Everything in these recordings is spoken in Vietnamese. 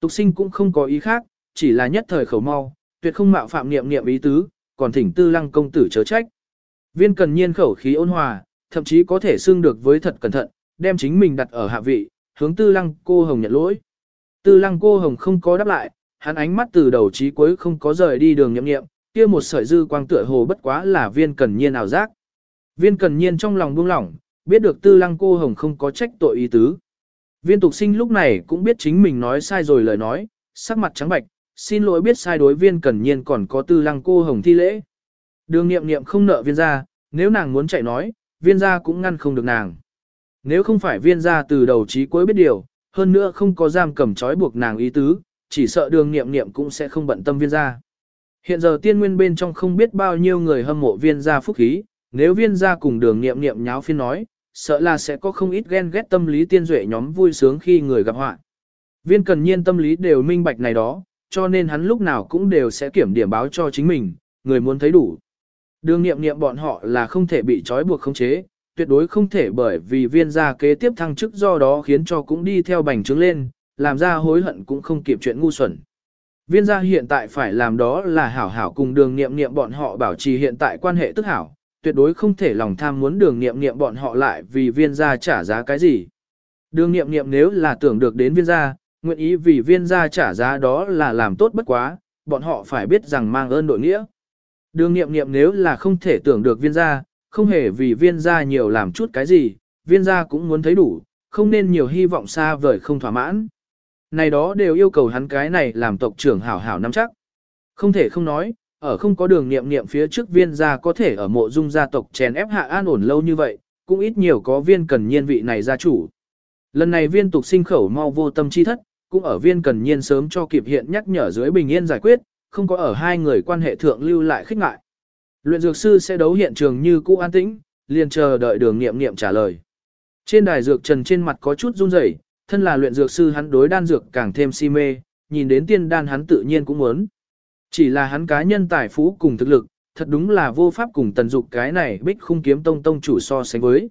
Tục sinh cũng không có ý khác, chỉ là nhất thời khẩu mau, tuyệt không mạo phạm niệm niệm ý tứ, còn thỉnh tư lăng công tử chớ trách. Viên cần nhiên khẩu khí ôn hòa, thậm chí có thể xưng được với thật cẩn thận, đem chính mình đặt ở hạ vị, hướng tư lăng cô hồng nhận lỗi. Tư lăng cô hồng không có đáp lại, hắn ánh mắt từ đầu chí cuối không có rời đi đường nhậm nghiệm, kia một sợi dư quang tựa hồ bất quá là viên cần nhiên ảo giác. Viên cần nhiên trong lòng buông lỏng, biết được tư lăng cô hồng không có trách tội ý tứ. Viên tục sinh lúc này cũng biết chính mình nói sai rồi lời nói, sắc mặt trắng bạch, xin lỗi biết sai đối viên cần nhiên còn có tư lăng cô hồng thi lễ. Đường nghiệm nghiệm không nợ viên gia, nếu nàng muốn chạy nói, viên gia cũng ngăn không được nàng. Nếu không phải viên gia từ đầu chí cuối biết điều, hơn nữa không có giam cầm trói buộc nàng ý tứ, chỉ sợ đường nghiệm nghiệm cũng sẽ không bận tâm viên gia. Hiện giờ tiên nguyên bên trong không biết bao nhiêu người hâm mộ viên gia phúc khí, nếu viên gia cùng đường nghiệm nghiệm nháo phiên nói, sợ là sẽ có không ít ghen ghét tâm lý tiên duệ nhóm vui sướng khi người gặp họa. Viên cần nhiên tâm lý đều minh bạch này đó, cho nên hắn lúc nào cũng đều sẽ kiểm điểm báo cho chính mình, người muốn thấy đủ. Đường nghiệm nghiệm bọn họ là không thể bị trói buộc khống chế, tuyệt đối không thể bởi vì viên gia kế tiếp thăng chức do đó khiến cho cũng đi theo bành trướng lên, làm ra hối hận cũng không kịp chuyện ngu xuẩn. Viên gia hiện tại phải làm đó là hảo hảo cùng đường nghiệm nghiệm bọn họ bảo trì hiện tại quan hệ tức hảo, tuyệt đối không thể lòng tham muốn đường nghiệm nghiệm bọn họ lại vì viên gia trả giá cái gì. Đường nghiệm nghiệm nếu là tưởng được đến viên gia, nguyện ý vì viên gia trả giá đó là làm tốt bất quá, bọn họ phải biết rằng mang ơn đội nghĩa. Đường nghiệm nghiệm nếu là không thể tưởng được viên gia, không hề vì viên gia nhiều làm chút cái gì, viên gia cũng muốn thấy đủ, không nên nhiều hy vọng xa vời không thỏa mãn. Này đó đều yêu cầu hắn cái này làm tộc trưởng hảo hảo nắm chắc. Không thể không nói, ở không có đường nghiệm nghiệm phía trước viên gia có thể ở mộ dung gia tộc chèn ép hạ an ổn lâu như vậy, cũng ít nhiều có viên cần nhiên vị này gia chủ. Lần này viên tục sinh khẩu mau vô tâm chi thất, cũng ở viên cần nhiên sớm cho kịp hiện nhắc nhở dưới bình yên giải quyết, không có ở hai người quan hệ thượng lưu lại khích ngại. Luyện dược sư sẽ đấu hiện trường như cũ an tĩnh, liền chờ đợi đường nghiệm nghiệm trả lời. Trên đài dược trần trên mặt có chút run rẩy, thân là luyện dược sư hắn đối đan dược càng thêm si mê, nhìn đến tiên đan hắn tự nhiên cũng muốn. Chỉ là hắn cá nhân tài phú cùng thực lực, thật đúng là vô pháp cùng tần dục cái này bích khung kiếm tông tông chủ so sánh với.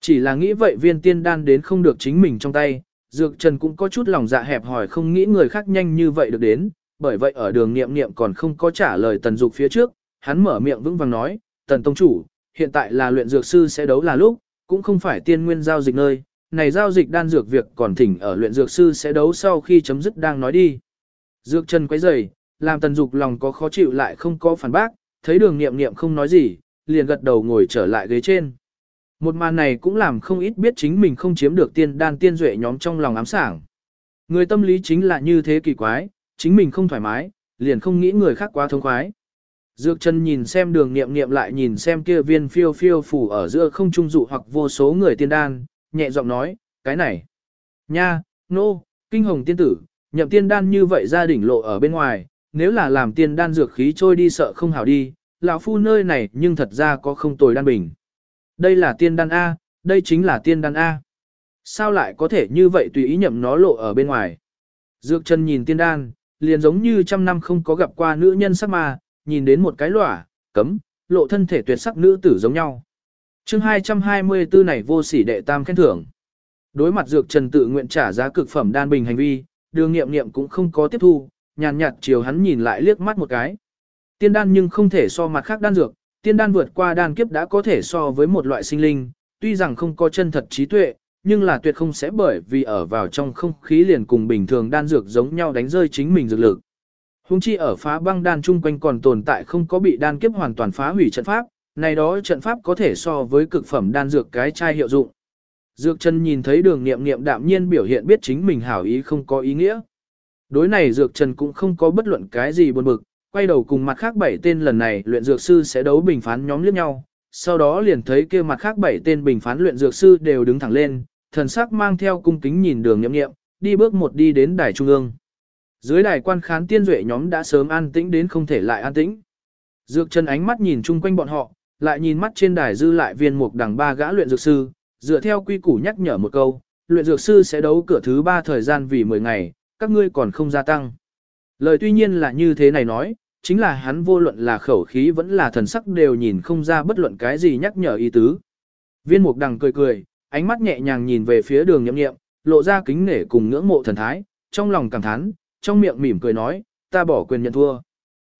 Chỉ là nghĩ vậy viên tiên đan đến không được chính mình trong tay, dược trần cũng có chút lòng dạ hẹp hỏi không nghĩ người khác nhanh như vậy được đến, bởi vậy ở đường niệm niệm còn không có trả lời tần dục phía trước, hắn mở miệng vững vàng nói, tần tông chủ, hiện tại là luyện dược sư sẽ đấu là lúc, cũng không phải tiên nguyên giao dịch nơi, này giao dịch đan dược việc còn thỉnh ở luyện dược sư sẽ đấu sau khi chấm dứt đang nói đi. Dược trần quấy rầy, làm tần dục lòng có khó chịu lại không có phản bác, thấy đường nghiệm nghiệm không nói gì, liền gật đầu ngồi trở lại ghế trên. Một màn này cũng làm không ít biết chính mình không chiếm được tiên đan tiên duệ nhóm trong lòng ám sảng. Người tâm lý chính là như thế kỳ quái, chính mình không thoải mái, liền không nghĩ người khác quá thông khoái. Dược chân nhìn xem đường nghiệm nghiệm lại nhìn xem kia viên phiêu phiêu phủ ở giữa không trung dụ hoặc vô số người tiên đan, nhẹ giọng nói, cái này. Nha, nô, no, kinh hồng tiên tử, nhậm tiên đan như vậy gia đình lộ ở bên ngoài, nếu là làm tiên đan dược khí trôi đi sợ không hảo đi, lão phu nơi này nhưng thật ra có không tồi đan bình. Đây là tiên đan A, đây chính là tiên đan A. Sao lại có thể như vậy tùy ý nhậm nó lộ ở bên ngoài? Dược chân nhìn tiên đan, liền giống như trăm năm không có gặp qua nữ nhân sắc mà, nhìn đến một cái lỏa, cấm, lộ thân thể tuyệt sắc nữ tử giống nhau. chương 224 này vô sỉ đệ tam khen thưởng. Đối mặt dược trần tự nguyện trả giá cực phẩm đan bình hành vi, đường nghiệm nghiệm cũng không có tiếp thu, nhàn nhạt chiều hắn nhìn lại liếc mắt một cái. Tiên đan nhưng không thể so mặt khác đan dược, tiên đan vượt qua đan kiếp đã có thể so với một loại sinh linh, tuy rằng không có chân thật trí tuệ, nhưng là tuyệt không sẽ bởi vì ở vào trong không khí liền cùng bình thường đan dược giống nhau đánh rơi chính mình dược lực. Hùng chi ở phá băng đan chung quanh còn tồn tại không có bị đan kiếp hoàn toàn phá hủy trận pháp, này đó trận pháp có thể so với cực phẩm đan dược cái chai hiệu dụng. Dược chân nhìn thấy đường nghiệm nghiệm đạm nhiên biểu hiện biết chính mình hảo ý không có ý nghĩa. Đối này dược trần cũng không có bất luận cái gì buồn bực, quay đầu cùng mặt khác bảy tên lần này luyện dược sư sẽ đấu bình phán nhóm liếc nhau, sau đó liền thấy kia mặt khác bảy tên bình phán luyện dược sư đều đứng thẳng lên, thần sắc mang theo cung kính nhìn đường nhậm nghiệm, đi bước một đi đến đài trung ương. Dưới đài quan khán tiên duệ nhóm đã sớm an tĩnh đến không thể lại an tĩnh. Dược chân ánh mắt nhìn chung quanh bọn họ, lại nhìn mắt trên đài dư lại viên mục đằng ba gã luyện dược sư, dựa theo quy củ nhắc nhở một câu, luyện dược sư sẽ đấu cửa thứ ba thời gian vì 10 ngày, các ngươi còn không gia tăng. Lời tuy nhiên là như thế này nói, chính là hắn vô luận là khẩu khí vẫn là thần sắc đều nhìn không ra bất luận cái gì nhắc nhở ý tứ. Viên mục đằng cười cười, ánh mắt nhẹ nhàng nhìn về phía đường nhậm nghiệm, lộ ra kính nể cùng ngưỡng mộ thần thái, trong lòng cảm thán, trong miệng mỉm cười nói, ta bỏ quyền nhận thua.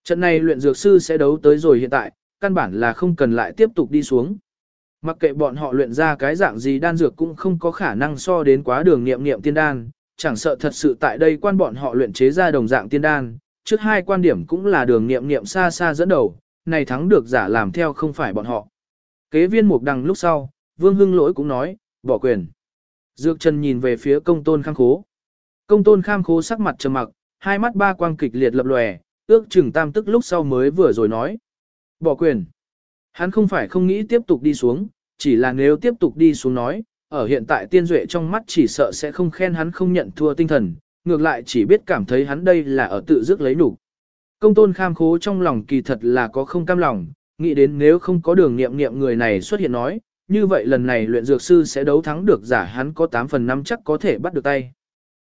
Trận này luyện dược sư sẽ đấu tới rồi hiện tại, căn bản là không cần lại tiếp tục đi xuống. Mặc kệ bọn họ luyện ra cái dạng gì đan dược cũng không có khả năng so đến quá đường nghiệm nghiệm tiên đan, chẳng sợ thật sự tại đây quan bọn họ luyện chế ra đồng dạng tiên đan, trước hai quan điểm cũng là đường nghiệm nghiệm xa xa dẫn đầu, này thắng được giả làm theo không phải bọn họ. Kế viên mục đằng lúc sau, Vương Hưng Lỗi cũng nói, bỏ quyền. Dược Trần nhìn về phía công tôn khang khố. Công tôn khang khố sắc mặt trầm mặc, hai mắt ba quang kịch liệt lập lòe, ước chừng tam tức lúc sau mới vừa rồi nói. Bỏ quyền. Hắn không phải không nghĩ tiếp tục đi xuống, chỉ là nếu tiếp tục đi xuống nói, ở hiện tại tiên duệ trong mắt chỉ sợ sẽ không khen hắn không nhận thua tinh thần, ngược lại chỉ biết cảm thấy hắn đây là ở tự dứt lấy đủ. Công tôn kham khố trong lòng kỳ thật là có không cam lòng, nghĩ đến nếu không có đường nghiệm nghiệm người này xuất hiện nói, như vậy lần này luyện dược sư sẽ đấu thắng được giả hắn có 8 phần 5 chắc có thể bắt được tay.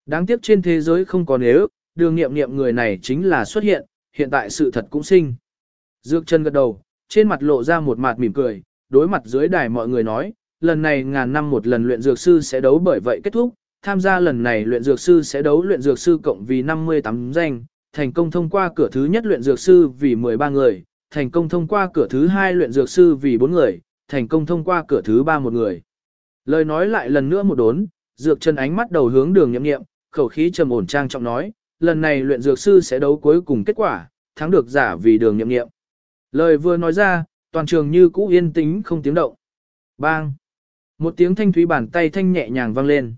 Đáng tiếc trên thế giới không có nếu, đường nghiệm nghiệm người này chính là xuất hiện, hiện tại sự thật cũng sinh. Dược chân gật đầu, trên mặt lộ ra một mặt mỉm cười, đối mặt dưới đài mọi người nói, lần này ngàn năm một lần luyện dược sư sẽ đấu bởi vậy kết thúc, tham gia lần này luyện dược sư sẽ đấu luyện dược sư cộng vì 58 danh, thành công thông qua cửa thứ nhất luyện dược sư vì 13 người, thành công thông qua cửa thứ hai luyện dược sư vì 4 người, thành công thông qua cửa thứ ba một người. Lời nói lại lần nữa một đốn, dược chân ánh mắt đầu hướng đường nhậm nghiệm, khẩu khí trầm ổn trang trọng nói, lần này luyện dược sư sẽ đấu cuối cùng kết quả, thắng được giả vì đường nhậm nghiệm. Lời vừa nói ra, toàn trường như cũ yên tĩnh không tiếng động. Bang! Một tiếng thanh thúy bàn tay thanh nhẹ nhàng vang lên.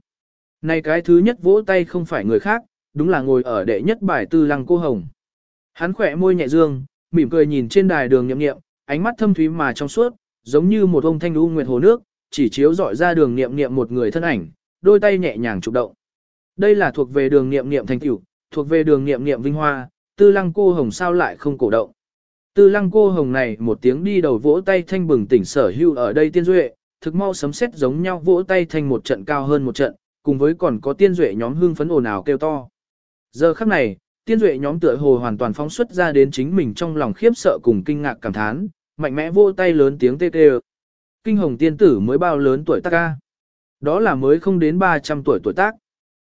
Này cái thứ nhất vỗ tay không phải người khác, đúng là ngồi ở đệ nhất bài tư lăng cô hồng. Hắn khỏe môi nhẹ dương, mỉm cười nhìn trên đài đường nhậm nghiệm, ánh mắt thâm thúy mà trong suốt, giống như một ông thanh u nguyệt hồ nước, chỉ chiếu dọi ra đường nghiệm nghiệm một người thân ảnh, đôi tay nhẹ nhàng chụp động. Đây là thuộc về đường nghiệm nghiệm thành tiểu, thuộc về đường nghiệm nghiệm vinh hoa, tư lăng cô hồng sao lại không cổ động. Tư lăng cô hồng này một tiếng đi đầu vỗ tay thanh bừng tỉnh sở hưu ở đây tiên duệ, thực mau sấm sét giống nhau vỗ tay thành một trận cao hơn một trận, cùng với còn có tiên duệ nhóm hương phấn ồn ào kêu to. Giờ khắc này, tiên duệ nhóm tựa hồ hoàn toàn phóng xuất ra đến chính mình trong lòng khiếp sợ cùng kinh ngạc cảm thán, mạnh mẽ vỗ tay lớn tiếng tê tê. Kinh hồng tiên tử mới bao lớn tuổi tác ca. Đó là mới không đến 300 tuổi tuổi tác.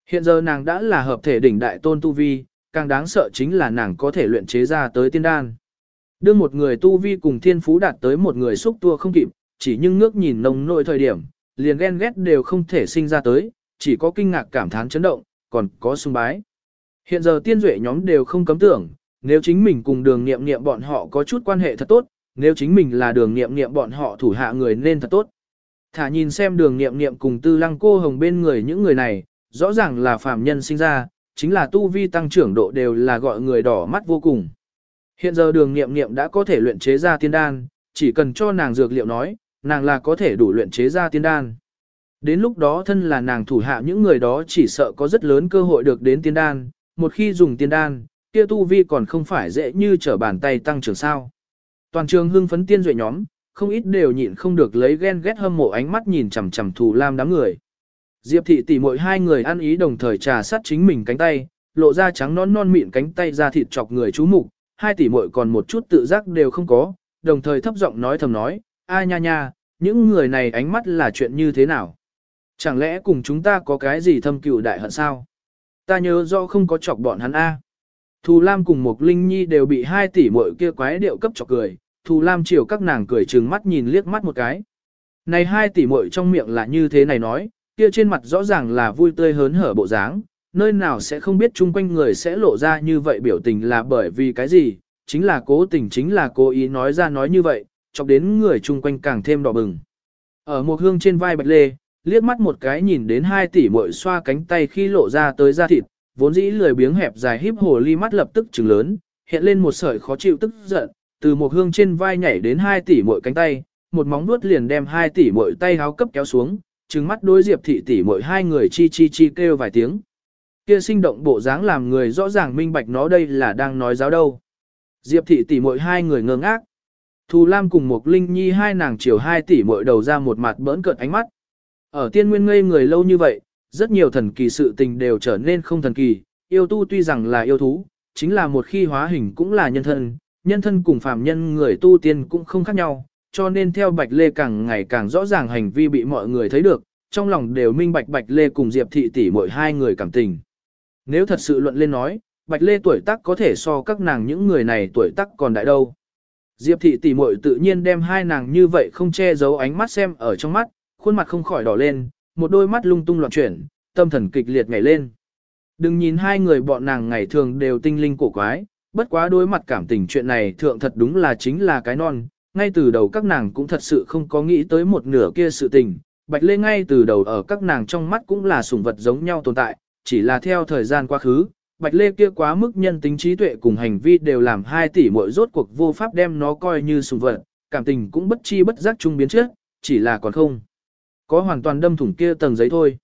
Hiện giờ nàng đã là hợp thể đỉnh đại tôn tu vi, càng đáng sợ chính là nàng có thể luyện chế ra tới tiên đan. Đưa một người tu vi cùng thiên phú đạt tới một người xúc tua không kịp, chỉ nhưng ngước nhìn nông nội thời điểm, liền ghen ghét đều không thể sinh ra tới, chỉ có kinh ngạc cảm thán chấn động, còn có sung bái. Hiện giờ tiên duệ nhóm đều không cấm tưởng, nếu chính mình cùng đường nghiệm nghiệm bọn họ có chút quan hệ thật tốt, nếu chính mình là đường nghiệm nghiệm bọn họ thủ hạ người nên thật tốt. Thả nhìn xem đường nghiệm nghiệm cùng tư lăng cô hồng bên người những người này, rõ ràng là phàm nhân sinh ra, chính là tu vi tăng trưởng độ đều là gọi người đỏ mắt vô cùng. Hiện giờ đường nghiệm nghiệm đã có thể luyện chế ra tiên đan, chỉ cần cho nàng dược liệu nói, nàng là có thể đủ luyện chế ra tiên đan. Đến lúc đó thân là nàng thủ hạ những người đó chỉ sợ có rất lớn cơ hội được đến tiên đan, một khi dùng tiên đan, kia tu vi còn không phải dễ như trở bàn tay tăng trưởng sao. Toàn trường hưng phấn tiên duệ nhóm, không ít đều nhịn không được lấy ghen ghét hâm mộ ánh mắt nhìn chằm chằm thù lam đám người. Diệp thị tỷ muội hai người ăn ý đồng thời trà sát chính mình cánh tay, lộ ra trắng non non mịn cánh tay ra thịt chọc người chú mục, hai tỷ muội còn một chút tự giác đều không có, đồng thời thấp giọng nói thầm nói, a nha nha, những người này ánh mắt là chuyện như thế nào? Chẳng lẽ cùng chúng ta có cái gì thâm cựu đại hận sao? Ta nhớ do không có chọc bọn hắn a. Thù Lam cùng một Linh Nhi đều bị hai tỷ muội kia quái điệu cấp chọc cười, Thù Lam chiều các nàng cười trừng mắt nhìn liếc mắt một cái. Này hai tỷ muội trong miệng là như thế này nói, kia trên mặt rõ ràng là vui tươi hớn hở bộ dáng, nơi nào sẽ không biết chung quanh người sẽ lộ ra như vậy biểu tình là bởi vì cái gì, chính là cố tình chính là cố ý nói ra nói như vậy, chọc đến người chung quanh càng thêm đỏ bừng. Ở một hương trên vai bạch lê, liếc mắt một cái nhìn đến hai tỷ muội xoa cánh tay khi lộ ra tới da thịt, vốn dĩ lười biếng hẹp dài híp hồ ly mắt lập tức trừng lớn, hiện lên một sợi khó chịu tức giận, từ một hương trên vai nhảy đến hai tỷ muội cánh tay, một móng vuốt liền đem hai tỷ muội tay háo cấp kéo xuống, trừng mắt đối diệp thị tỷ muội hai người chi chi chi kêu vài tiếng. Kia sinh động bộ dáng làm người rõ ràng minh bạch nó đây là đang nói giáo đâu. Diệp thị tỷ muội hai người ngơ ngác. Thù Lam cùng một Linh Nhi hai nàng chiều hai tỷ muội đầu ra một mặt bỡn cợt ánh mắt. Ở tiên nguyên ngây người lâu như vậy, rất nhiều thần kỳ sự tình đều trở nên không thần kỳ, yêu tu tuy rằng là yêu thú, chính là một khi hóa hình cũng là nhân thân, nhân thân cùng phàm nhân người tu tiên cũng không khác nhau, cho nên theo Bạch Lê càng ngày càng rõ ràng hành vi bị mọi người thấy được, trong lòng đều minh bạch Bạch Lê cùng Diệp Thị tỷ mỗi hai người cảm tình. Nếu thật sự luận lên nói, Bạch Lê tuổi tác có thể so các nàng những người này tuổi tác còn đại đâu. Diệp thị tỷ muội tự nhiên đem hai nàng như vậy không che giấu ánh mắt xem ở trong mắt, khuôn mặt không khỏi đỏ lên, một đôi mắt lung tung loạn chuyển, tâm thần kịch liệt nhảy lên. Đừng nhìn hai người bọn nàng ngày thường đều tinh linh cổ quái, bất quá đối mặt cảm tình chuyện này thượng thật đúng là chính là cái non, ngay từ đầu các nàng cũng thật sự không có nghĩ tới một nửa kia sự tình, Bạch Lê ngay từ đầu ở các nàng trong mắt cũng là sủng vật giống nhau tồn tại, chỉ là theo thời gian quá khứ, Bạch Lê kia quá mức nhân tính trí tuệ cùng hành vi đều làm hai tỷ mỗi rốt cuộc vô pháp đem nó coi như sùng vật, cảm tình cũng bất chi bất giác trung biến trước, chỉ là còn không. Có hoàn toàn đâm thủng kia tầng giấy thôi.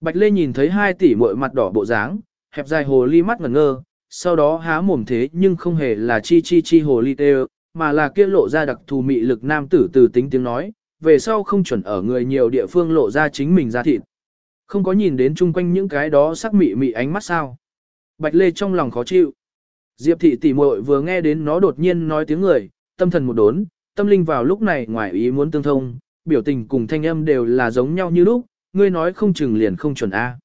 Bạch Lê nhìn thấy hai tỷ muội mặt đỏ bộ dáng, hẹp dài hồ ly mắt ngẩn ngơ, sau đó há mồm thế nhưng không hề là chi chi chi hồ ly tê, mà là kia lộ ra đặc thù mị lực nam tử từ tính tiếng nói, về sau không chuẩn ở người nhiều địa phương lộ ra chính mình ra thịt. Không có nhìn đến chung quanh những cái đó sắc mị mị ánh mắt sao. Bạch Lê trong lòng khó chịu. Diệp thị tỷ muội vừa nghe đến nó đột nhiên nói tiếng người, tâm thần một đốn, tâm linh vào lúc này ngoài ý muốn tương thông, biểu tình cùng thanh âm đều là giống nhau như lúc, ngươi nói không chừng liền không chuẩn A.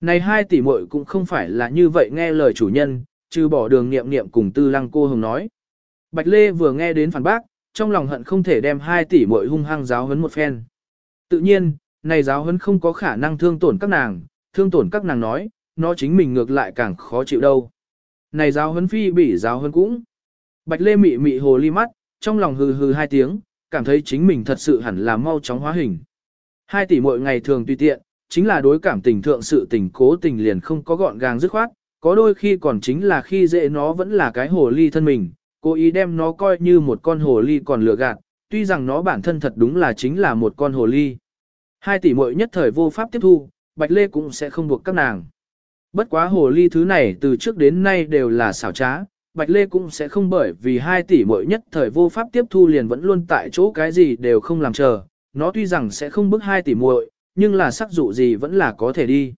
Này hai tỷ muội cũng không phải là như vậy nghe lời chủ nhân, trừ bỏ đường nghiệm nghiệm cùng tư lăng cô hồng nói. Bạch Lê vừa nghe đến phản bác, trong lòng hận không thể đem hai tỷ muội hung hăng giáo huấn một phen. Tự nhiên, này giáo huấn không có khả năng thương tổn các nàng, thương tổn các nàng nói, nó chính mình ngược lại càng khó chịu đâu. Này giáo huấn phi bị giáo huấn cũng. Bạch Lê mị mị hồ ly mắt, trong lòng hừ hừ hai tiếng, cảm thấy chính mình thật sự hẳn là mau chóng hóa hình. Hai tỷ mỗi ngày thường tùy tiện, chính là đối cảm tình thượng sự tình cố tình liền không có gọn gàng dứt khoát, có đôi khi còn chính là khi dễ nó vẫn là cái hồ ly thân mình, cố ý đem nó coi như một con hồ ly còn lừa gạt, tuy rằng nó bản thân thật đúng là chính là một con hồ ly. Hai tỷ muội nhất thời vô pháp tiếp thu, Bạch Lê cũng sẽ không buộc các nàng. Bất quá hồ ly thứ này từ trước đến nay đều là xảo trá, Bạch Lê cũng sẽ không bởi vì hai tỷ muội nhất thời vô pháp tiếp thu liền vẫn luôn tại chỗ cái gì đều không làm chờ, nó tuy rằng sẽ không bức hai tỷ muội, nhưng là sắc dụ gì vẫn là có thể đi.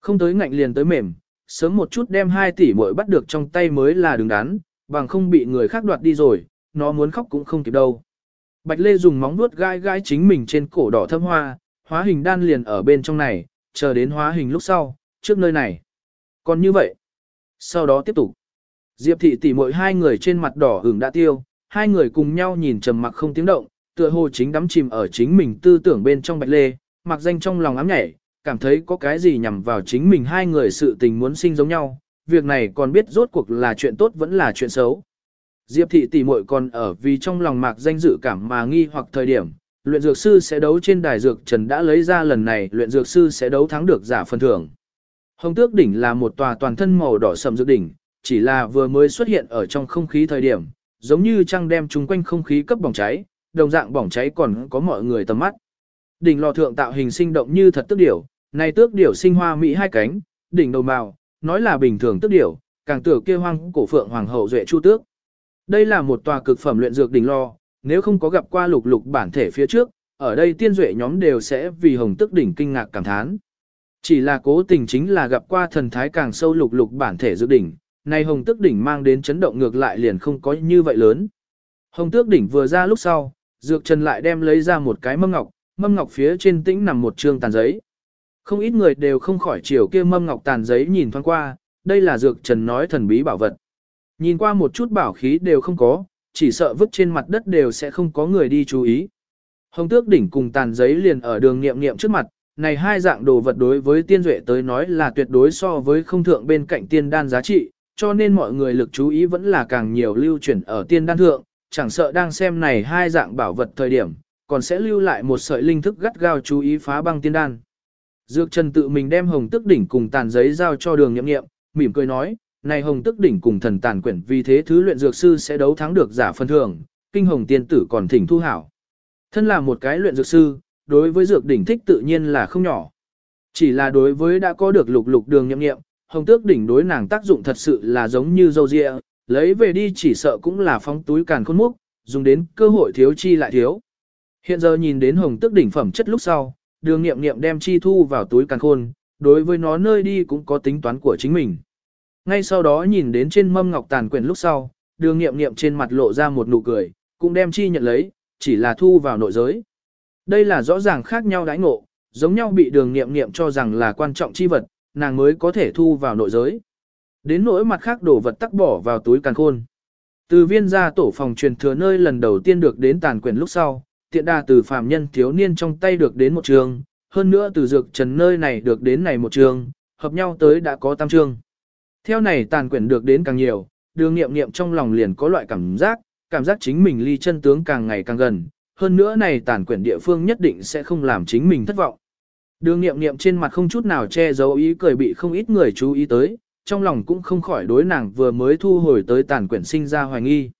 Không tới ngạnh liền tới mềm, sớm một chút đem hai tỷ muội bắt được trong tay mới là đứng đắn, bằng không bị người khác đoạt đi rồi, nó muốn khóc cũng không kịp đâu. Bạch Lê dùng móng vuốt gai gai chính mình trên cổ đỏ thâm hoa, hóa hình đan liền ở bên trong này, chờ đến hóa hình lúc sau, trước nơi này. Còn như vậy, sau đó tiếp tục. Diệp thị tỷ muội hai người trên mặt đỏ hưởng đã tiêu, hai người cùng nhau nhìn trầm mặc không tiếng động, tựa hồ chính đắm chìm ở chính mình tư tưởng bên trong bạch lê, mặc danh trong lòng ám nhảy, cảm thấy có cái gì nhằm vào chính mình hai người sự tình muốn sinh giống nhau, việc này còn biết rốt cuộc là chuyện tốt vẫn là chuyện xấu. Diệp thị tỷ muội còn ở vì trong lòng mạc danh dự cảm mà nghi hoặc thời điểm, luyện dược sư sẽ đấu trên đài dược trần đã lấy ra lần này luyện dược sư sẽ đấu thắng được giả phần thưởng. Hồng tước đỉnh là một tòa toàn thân màu đỏ sầm dược đỉnh, chỉ là vừa mới xuất hiện ở trong không khí thời điểm, giống như trăng đem chúng quanh không khí cấp bỏng cháy, đồng dạng bỏng cháy còn có mọi người tầm mắt. Đỉnh lò thượng tạo hình sinh động như thật tước điểu, này tước điểu sinh hoa mỹ hai cánh, đỉnh đầu màu, nói là bình thường tước điểu, càng tưởng kia hoang cổ phượng hoàng hậu duệ chu tước. Đây là một tòa cực phẩm luyện dược đỉnh lò, nếu không có gặp qua lục lục bản thể phía trước, ở đây tiên duệ nhóm đều sẽ vì hồng tước đỉnh kinh ngạc cảm thán. Chỉ là cố tình chính là gặp qua thần thái càng sâu lục lục bản thể dự đỉnh, này hồng tước đỉnh mang đến chấn động ngược lại liền không có như vậy lớn. Hồng tước đỉnh vừa ra lúc sau, dược trần lại đem lấy ra một cái mâm ngọc, mâm ngọc phía trên tĩnh nằm một trương tàn giấy. Không ít người đều không khỏi chiều kia mâm ngọc tàn giấy nhìn thoáng qua, đây là dược trần nói thần bí bảo vật. Nhìn qua một chút bảo khí đều không có, chỉ sợ vứt trên mặt đất đều sẽ không có người đi chú ý. Hồng tước đỉnh cùng tàn giấy liền ở đường nghiệm nghiệm trước mặt, này hai dạng đồ vật đối với tiên duệ tới nói là tuyệt đối so với không thượng bên cạnh tiên đan giá trị, cho nên mọi người lực chú ý vẫn là càng nhiều lưu chuyển ở tiên đan thượng, chẳng sợ đang xem này hai dạng bảo vật thời điểm, còn sẽ lưu lại một sợi linh thức gắt gao chú ý phá băng tiên đan. Dược Trần tự mình đem hồng tức đỉnh cùng tàn giấy giao cho đường nhậm nghiệm, mỉm cười nói, này hồng tức đỉnh cùng thần tàn quyển vì thế thứ luyện dược sư sẽ đấu thắng được giả phân thưởng, kinh hồng tiên tử còn thỉnh thu hảo. Thân là một cái luyện dược sư, đối với dược đỉnh thích tự nhiên là không nhỏ. Chỉ là đối với đã có được lục lục đường nhậm nghiệm, hồng tước đỉnh đối nàng tác dụng thật sự là giống như dâu dịa, lấy về đi chỉ sợ cũng là phóng túi càn khôn múc, dùng đến cơ hội thiếu chi lại thiếu. Hiện giờ nhìn đến hồng tước đỉnh phẩm chất lúc sau, đường nghiệm nghiệm đem chi thu vào túi càn khôn, đối với nó nơi đi cũng có tính toán của chính mình. Ngay sau đó nhìn đến trên mâm ngọc tàn quyển lúc sau, đường nghiệm nghiệm trên mặt lộ ra một nụ cười, cũng đem chi nhận lấy, chỉ là thu vào nội giới. Đây là rõ ràng khác nhau đãi ngộ, giống nhau bị đường nghiệm nghiệm cho rằng là quan trọng chi vật, nàng mới có thể thu vào nội giới. Đến nỗi mặt khác đổ vật tắc bỏ vào túi càn khôn. Từ viên gia tổ phòng truyền thừa nơi lần đầu tiên được đến tàn quyển lúc sau, tiện đà từ phàm nhân thiếu niên trong tay được đến một trường, hơn nữa từ dược trần nơi này được đến này một trường, hợp nhau tới đã có tam trường. Theo này tàn quyển được đến càng nhiều, đường nghiệm nghiệm trong lòng liền có loại cảm giác, cảm giác chính mình ly chân tướng càng ngày càng gần, hơn nữa này tàn quyển địa phương nhất định sẽ không làm chính mình thất vọng. Đường nghiệm nghiệm trên mặt không chút nào che giấu ý cười bị không ít người chú ý tới, trong lòng cũng không khỏi đối nàng vừa mới thu hồi tới tàn quyển sinh ra hoài nghi.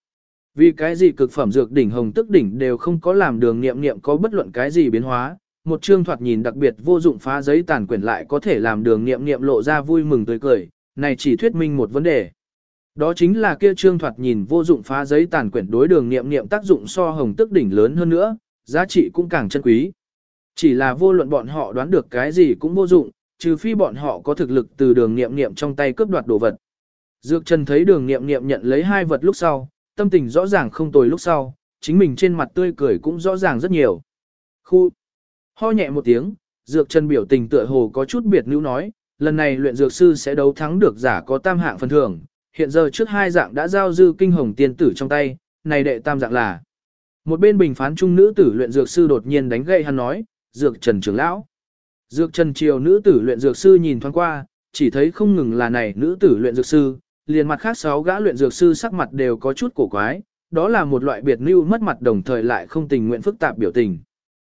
Vì cái gì cực phẩm dược đỉnh hồng tức đỉnh đều không có làm đường nghiệm nghiệm có bất luận cái gì biến hóa, một chương thoạt nhìn đặc biệt vô dụng phá giấy tàn quyển lại có thể làm đường nghiệm nghiệm lộ ra vui mừng tươi cười, này chỉ thuyết minh một vấn đề. Đó chính là kia trương thoạt nhìn vô dụng phá giấy tàn quyển đối đường nghiệm nghiệm tác dụng so hồng tức đỉnh lớn hơn nữa, giá trị cũng càng chân quý. Chỉ là vô luận bọn họ đoán được cái gì cũng vô dụng, trừ phi bọn họ có thực lực từ đường nghiệm nghiệm trong tay cướp đoạt đồ vật. Dược Trần thấy đường nghiệm nghiệm nhận lấy hai vật lúc sau, tâm tình rõ ràng không tồi lúc sau, chính mình trên mặt tươi cười cũng rõ ràng rất nhiều. Khu! Ho nhẹ một tiếng, Dược Trần biểu tình tựa hồ có chút biệt nữ nói, lần này luyện dược sư sẽ đấu thắng được giả có tam hạng phần thưởng, hiện giờ trước hai dạng đã giao dư kinh hồng tiên tử trong tay, này đệ tam dạng là. Một bên bình phán trung nữ tử luyện dược sư đột nhiên đánh gậy hắn nói, Dược Trần trưởng lão. Dược Trần Triều nữ tử luyện dược sư nhìn thoáng qua, chỉ thấy không ngừng là này nữ tử luyện dược sư, liền mặt khác sáu gã luyện dược sư sắc mặt đều có chút cổ quái, đó là một loại biệt lưu mất mặt đồng thời lại không tình nguyện phức tạp biểu tình.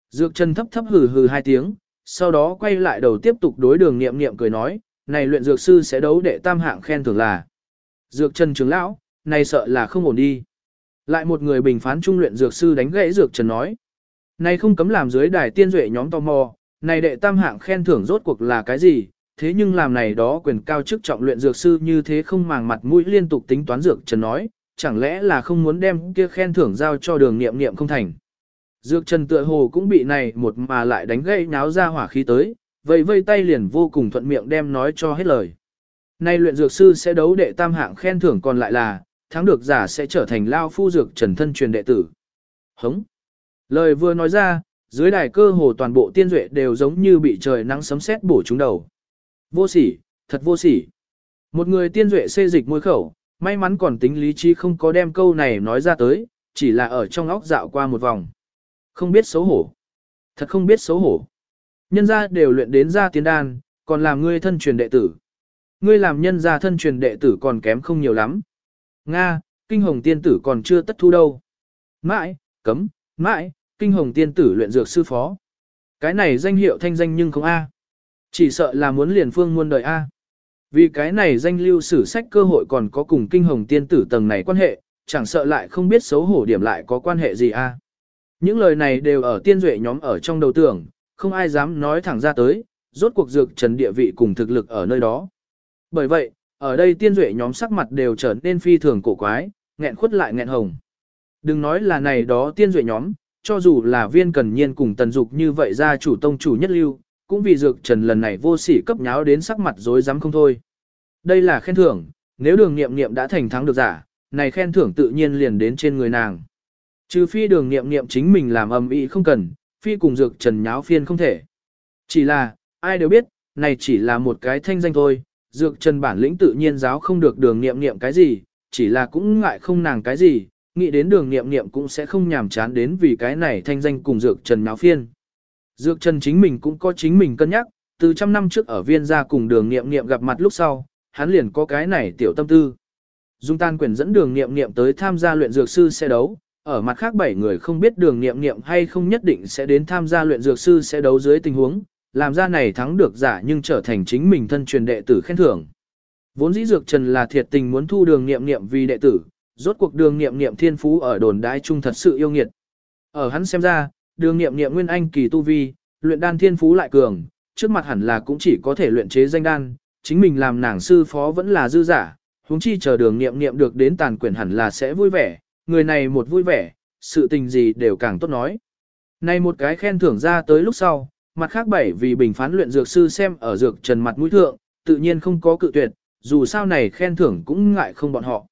Dược Trần thấp thấp hừ hừ hai tiếng, sau đó quay lại đầu tiếp tục đối đường nghiệm nghiệm cười nói, này luyện dược sư sẽ đấu đệ tam hạng khen thưởng là. Dược Trần trưởng lão, này sợ là không ổn đi. Lại một người bình phán trung luyện dược sư đánh gãy Dược Trần nói. Này không cấm làm dưới đài tiên duệ nhóm tò mò, này đệ tam hạng khen thưởng rốt cuộc là cái gì, thế nhưng làm này đó quyền cao chức trọng luyện dược sư như thế không màng mặt mũi liên tục tính toán dược trần nói, chẳng lẽ là không muốn đem kia khen thưởng giao cho đường nghiệm nghiệm không thành. Dược trần tựa hồ cũng bị này một mà lại đánh gây náo ra hỏa khí tới, vậy vây tay liền vô cùng thuận miệng đem nói cho hết lời. Nay luyện dược sư sẽ đấu đệ tam hạng khen thưởng còn lại là, thắng được giả sẽ trở thành lao phu dược trần thân truyền đệ tử. Hống! Lời vừa nói ra, dưới đài cơ hồ toàn bộ tiên duệ đều giống như bị trời nắng sấm sét bổ trúng đầu. Vô sỉ, thật vô sỉ. Một người tiên duệ xê dịch môi khẩu, may mắn còn tính lý trí không có đem câu này nói ra tới, chỉ là ở trong óc dạo qua một vòng. Không biết xấu hổ. Thật không biết xấu hổ. Nhân gia đều luyện đến ra tiên đan, còn làm ngươi thân truyền đệ tử. Ngươi làm nhân gia thân truyền đệ tử còn kém không nhiều lắm. Nga, kinh hồng tiên tử còn chưa tất thu đâu. Mãi, cấm, mãi, kinh hồng tiên tử luyện dược sư phó. Cái này danh hiệu thanh danh nhưng không A. Chỉ sợ là muốn liền phương muôn đời A. Vì cái này danh lưu sử sách cơ hội còn có cùng kinh hồng tiên tử tầng này quan hệ, chẳng sợ lại không biết xấu hổ điểm lại có quan hệ gì A. Những lời này đều ở tiên duệ nhóm ở trong đầu tưởng, không ai dám nói thẳng ra tới, rốt cuộc dược trần địa vị cùng thực lực ở nơi đó. Bởi vậy, ở đây tiên duệ nhóm sắc mặt đều trở nên phi thường cổ quái, nghẹn khuất lại nghẹn hồng. Đừng nói là này đó tiên duệ nhóm, cho dù là viên cần nhiên cùng tần dục như vậy ra chủ tông chủ nhất lưu, cũng vì dược trần lần này vô sỉ cấp nháo đến sắc mặt rối rắm không thôi. Đây là khen thưởng, nếu đường nghiệm nghiệm đã thành thắng được giả, này khen thưởng tự nhiên liền đến trên người nàng. Trừ phi đường nghiệm nghiệm chính mình làm ầm ý không cần, phi cùng dược trần nháo phiên không thể. Chỉ là, ai đều biết, này chỉ là một cái thanh danh thôi, dược trần bản lĩnh tự nhiên giáo không được đường nghiệm nghiệm cái gì, chỉ là cũng ngại không nàng cái gì, nghĩ đến đường nghiệm nghiệm cũng sẽ không nhàm chán đến vì cái này thanh danh cùng dược trần náo phiên. Dược trần chính mình cũng có chính mình cân nhắc, từ trăm năm trước ở viên gia cùng đường nghiệm nghiệm gặp mặt lúc sau, hắn liền có cái này tiểu tâm tư. Dung tan quyền dẫn đường nghiệm nghiệm tới tham gia luyện dược sư xe đấu, ở mặt khác bảy người không biết đường nghiệm nghiệm hay không nhất định sẽ đến tham gia luyện dược sư sẽ đấu dưới tình huống, làm ra này thắng được giả nhưng trở thành chính mình thân truyền đệ tử khen thưởng. Vốn dĩ dược trần là thiệt tình muốn thu đường nghiệm nghiệm vì đệ tử, rốt cuộc đường nghiệm nghiệm thiên phú ở đồn đái trung thật sự yêu nghiệt. Ở hắn xem ra, đường nghiệm nghiệm nguyên anh kỳ tu vi, luyện đan thiên phú lại cường, trước mặt hẳn là cũng chỉ có thể luyện chế danh đan, chính mình làm nàng sư phó vẫn là dư giả, huống chi chờ đường nghiệm nghiệm được đến tàn quyền hẳn là sẽ vui vẻ, người này một vui vẻ, sự tình gì đều càng tốt nói. Này một cái khen thưởng ra tới lúc sau, mặt khác bảy vì bình phán luyện dược sư xem ở dược trần mặt mũi thượng, tự nhiên không có cự tuyệt, dù sao này khen thưởng cũng ngại không bọn họ.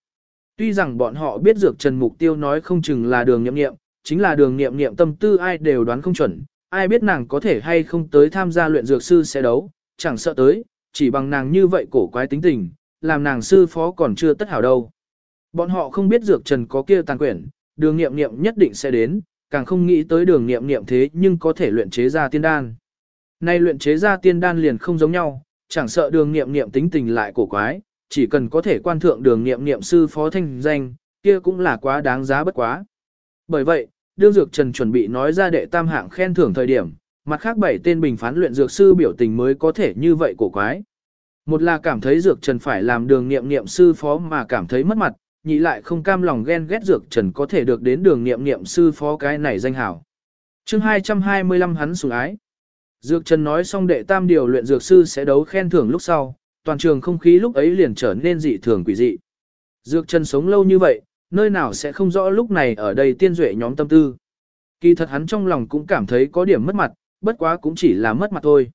Tuy rằng bọn họ biết dược trần mục tiêu nói không chừng là đường nhậm nghiệm, chính là đường nghiệm nghiệm tâm tư ai đều đoán không chuẩn, ai biết nàng có thể hay không tới tham gia luyện dược sư sẽ đấu, chẳng sợ tới, chỉ bằng nàng như vậy cổ quái tính tình, làm nàng sư phó còn chưa tất hảo đâu. Bọn họ không biết dược trần có kia tàn quyển, đường nghiệm nghiệm nhất định sẽ đến, càng không nghĩ tới đường nghiệm nghiệm thế nhưng có thể luyện chế ra tiên đan. Nay luyện chế ra tiên đan liền không giống nhau, chẳng sợ đường nghiệm nghiệm tính tình lại cổ quái, chỉ cần có thể quan thượng đường nghiệm nghiệm sư phó thanh danh, kia cũng là quá đáng giá bất quá. Bởi vậy, đương dược trần chuẩn bị nói ra đệ tam hạng khen thưởng thời điểm, mặt khác bảy tên bình phán luyện dược sư biểu tình mới có thể như vậy cổ quái. Một là cảm thấy dược trần phải làm đường nghiệm nghiệm sư phó mà cảm thấy mất mặt, nhị lại không cam lòng ghen ghét dược trần có thể được đến đường nghiệm nghiệm sư phó cái này danh hảo. chương 225 hắn sủng ái. Dược trần nói xong đệ tam điều luyện dược sư sẽ đấu khen thưởng lúc sau, toàn trường không khí lúc ấy liền trở nên dị thường quỷ dị. Dược trần sống lâu như vậy, nơi nào sẽ không rõ lúc này ở đây tiên duệ nhóm tâm tư. Kỳ thật hắn trong lòng cũng cảm thấy có điểm mất mặt, bất quá cũng chỉ là mất mặt thôi.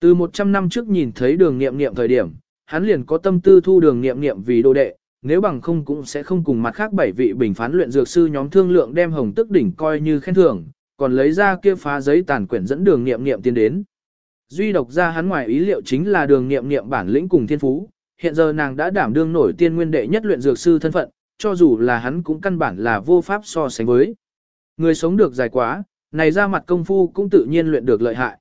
Từ 100 năm trước nhìn thấy đường nghiệm nghiệm thời điểm, hắn liền có tâm tư thu đường nghiệm nghiệm vì đồ đệ, nếu bằng không cũng sẽ không cùng mặt khác bảy vị bình phán luyện dược sư nhóm thương lượng đem hồng tức đỉnh coi như khen thưởng, còn lấy ra kia phá giấy tàn quyển dẫn đường nghiệm nghiệm tiến đến. Duy độc ra hắn ngoài ý liệu chính là đường nghiệm nghiệm bản lĩnh cùng thiên phú, hiện giờ nàng đã đảm đương nổi tiên nguyên đệ nhất luyện dược sư thân phận, cho dù là hắn cũng căn bản là vô pháp so sánh với. Người sống được dài quá, này ra mặt công phu cũng tự nhiên luyện được lợi hại.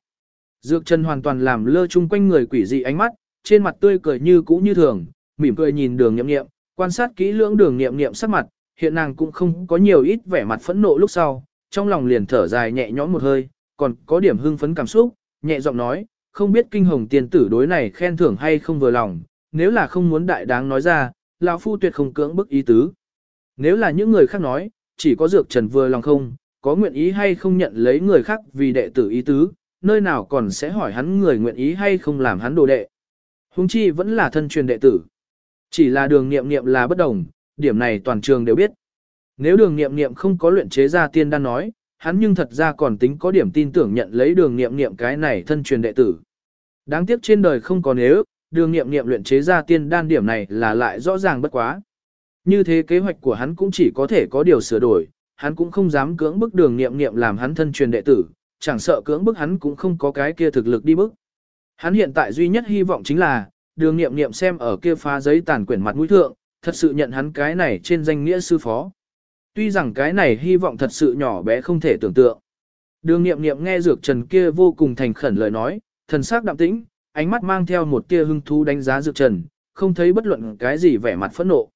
Dược chân hoàn toàn làm lơ chung quanh người quỷ dị ánh mắt, trên mặt tươi cười như cũ như thường, mỉm cười nhìn đường nghiệm nghiệm, quan sát kỹ lưỡng đường nghiệm nghiệm sắc mặt, hiện nàng cũng không có nhiều ít vẻ mặt phẫn nộ lúc sau, trong lòng liền thở dài nhẹ nhõm một hơi, còn có điểm hưng phấn cảm xúc, nhẹ giọng nói, không biết kinh hồng tiền tử đối này khen thưởng hay không vừa lòng, nếu là không muốn đại đáng nói ra, lão phu tuyệt không cưỡng bức ý tứ. Nếu là những người khác nói, chỉ có dược trần vừa lòng không, có nguyện ý hay không nhận lấy người khác vì đệ tử ý tứ, nơi nào còn sẽ hỏi hắn người nguyện ý hay không làm hắn đồ đệ. Hùng chi vẫn là thân truyền đệ tử. Chỉ là đường nghiệm nghiệm là bất đồng, điểm này toàn trường đều biết. Nếu đường nghiệm nghiệm không có luyện chế ra tiên đan nói, hắn nhưng thật ra còn tính có điểm tin tưởng nhận lấy đường nghiệm nghiệm cái này thân truyền đệ tử. Đáng tiếc trên đời không có nếu, đường nghiệm nghiệm luyện chế ra tiên đan điểm này là lại rõ ràng bất quá. Như thế kế hoạch của hắn cũng chỉ có thể có điều sửa đổi, hắn cũng không dám cưỡng bức đường nghiệm nghiệm làm hắn thân truyền đệ tử, chẳng sợ cưỡng bức hắn cũng không có cái kia thực lực đi bức. Hắn hiện tại duy nhất hy vọng chính là, đường nghiệm nghiệm xem ở kia phá giấy tàn quyển mặt mũi thượng, thật sự nhận hắn cái này trên danh nghĩa sư phó. Tuy rằng cái này hy vọng thật sự nhỏ bé không thể tưởng tượng. Đường nghiệm nghiệm nghe dược trần kia vô cùng thành khẩn lời nói, thần sắc đạm tĩnh, ánh mắt mang theo một tia hưng thú đánh giá dược trần, không thấy bất luận cái gì vẻ mặt phẫn nộ.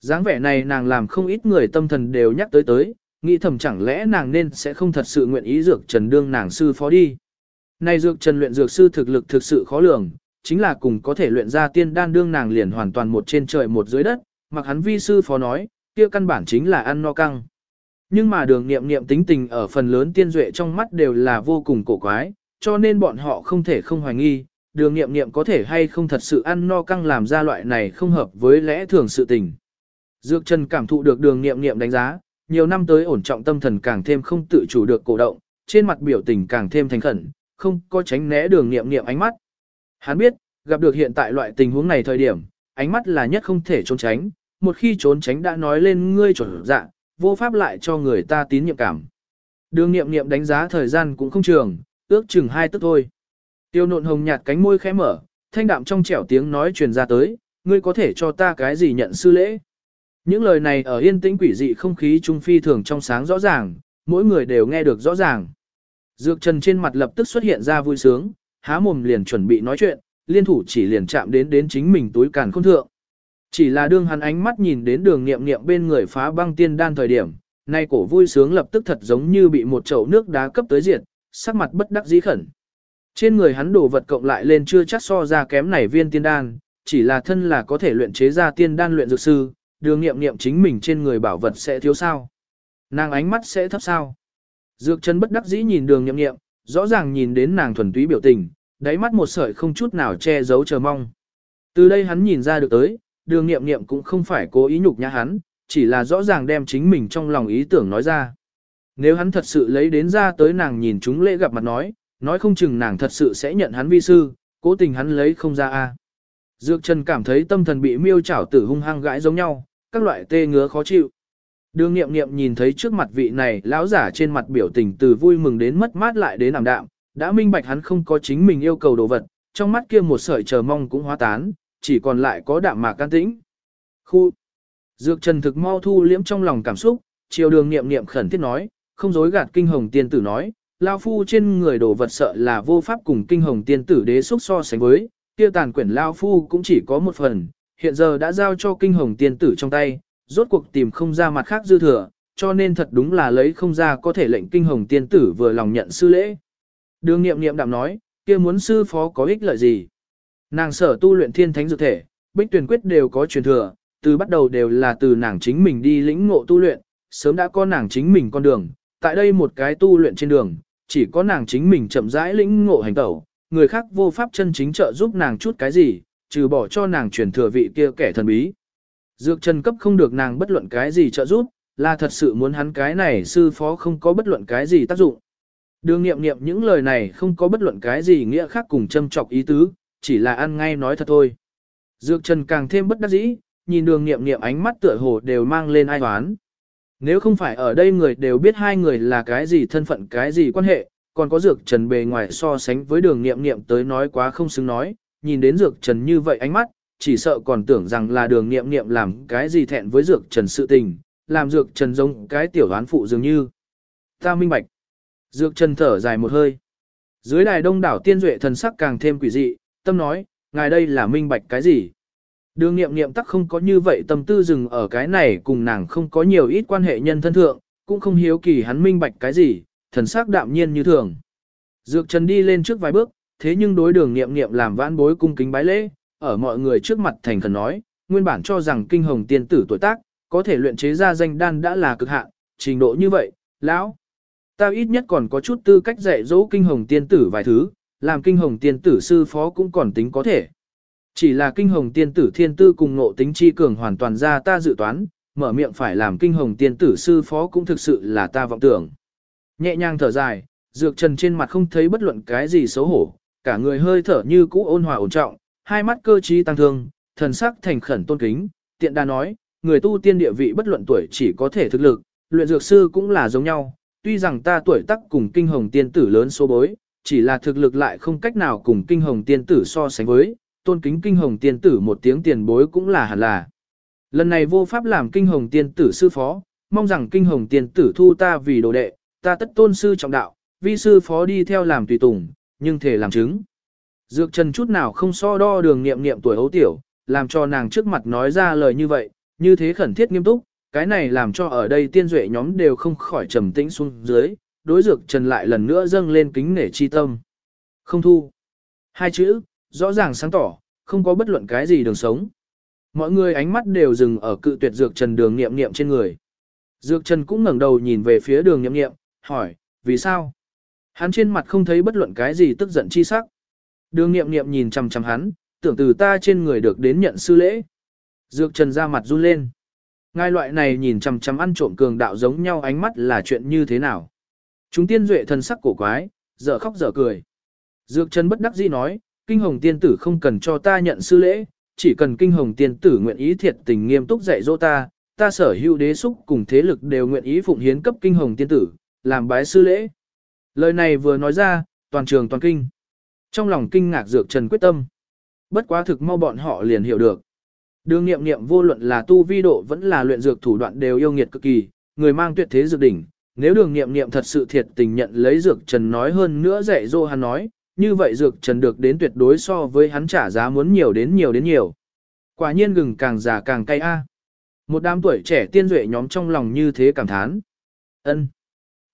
dáng vẻ này nàng làm không ít người tâm thần đều nhắc tới tới, nghĩ thầm chẳng lẽ nàng nên sẽ không thật sự nguyện ý dược trần đương nàng sư phó đi. Này dược trần luyện dược sư thực lực thực sự khó lường, chính là cùng có thể luyện ra tiên đan đương nàng liền hoàn toàn một trên trời một dưới đất, mặc hắn vi sư phó nói, kia căn bản chính là ăn no căng. Nhưng mà đường nghiệm nghiệm tính tình ở phần lớn tiên duệ trong mắt đều là vô cùng cổ quái, cho nên bọn họ không thể không hoài nghi, đường nghiệm nghiệm có thể hay không thật sự ăn no căng làm ra loại này không hợp với lẽ thường sự tình. Dược Trần cảm thụ được đường nghiệm nghiệm đánh giá, nhiều năm tới ổn trọng tâm thần càng thêm không tự chủ được cổ động, trên mặt biểu tình càng thêm thành khẩn, không có tránh né đường nghiệm nghiệm ánh mắt. Hắn biết, gặp được hiện tại loại tình huống này thời điểm, ánh mắt là nhất không thể trốn tránh, một khi trốn tránh đã nói lên ngươi chuẩn dạ, vô pháp lại cho người ta tín nhiệm cảm. Đường nghiệm nghiệm đánh giá thời gian cũng không trường, ước chừng hai tức thôi. Tiêu nộn hồng nhạt cánh môi khẽ mở, thanh đạm trong trẻo tiếng nói truyền ra tới, ngươi có thể cho ta cái gì nhận sư lễ. Những lời này ở yên tĩnh quỷ dị không khí trung phi thường trong sáng rõ ràng, mỗi người đều nghe được rõ ràng. Dược trần trên mặt lập tức xuất hiện ra vui sướng, há mồm liền chuẩn bị nói chuyện, liên thủ chỉ liền chạm đến đến chính mình túi càn khôn thượng. Chỉ là đương hắn ánh mắt nhìn đến đường nghiệm nghiệm bên người phá băng tiên đan thời điểm, nay cổ vui sướng lập tức thật giống như bị một chậu nước đá cấp tới diệt, sắc mặt bất đắc dĩ khẩn. Trên người hắn đổ vật cộng lại lên chưa chắc so ra kém này viên tiên đan, chỉ là thân là có thể luyện chế ra tiên đan luyện dược sư, đường nghiệm nghiệm chính mình trên người bảo vật sẽ thiếu sao. Nàng ánh mắt sẽ thấp sao. Dược chân bất đắc dĩ nhìn đường nghiệm nghiệm, rõ ràng nhìn đến nàng thuần túy biểu tình, đáy mắt một sợi không chút nào che giấu chờ mong. Từ đây hắn nhìn ra được tới, đường nghiệm nghiệm cũng không phải cố ý nhục nhã hắn, chỉ là rõ ràng đem chính mình trong lòng ý tưởng nói ra. Nếu hắn thật sự lấy đến ra tới nàng nhìn chúng lễ gặp mặt nói, nói không chừng nàng thật sự sẽ nhận hắn vi sư, cố tình hắn lấy không ra a. Dược Trần cảm thấy tâm thần bị miêu chảo tử hung hăng gãi giống nhau, các loại tê ngứa khó chịu. Đường nghiệm nghiệm nhìn thấy trước mặt vị này lão giả trên mặt biểu tình từ vui mừng đến mất mát lại đến ảm đạm, đã minh bạch hắn không có chính mình yêu cầu đồ vật, trong mắt kia một sợi chờ mong cũng hóa tán, chỉ còn lại có đạm mạc can tĩnh. Khu Dược Trần thực mau thu liễm trong lòng cảm xúc, chiều đường niệm niệm khẩn thiết nói, không dối gạt kinh hồng tiên tử nói, lao phu trên người đồ vật sợ là vô pháp cùng kinh hồng tiên tử đế xúc so sánh với, kia tàn quyển lao phu cũng chỉ có một phần, hiện giờ đã giao cho kinh hồng tiên tử trong tay, rốt cuộc tìm không ra mặt khác dư thừa, cho nên thật đúng là lấy không ra có thể lệnh kinh hồng tiên tử vừa lòng nhận sư lễ. Đường nghiệm nghiệm đạm nói, kia muốn sư phó có ích lợi gì? Nàng sở tu luyện thiên thánh dược thể, bích tuyển quyết đều có truyền thừa, từ bắt đầu đều là từ nàng chính mình đi lĩnh ngộ tu luyện, sớm đã có nàng chính mình con đường, tại đây một cái tu luyện trên đường, chỉ có nàng chính mình chậm rãi lĩnh ngộ hành tẩu, người khác vô pháp chân chính trợ giúp nàng chút cái gì, trừ bỏ cho nàng truyền thừa vị kia kẻ thần bí. Dược trần cấp không được nàng bất luận cái gì trợ giúp, là thật sự muốn hắn cái này sư phó không có bất luận cái gì tác dụng. Đường nghiệm nghiệm những lời này không có bất luận cái gì nghĩa khác cùng châm chọc ý tứ, chỉ là ăn ngay nói thật thôi. Dược trần càng thêm bất đắc dĩ, nhìn đường nghiệm nghiệm ánh mắt tựa hồ đều mang lên ai toán. Nếu không phải ở đây người đều biết hai người là cái gì thân phận cái gì quan hệ, còn có dược trần bề ngoài so sánh với đường nghiệm nghiệm tới nói quá không xứng nói, nhìn đến dược trần như vậy ánh mắt, chỉ sợ còn tưởng rằng là đường nghiệm nghiệm làm cái gì thẹn với dược trần sự tình, làm dược trần giống cái tiểu đoán phụ dường như. Ta minh bạch. Dược trần thở dài một hơi. Dưới đài đông đảo tiên duệ thần sắc càng thêm quỷ dị, tâm nói, ngài đây là minh bạch cái gì? Đường nghiệm nghiệm tắc không có như vậy tâm tư dừng ở cái này cùng nàng không có nhiều ít quan hệ nhân thân thượng, cũng không hiếu kỳ hắn minh bạch cái gì, thần sắc đạm nhiên như thường. Dược trần đi lên trước vài bước, thế nhưng đối đường nghiệm nghiệm làm vãn bối cung kính bái lễ, ở mọi người trước mặt thành khẩn nói, nguyên bản cho rằng kinh hồng tiên tử tuổi tác, có thể luyện chế ra danh đan đã là cực hạn, trình độ như vậy, lão. Ta ít nhất còn có chút tư cách dạy dỗ kinh hồng tiên tử vài thứ, làm kinh hồng tiên tử sư phó cũng còn tính có thể. Chỉ là kinh hồng tiên tử thiên tư cùng ngộ tính chi cường hoàn toàn ra ta dự toán, mở miệng phải làm kinh hồng tiên tử sư phó cũng thực sự là ta vọng tưởng. Nhẹ nhàng thở dài, dược trần trên mặt không thấy bất luận cái gì xấu hổ, cả người hơi thở như cũ ôn hòa ổn trọng, hai mắt cơ trí tăng thương, thần sắc thành khẩn tôn kính, tiện đa nói, người tu tiên địa vị bất luận tuổi chỉ có thể thực lực, luyện dược sư cũng là giống nhau, tuy rằng ta tuổi tác cùng kinh hồng tiên tử lớn số bối, chỉ là thực lực lại không cách nào cùng kinh hồng tiên tử so sánh với, tôn kính kinh hồng tiên tử một tiếng tiền bối cũng là hẳn là. Lần này vô pháp làm kinh hồng tiên tử sư phó, mong rằng kinh hồng tiên tử thu ta vì đồ đệ, ta tất tôn sư trọng đạo, vi sư phó đi theo làm tùy tùng, nhưng thể làm chứng. Dược trần chút nào không so đo đường nghiệm nghiệm tuổi hấu tiểu, làm cho nàng trước mặt nói ra lời như vậy, như thế khẩn thiết nghiêm túc, cái này làm cho ở đây tiên duệ nhóm đều không khỏi trầm tĩnh xuống dưới, đối dược trần lại lần nữa dâng lên kính nể chi tâm. Không thu. Hai chữ, rõ ràng sáng tỏ, không có bất luận cái gì đường sống. Mọi người ánh mắt đều dừng ở cự tuyệt dược trần đường nghiệm nghiệm trên người. Dược trần cũng ngẩng đầu nhìn về phía đường nghiệm nghiệm, hỏi, vì sao? Hắn trên mặt không thấy bất luận cái gì tức giận chi sắc. Đường nghiệm nghiệm nhìn chằm chằm hắn, tưởng từ ta trên người được đến nhận sư lễ. Dược trần ra mặt run lên. Ngài loại này nhìn chằm chằm ăn trộm cường đạo giống nhau ánh mắt là chuyện như thế nào? Chúng tiên duệ thần sắc cổ quái, dở khóc dở cười. Dược trần bất đắc dĩ nói, kinh hồng tiên tử không cần cho ta nhận sư lễ, chỉ cần kinh hồng tiên tử nguyện ý thiệt tình nghiêm túc dạy dỗ ta, ta sở hữu đế xúc cùng thế lực đều nguyện ý phụng hiến cấp kinh hồng tiên tử, làm bái sư lễ. Lời này vừa nói ra, toàn trường toàn kinh. Trong lòng kinh ngạc dược trần quyết tâm. Bất quá thực mau bọn họ liền hiểu được. Đường nghiệm nghiệm vô luận là tu vi độ vẫn là luyện dược thủ đoạn đều yêu nghiệt cực kỳ, người mang tuyệt thế dược đỉnh. Nếu đường nghiệm nghiệm thật sự thiệt tình nhận lấy dược trần nói hơn nữa dạy dỗ hắn nói, như vậy dược trần được đến tuyệt đối so với hắn trả giá muốn nhiều đến nhiều đến nhiều. Quả nhiên gừng càng già càng cay a. Một đám tuổi trẻ tiên duệ nhóm trong lòng như thế cảm thán. Ân.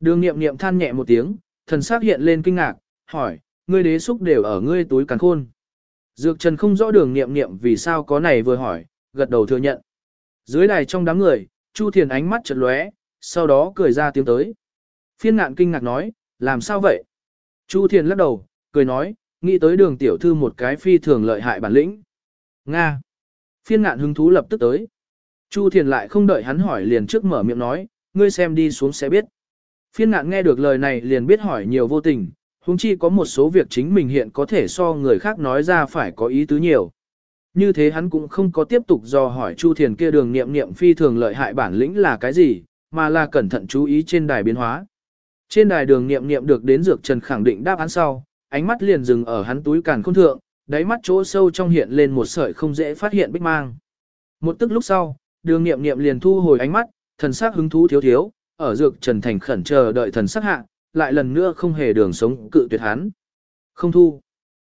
Đường nghiệm nghiệm than nhẹ một tiếng, thần sắc hiện lên kinh ngạc, hỏi, ngươi đế xúc đều ở ngươi túi càn khôn. Dược trần không rõ đường nghiệm nghiệm vì sao có này vừa hỏi, gật đầu thừa nhận. Dưới đài trong đám người, Chu Thiền ánh mắt chật lóe, sau đó cười ra tiếng tới. Phiên ngạn kinh ngạc nói, làm sao vậy? Chu Thiền lắc đầu, cười nói, nghĩ tới đường tiểu thư một cái phi thường lợi hại bản lĩnh. Nga. Phiên ngạn hứng thú lập tức tới. Chu Thiền lại không đợi hắn hỏi liền trước mở miệng nói, ngươi xem đi xuống sẽ biết. Phiên ngạn nghe được lời này liền biết hỏi nhiều vô tình, huống chi có một số việc chính mình hiện có thể so người khác nói ra phải có ý tứ nhiều. Như thế hắn cũng không có tiếp tục do hỏi Chu Thiền kia đường niệm niệm phi thường lợi hại bản lĩnh là cái gì, mà là cẩn thận chú ý trên đài biến hóa. Trên đài đường niệm niệm được đến dược trần khẳng định đáp án sau, ánh mắt liền dừng ở hắn túi càn khôn thượng, đáy mắt chỗ sâu trong hiện lên một sợi không dễ phát hiện bích mang. Một tức lúc sau, đường niệm niệm liền thu hồi ánh mắt, thần sắc hứng thú thiếu thiếu, ở dược trần thành khẩn chờ đợi thần sắc hạ, lại lần nữa không hề đường sống cự tuyệt hắn. Không thu.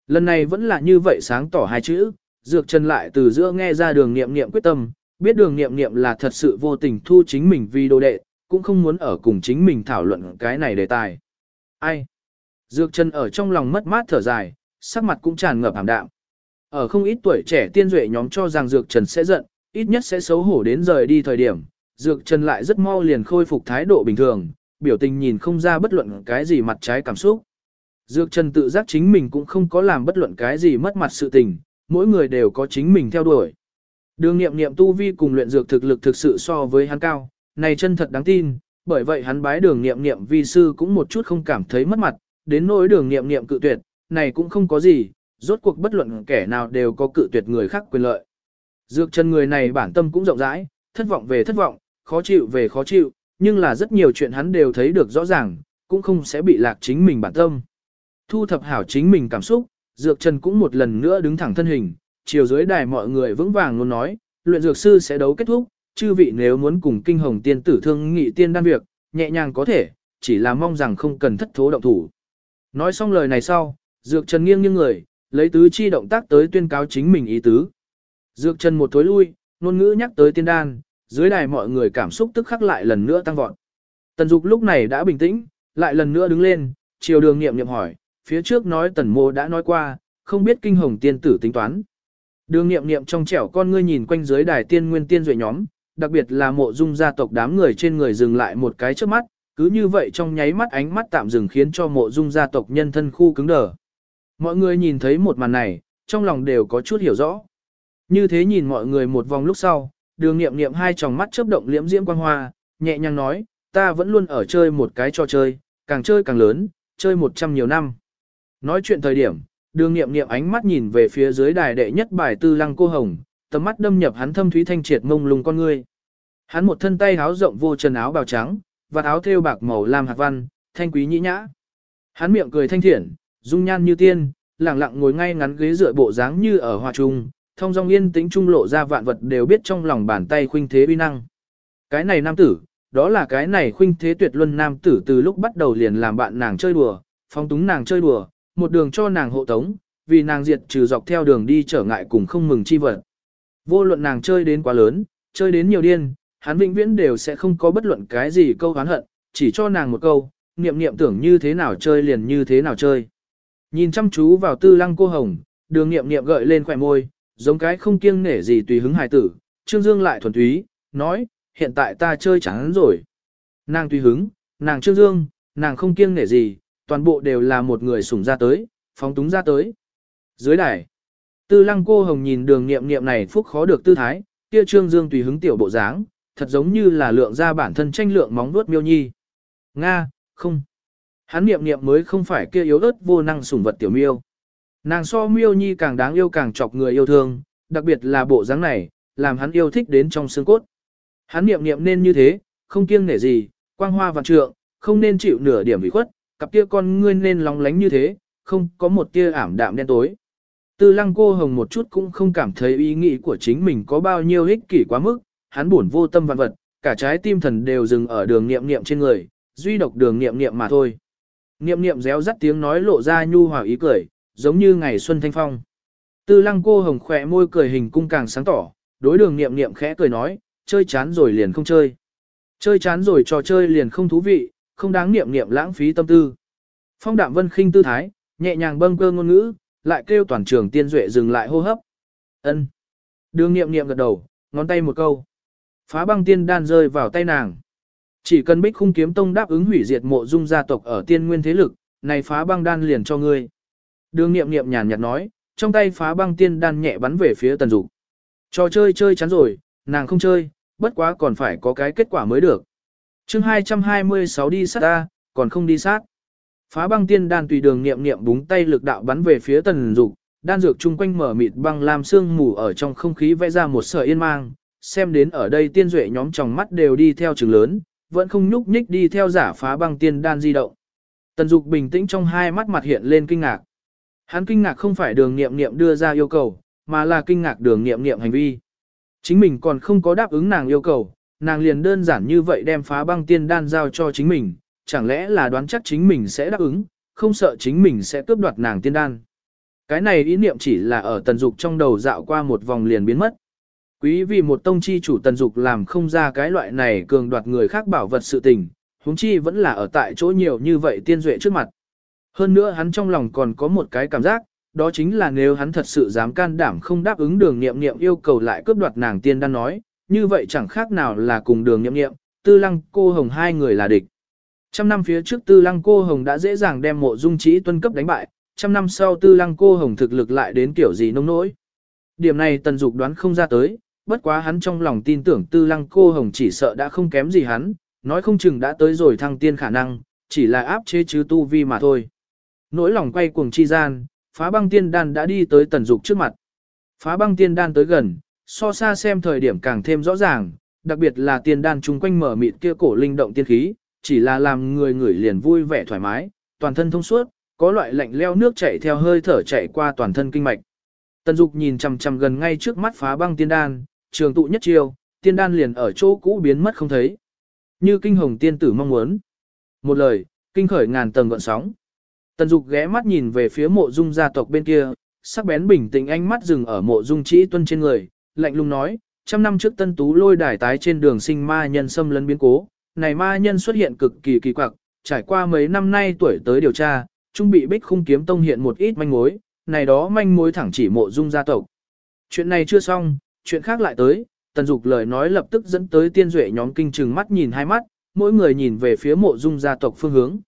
Lần này vẫn là như vậy sáng tỏ hai chữ, dược trần lại từ giữa nghe ra đường nghiệm nghiệm quyết tâm, biết đường nghiệm nghiệm là thật sự vô tình thu chính mình vì đồ đệ, cũng không muốn ở cùng chính mình thảo luận cái này đề tài. Ai? Dược trần ở trong lòng mất mát thở dài, sắc mặt cũng tràn ngập hàm đạm. Ở không ít tuổi trẻ tiên duệ nhóm cho rằng Dược Trần sẽ giận, ít nhất sẽ xấu hổ đến rời đi thời điểm. Dược Trần lại rất mau liền khôi phục thái độ bình thường, biểu tình nhìn không ra bất luận cái gì mặt trái cảm xúc. Dược Trần tự giác chính mình cũng không có làm bất luận cái gì mất mặt sự tình, mỗi người đều có chính mình theo đuổi. Đường nghiệm nghiệm tu vi cùng luyện dược thực lực thực sự so với hắn cao, này chân thật đáng tin, bởi vậy hắn bái đường nghiệm nghiệm vi sư cũng một chút không cảm thấy mất mặt, đến nỗi đường nghiệm nghiệm cự tuyệt, này cũng không có gì, rốt cuộc bất luận kẻ nào đều có cự tuyệt người khác quyền lợi. Dược chân người này bản tâm cũng rộng rãi, thất vọng về thất vọng, khó chịu về khó chịu, nhưng là rất nhiều chuyện hắn đều thấy được rõ ràng, cũng không sẽ bị lạc chính mình bản tâm. Thu thập hảo chính mình cảm xúc, Dược Trần cũng một lần nữa đứng thẳng thân hình, chiều dưới đài mọi người vững vàng luôn nói, luyện dược sư sẽ đấu kết thúc, chư vị nếu muốn cùng kinh hồng tiên tử thương nghị tiên đan việc, nhẹ nhàng có thể, chỉ là mong rằng không cần thất thố động thủ. Nói xong lời này sau, Dược Trần nghiêng nghiêng người, lấy tứ chi động tác tới tuyên cáo chính mình ý tứ. Dược Trần một thối lui, ngôn ngữ nhắc tới tiên đan, dưới đài mọi người cảm xúc tức khắc lại lần nữa tăng vọt. Tần Dục lúc này đã bình tĩnh, lại lần nữa đứng lên, chiều đường nghiệm nghiệm hỏi, phía trước nói tần mô đã nói qua, không biết kinh hồng tiên tử tính toán. Đường nghiệm nghiệm trong trẻo con ngươi nhìn quanh dưới đài tiên nguyên tiên duệ nhóm, đặc biệt là mộ dung gia tộc đám người trên người dừng lại một cái trước mắt, cứ như vậy trong nháy mắt ánh mắt tạm dừng khiến cho mộ dung gia tộc nhân thân khu cứng đờ. Mọi người nhìn thấy một màn này, trong lòng đều có chút hiểu rõ. Như thế nhìn mọi người một vòng lúc sau, đường nghiệm nghiệm hai tròng mắt chớp động liễm diễm quang hoa, nhẹ nhàng nói, ta vẫn luôn ở chơi một cái trò chơi, càng chơi càng lớn, chơi một trăm nhiều năm. Nói chuyện thời điểm, đường nghiệm nghiệm ánh mắt nhìn về phía dưới đài đệ nhất bài tư lăng cô hồng, tầm mắt đâm nhập hắn thâm thúy thanh triệt mông lung con ngươi. Hắn một thân tay áo rộng vô trần áo bào trắng, và áo thêu bạc màu lam hạt văn, thanh quý nhĩ nhã. Hắn miệng cười thanh thiện, dung nhan như tiên, lặng lặng ngồi ngay ngắn ghế dựa bộ dáng như ở hòa trung, thông dong yên tĩnh trung lộ ra vạn vật đều biết trong lòng bàn tay khuynh thế uy năng. Cái này nam tử, đó là cái này khuynh thế tuyệt luân nam tử từ lúc bắt đầu liền làm bạn nàng chơi đùa, phong túng nàng chơi đùa, một đường cho nàng hộ tống, vì nàng diệt trừ dọc theo đường đi trở ngại cùng không mừng chi vật. Vô luận nàng chơi đến quá lớn, chơi đến nhiều điên, hắn vĩnh viễn đều sẽ không có bất luận cái gì câu hán hận, chỉ cho nàng một câu, niệm niệm tưởng như thế nào chơi liền như thế nào chơi. Nhìn chăm chú vào tư lăng cô hồng, đường niệm niệm gợi lên khỏe môi, giống cái không kiêng nể gì tùy hứng hài tử, Trương Dương lại thuần túy, nói, hiện tại ta chơi chán rồi. Nàng tùy hứng, nàng Trương Dương, nàng không kiêng nể gì, toàn bộ đều là một người sủng ra tới, phóng túng ra tới. Dưới đài, tư lăng cô hồng nhìn đường nghiệm nghiệm này phúc khó được tư thái, kia Trương Dương tùy hứng tiểu bộ dáng, thật giống như là lượng ra bản thân tranh lượng móng vuốt miêu nhi. Nga, không. Hắn niệm niệm mới không phải kia yếu ớt vô năng sủng vật tiểu miêu. Nàng so miêu nhi càng đáng yêu càng chọc người yêu thương, đặc biệt là bộ dáng này, làm hắn yêu thích đến trong xương cốt. Hắn niệm niệm nên như thế, không kiêng nể gì, quang hoa vạn trượng, không nên chịu nửa điểm bị khuất, cặp kia con ngươi nên lóng lánh như thế, không có một tia ảm đạm đen tối. Tư lăng cô hồng một chút cũng không cảm thấy ý nghĩ của chính mình có bao nhiêu ích kỷ quá mức, hắn buồn vô tâm vạn vật, cả trái tim thần đều dừng ở đường niệm niệm trên người, duy độc đường niệm niệm mà thôi. Niệm niệm réo rắt tiếng nói lộ ra nhu hòa ý cười, giống như ngày xuân thanh phong. Tư lăng cô hồng khỏe môi cười hình cung càng sáng tỏ, đối đường niệm niệm khẽ cười nói, chơi chán rồi liền không chơi. Chơi chán rồi trò chơi liền không thú vị, không đáng niệm niệm lãng phí tâm tư. Phong đạm vân khinh tư thái, nhẹ nhàng bâng cơ ngôn ngữ, lại kêu toàn trường tiên duệ dừng lại hô hấp. Ân. Đường niệm niệm gật đầu, ngón tay một câu. Phá băng tiên đan rơi vào tay nàng. Chỉ cần bích khung kiếm tông đáp ứng hủy diệt mộ dung gia tộc ở tiên nguyên thế lực, này phá băng đan liền cho ngươi. Đường nghiệm nghiệm nhàn nhạt nói, trong tay phá băng tiên đan nhẹ bắn về phía tần dục. Trò chơi chơi chán rồi, nàng không chơi, bất quá còn phải có cái kết quả mới được. chương 226 đi sát ta, còn không đi sát. Phá băng tiên đan tùy đường nghiệm nghiệm búng tay lực đạo bắn về phía tần dục, đan dược chung quanh mở mịt băng làm sương mù ở trong không khí vẽ ra một sợi yên mang, xem đến ở đây tiên duệ nhóm trong mắt đều đi theo trường lớn, vẫn không nhúc nhích đi theo giả phá băng tiên đan di động. Tần Dục bình tĩnh trong hai mắt mặt hiện lên kinh ngạc. Hắn kinh ngạc không phải đường nghiệm nghiệm đưa ra yêu cầu, mà là kinh ngạc đường nghiệm nghiệm hành vi. Chính mình còn không có đáp ứng nàng yêu cầu, nàng liền đơn giản như vậy đem phá băng tiên đan giao cho chính mình, chẳng lẽ là đoán chắc chính mình sẽ đáp ứng, không sợ chính mình sẽ cướp đoạt nàng tiên đan. Cái này ý niệm chỉ là ở tần dục trong đầu dạo qua một vòng liền biến mất. Quý vì một tông chi chủ tần dục làm không ra cái loại này cường đoạt người khác bảo vật sự tình, huống chi vẫn là ở tại chỗ nhiều như vậy tiên duệ trước mặt. Hơn nữa hắn trong lòng còn có một cái cảm giác, đó chính là nếu hắn thật sự dám can đảm không đáp ứng đường nghiệm nghiệm yêu cầu lại cướp đoạt nàng tiên đan nói, như vậy chẳng khác nào là cùng đường nghiệm nghiệm, tư lăng cô hồng hai người là địch. Trăm năm phía trước tư lăng cô hồng đã dễ dàng đem mộ dung trí tuân cấp đánh bại, trăm năm sau tư lăng cô hồng thực lực lại đến kiểu gì nông nỗi. Điểm này tần dục đoán không ra tới, bất quá hắn trong lòng tin tưởng tư lăng cô hồng chỉ sợ đã không kém gì hắn, nói không chừng đã tới rồi thăng tiên khả năng, chỉ là áp chế chứ tu vi mà thôi. Nỗi lòng quay cuồng chi gian, phá băng tiên đan đã đi tới tần dục trước mặt. Phá băng tiên đan tới gần, so xa xem thời điểm càng thêm rõ ràng, đặc biệt là tiên đan chung quanh mở mịt kia cổ linh động tiên khí, chỉ là làm người người liền vui vẻ thoải mái, toàn thân thông suốt, có loại lạnh leo nước chảy theo hơi thở chạy qua toàn thân kinh mạch. Tần Dục nhìn chằm chằm gần ngay trước mắt phá băng tiên đan, trường tụ nhất chiêu, tiên đan liền ở chỗ cũ biến mất không thấy. Như kinh hồng tiên tử mong muốn. Một lời, kinh khởi ngàn tầng gợn sóng. Tần Dục ghé mắt nhìn về phía mộ dung gia tộc bên kia, sắc bén bình tĩnh ánh mắt dừng ở mộ dung trĩ tuân trên người, lạnh lùng nói, trăm năm trước tân tú lôi đài tái trên đường sinh ma nhân xâm lấn biến cố, này ma nhân xuất hiện cực kỳ kỳ quặc, trải qua mấy năm nay tuổi tới điều tra, trung bị bích khung kiếm tông hiện một ít manh mối, này đó manh mối thẳng chỉ mộ dung gia tộc. Chuyện này chưa xong, chuyện khác lại tới, tần dục lời nói lập tức dẫn tới tiên duệ nhóm kinh trừng mắt nhìn hai mắt, mỗi người nhìn về phía mộ dung gia tộc phương hướng.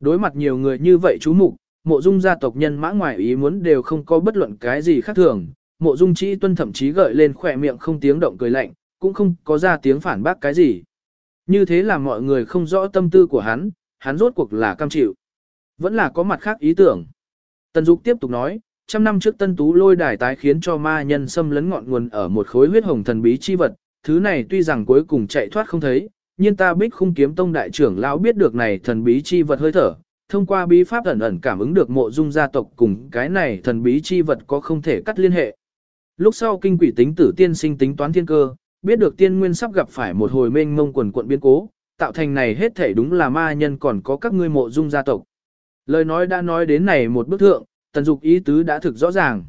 Đối mặt nhiều người như vậy chú mục, mộ dung gia tộc nhân mã ngoài ý muốn đều không có bất luận cái gì khác thường, mộ dung chỉ tuân thậm chí gợi lên khỏe miệng không tiếng động cười lạnh, cũng không có ra tiếng phản bác cái gì. Như thế là mọi người không rõ tâm tư của hắn, hắn rốt cuộc là cam chịu. Vẫn là có mặt khác ý tưởng. Tần Dục tiếp tục nói, trăm năm trước tân tú lôi đài tái khiến cho ma nhân xâm lấn ngọn nguồn ở một khối huyết hồng thần bí chi vật, thứ này tuy rằng cuối cùng chạy thoát không thấy, nhưng ta bích khung kiếm tông đại trưởng lão biết được này thần bí chi vật hơi thở, thông qua bí pháp ẩn ẩn cảm ứng được mộ dung gia tộc cùng cái này thần bí chi vật có không thể cắt liên hệ. Lúc sau kinh quỷ tính tử tiên sinh tính toán thiên cơ, biết được tiên nguyên sắp gặp phải một hồi mênh mông quần quận biến cố, tạo thành này hết thể đúng là ma nhân còn có các ngươi mộ dung gia tộc. Lời nói đã nói đến này một bức thượng, tần dục ý tứ đã thực rõ ràng.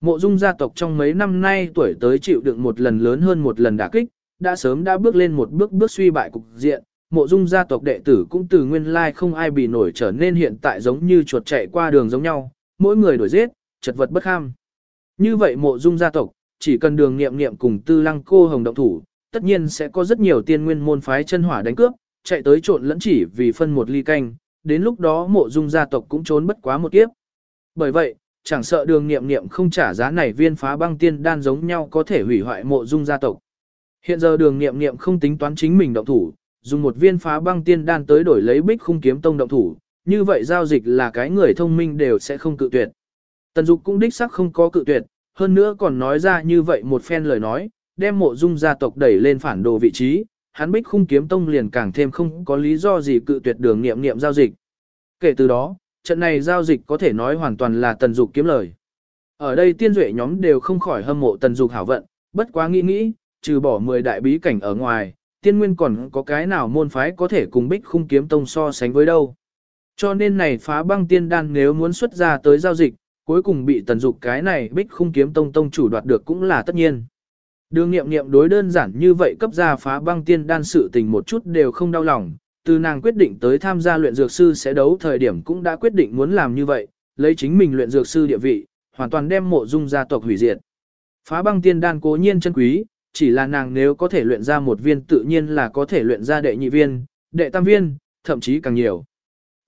Mộ dung gia tộc trong mấy năm nay tuổi tới chịu đựng một lần lớn hơn một lần đả kích, đã sớm đã bước lên một bước bước suy bại cục diện, mộ dung gia tộc đệ tử cũng từ nguyên lai không ai bị nổi trở nên hiện tại giống như chuột chạy qua đường giống nhau, mỗi người đuổi giết, chật vật bất ham Như vậy mộ dung gia tộc, chỉ cần đường nghiệm nghiệm cùng tư lăng cô hồng động thủ, tất nhiên sẽ có rất nhiều tiên nguyên môn phái chân hỏa đánh cướp, chạy tới trộn lẫn chỉ vì phân một ly canh, đến lúc đó mộ dung gia tộc cũng trốn bất quá một kiếp. Bởi vậy, chẳng sợ đường nghiệm nghiệm không trả giá này viên phá băng tiên đan giống nhau có thể hủy hoại mộ dung gia tộc. Hiện giờ đường nghiệm nghiệm không tính toán chính mình động thủ, dùng một viên phá băng tiên đan tới đổi lấy bích khung kiếm tông động thủ, như vậy giao dịch là cái người thông minh đều sẽ không cự tuyệt. Tần Dục cũng đích sắc không có cự tuyệt, hơn nữa còn nói ra như vậy một phen lời nói, đem mộ dung gia tộc đẩy lên phản đồ vị trí, hắn bích khung kiếm tông liền càng thêm không có lý do gì cự tuyệt đường nghiệm nghiệm giao dịch. Kể từ đó, trận này giao dịch có thể nói hoàn toàn là tần dục kiếm lời. Ở đây tiên duệ nhóm đều không khỏi hâm mộ tần dục hảo vận, bất quá nghĩ nghĩ, trừ bỏ 10 đại bí cảnh ở ngoài, tiên nguyên còn có cái nào môn phái có thể cùng bích khung kiếm tông so sánh với đâu. Cho nên này phá băng tiên đan nếu muốn xuất ra tới giao dịch, cuối cùng bị tần dục cái này bích khung kiếm tông tông chủ đoạt được cũng là tất nhiên. Đường nghiệm nghiệm đối đơn giản như vậy cấp ra phá băng tiên đan sự tình một chút đều không đau lòng, từ nàng quyết định tới tham gia luyện dược sư sẽ đấu thời điểm cũng đã quyết định muốn làm như vậy, lấy chính mình luyện dược sư địa vị, hoàn toàn đem mộ dung gia tộc hủy diệt. Phá băng tiên đan cố nhiên chân quý, chỉ là nàng nếu có thể luyện ra một viên tự nhiên là có thể luyện ra đệ nhị viên, đệ tam viên, thậm chí càng nhiều.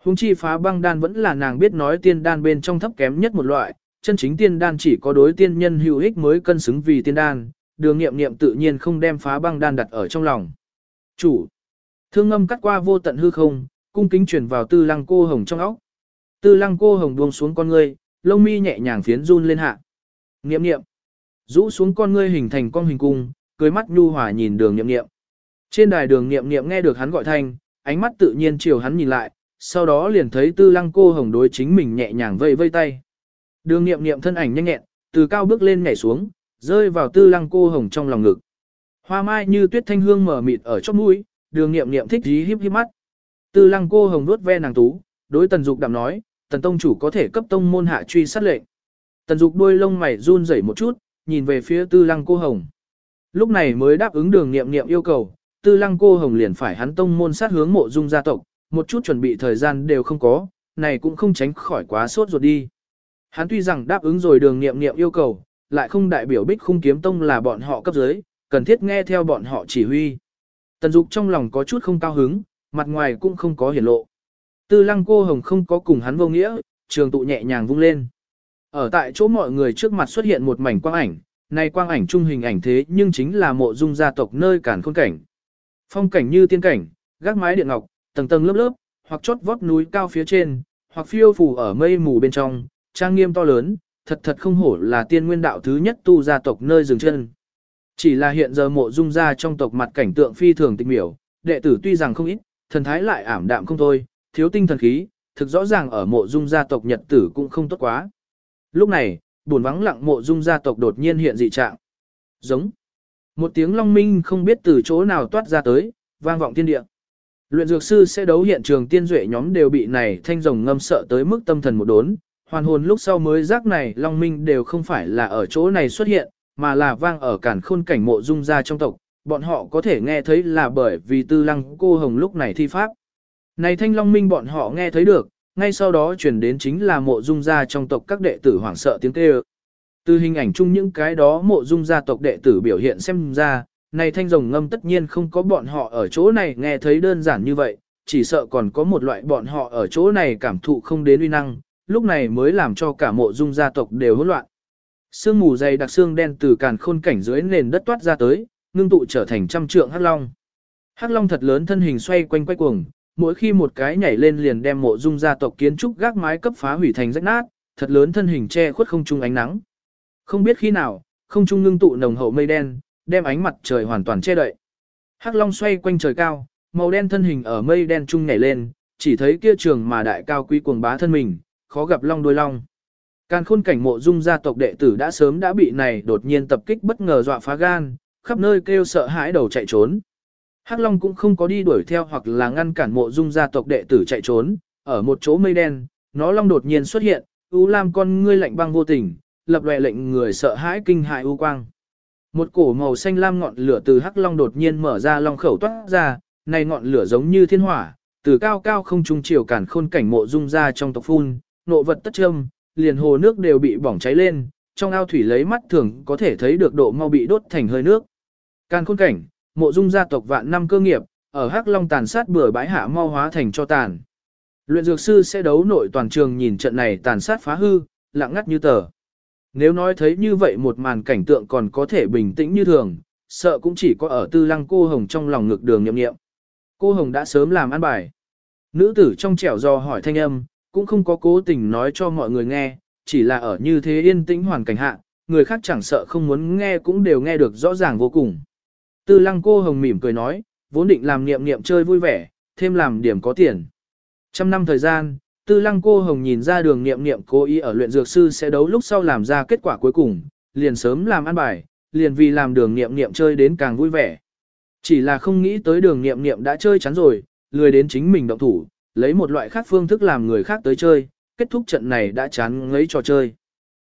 Hùng chi phá băng đan vẫn là nàng biết nói tiên đan bên trong thấp kém nhất một loại, chân chính tiên đan chỉ có đối tiên nhân hữu ích mới cân xứng vì tiên đan, đường nghiệm nghiệm tự nhiên không đem phá băng đan đặt ở trong lòng. Chủ, thương âm cắt qua vô tận hư không, cung kính truyền vào tư lăng cô hồng trong óc. Tư lăng cô hồng buông xuống con ngươi, lông mi nhẹ nhàng phiến run lên hạ. Nghiệm nghiệm, rũ xuống con ngươi hình thành con hình cung, cười mắt nhu hòa nhìn đường nghiệm nghiệm. Trên đài đường nghiệm nghiệm nghe được hắn gọi thanh, ánh mắt tự nhiên chiều hắn nhìn lại, sau đó liền thấy tư lăng cô hồng đối chính mình nhẹ nhàng vây vây tay. Đường nghiệm nghiệm thân ảnh nhanh nhẹn, từ cao bước lên nhảy xuống, rơi vào tư lăng cô hồng trong lòng ngực. Hoa mai như tuyết thanh hương mở mịt ở chóp mũi, đường nghiệm nghiệm thích dí hiếp hiếp mắt. Tư lăng cô hồng nuốt ve nàng tú, đối tần dục đạm nói, tần tông chủ có thể cấp tông môn hạ truy sát lệnh. Tần dục đôi lông mày run rẩy một chút, nhìn về phía tư lăng cô hồng. Lúc này mới đáp ứng đường nghiệm nghiệm yêu cầu, tư lăng cô hồng liền phải hắn tông môn sát hướng mộ dung gia tộc, một chút chuẩn bị thời gian đều không có, này cũng không tránh khỏi quá sốt ruột đi. Hắn tuy rằng đáp ứng rồi đường nghiệm nghiệm yêu cầu, lại không đại biểu bích khung kiếm tông là bọn họ cấp dưới, cần thiết nghe theo bọn họ chỉ huy. Tần Dục trong lòng có chút không cao hứng, mặt ngoài cũng không có hiển lộ. Tư lăng cô hồng không có cùng hắn vô nghĩa, trường tụ nhẹ nhàng vung lên. Ở tại chỗ mọi người trước mặt xuất hiện một mảnh quang ảnh, này quang ảnh trung hình ảnh thế nhưng chính là mộ dung gia tộc nơi cản khôn cảnh. Phong cảnh như tiên cảnh, gác mái điện ngọc, tầng tầng lớp lớp, hoặc chót vót núi cao phía trên, hoặc phiêu phù ở mây mù bên trong, trang nghiêm to lớn, thật thật không hổ là tiên nguyên đạo thứ nhất tu gia tộc nơi dừng chân. Chỉ là hiện giờ mộ dung gia trong tộc mặt cảnh tượng phi thường tịch miểu, đệ tử tuy rằng không ít, thần thái lại ảm đạm không thôi, thiếu tinh thần khí, thực rõ ràng ở mộ dung gia tộc nhật tử cũng không tốt quá. Lúc này, buồn vắng lặng mộ dung gia tộc đột nhiên hiện dị trạng. Giống. Một tiếng long minh không biết từ chỗ nào toát ra tới, vang vọng thiên địa. Luyện dược sư sẽ đấu hiện trường tiên duệ nhóm đều bị này thanh rồng ngâm sợ tới mức tâm thần một đốn, hoàn hồn lúc sau mới giác này long minh đều không phải là ở chỗ này xuất hiện, mà là vang ở cản khôn cảnh mộ dung gia trong tộc, bọn họ có thể nghe thấy là bởi vì tư lăng cô hồng lúc này thi pháp. Này thanh long minh bọn họ nghe thấy được, ngay sau đó chuyển đến chính là mộ dung gia trong tộc các đệ tử hoảng sợ tiếng kêu. Từ hình ảnh chung những cái đó mộ dung gia tộc đệ tử biểu hiện xem ra, này thanh rồng ngâm tất nhiên không có bọn họ ở chỗ này nghe thấy đơn giản như vậy, chỉ sợ còn có một loại bọn họ ở chỗ này cảm thụ không đến uy năng, lúc này mới làm cho cả mộ dung gia tộc đều hỗn loạn. Sương mù dày đặc xương đen từ càn khôn cảnh dưới nền đất toát ra tới, ngưng tụ trở thành trăm trượng hắc long. Hắc long thật lớn thân hình xoay quanh quay cuồng, mỗi khi một cái nhảy lên liền đem mộ dung gia tộc kiến trúc gác mái cấp phá hủy thành rách nát, thật lớn thân hình che khuất không trung ánh nắng. Không biết khi nào, không trung ngưng tụ nồng hậu mây đen, đem ánh mặt trời hoàn toàn che đậy. Hắc long xoay quanh trời cao, màu đen thân hình ở mây đen trung nhảy lên, chỉ thấy kia trường mà đại cao quý cuồng bá thân mình, khó gặp long đuôi long. Càn khôn cảnh mộ dung gia tộc đệ tử đã sớm đã bị này đột nhiên tập kích bất ngờ dọa phá gan, khắp nơi kêu sợ hãi đầu chạy trốn. Hắc Long cũng không có đi đuổi theo hoặc là ngăn cản mộ dung gia tộc đệ tử chạy trốn, ở một chỗ mây đen, nó Long đột nhiên xuất hiện, U Lam con ngươi lạnh băng vô tình, lập loè lệnh người sợ hãi kinh hại U Quang. Một cổ màu xanh lam ngọn lửa từ Hắc Long đột nhiên mở ra long khẩu toát ra, này ngọn lửa giống như thiên hỏa, từ cao cao không trung chiều cản khôn cảnh mộ dung ra trong tộc phun, nộ vật tất châm, liền hồ nước đều bị bỏng cháy lên, trong ao thủy lấy mắt thường có thể thấy được độ mau bị đốt thành hơi nước. Càn khôn cảnh, mộ dung gia tộc vạn năm cơ nghiệp, ở Hắc Long tàn sát bừa bãi hạ mau hóa thành cho tàn. Luyện dược sư sẽ đấu nội toàn trường nhìn trận này tàn sát phá hư, lặng ngắt như tờ. Nếu nói thấy như vậy một màn cảnh tượng còn có thể bình tĩnh như thường, sợ cũng chỉ có ở tư lăng cô hồng trong lòng ngực đường nhậm nghiệm. Cô hồng đã sớm làm ăn bài. Nữ tử trong trẻo do hỏi thanh âm, cũng không có cố tình nói cho mọi người nghe, chỉ là ở như thế yên tĩnh hoàn cảnh hạ, người khác chẳng sợ không muốn nghe cũng đều nghe được rõ ràng vô cùng. Tư lăng cô hồng mỉm cười nói, vốn định làm niệm niệm chơi vui vẻ, thêm làm điểm có tiền. Trăm năm thời gian, tư lăng cô hồng nhìn ra đường niệm niệm cố ý ở luyện dược sư sẽ đấu lúc sau làm ra kết quả cuối cùng, liền sớm làm ăn bài, liền vì làm đường niệm niệm chơi đến càng vui vẻ. Chỉ là không nghĩ tới đường niệm niệm đã chơi chắn rồi, lười đến chính mình động thủ, lấy một loại khác phương thức làm người khác tới chơi, kết thúc trận này đã chán ngấy trò chơi.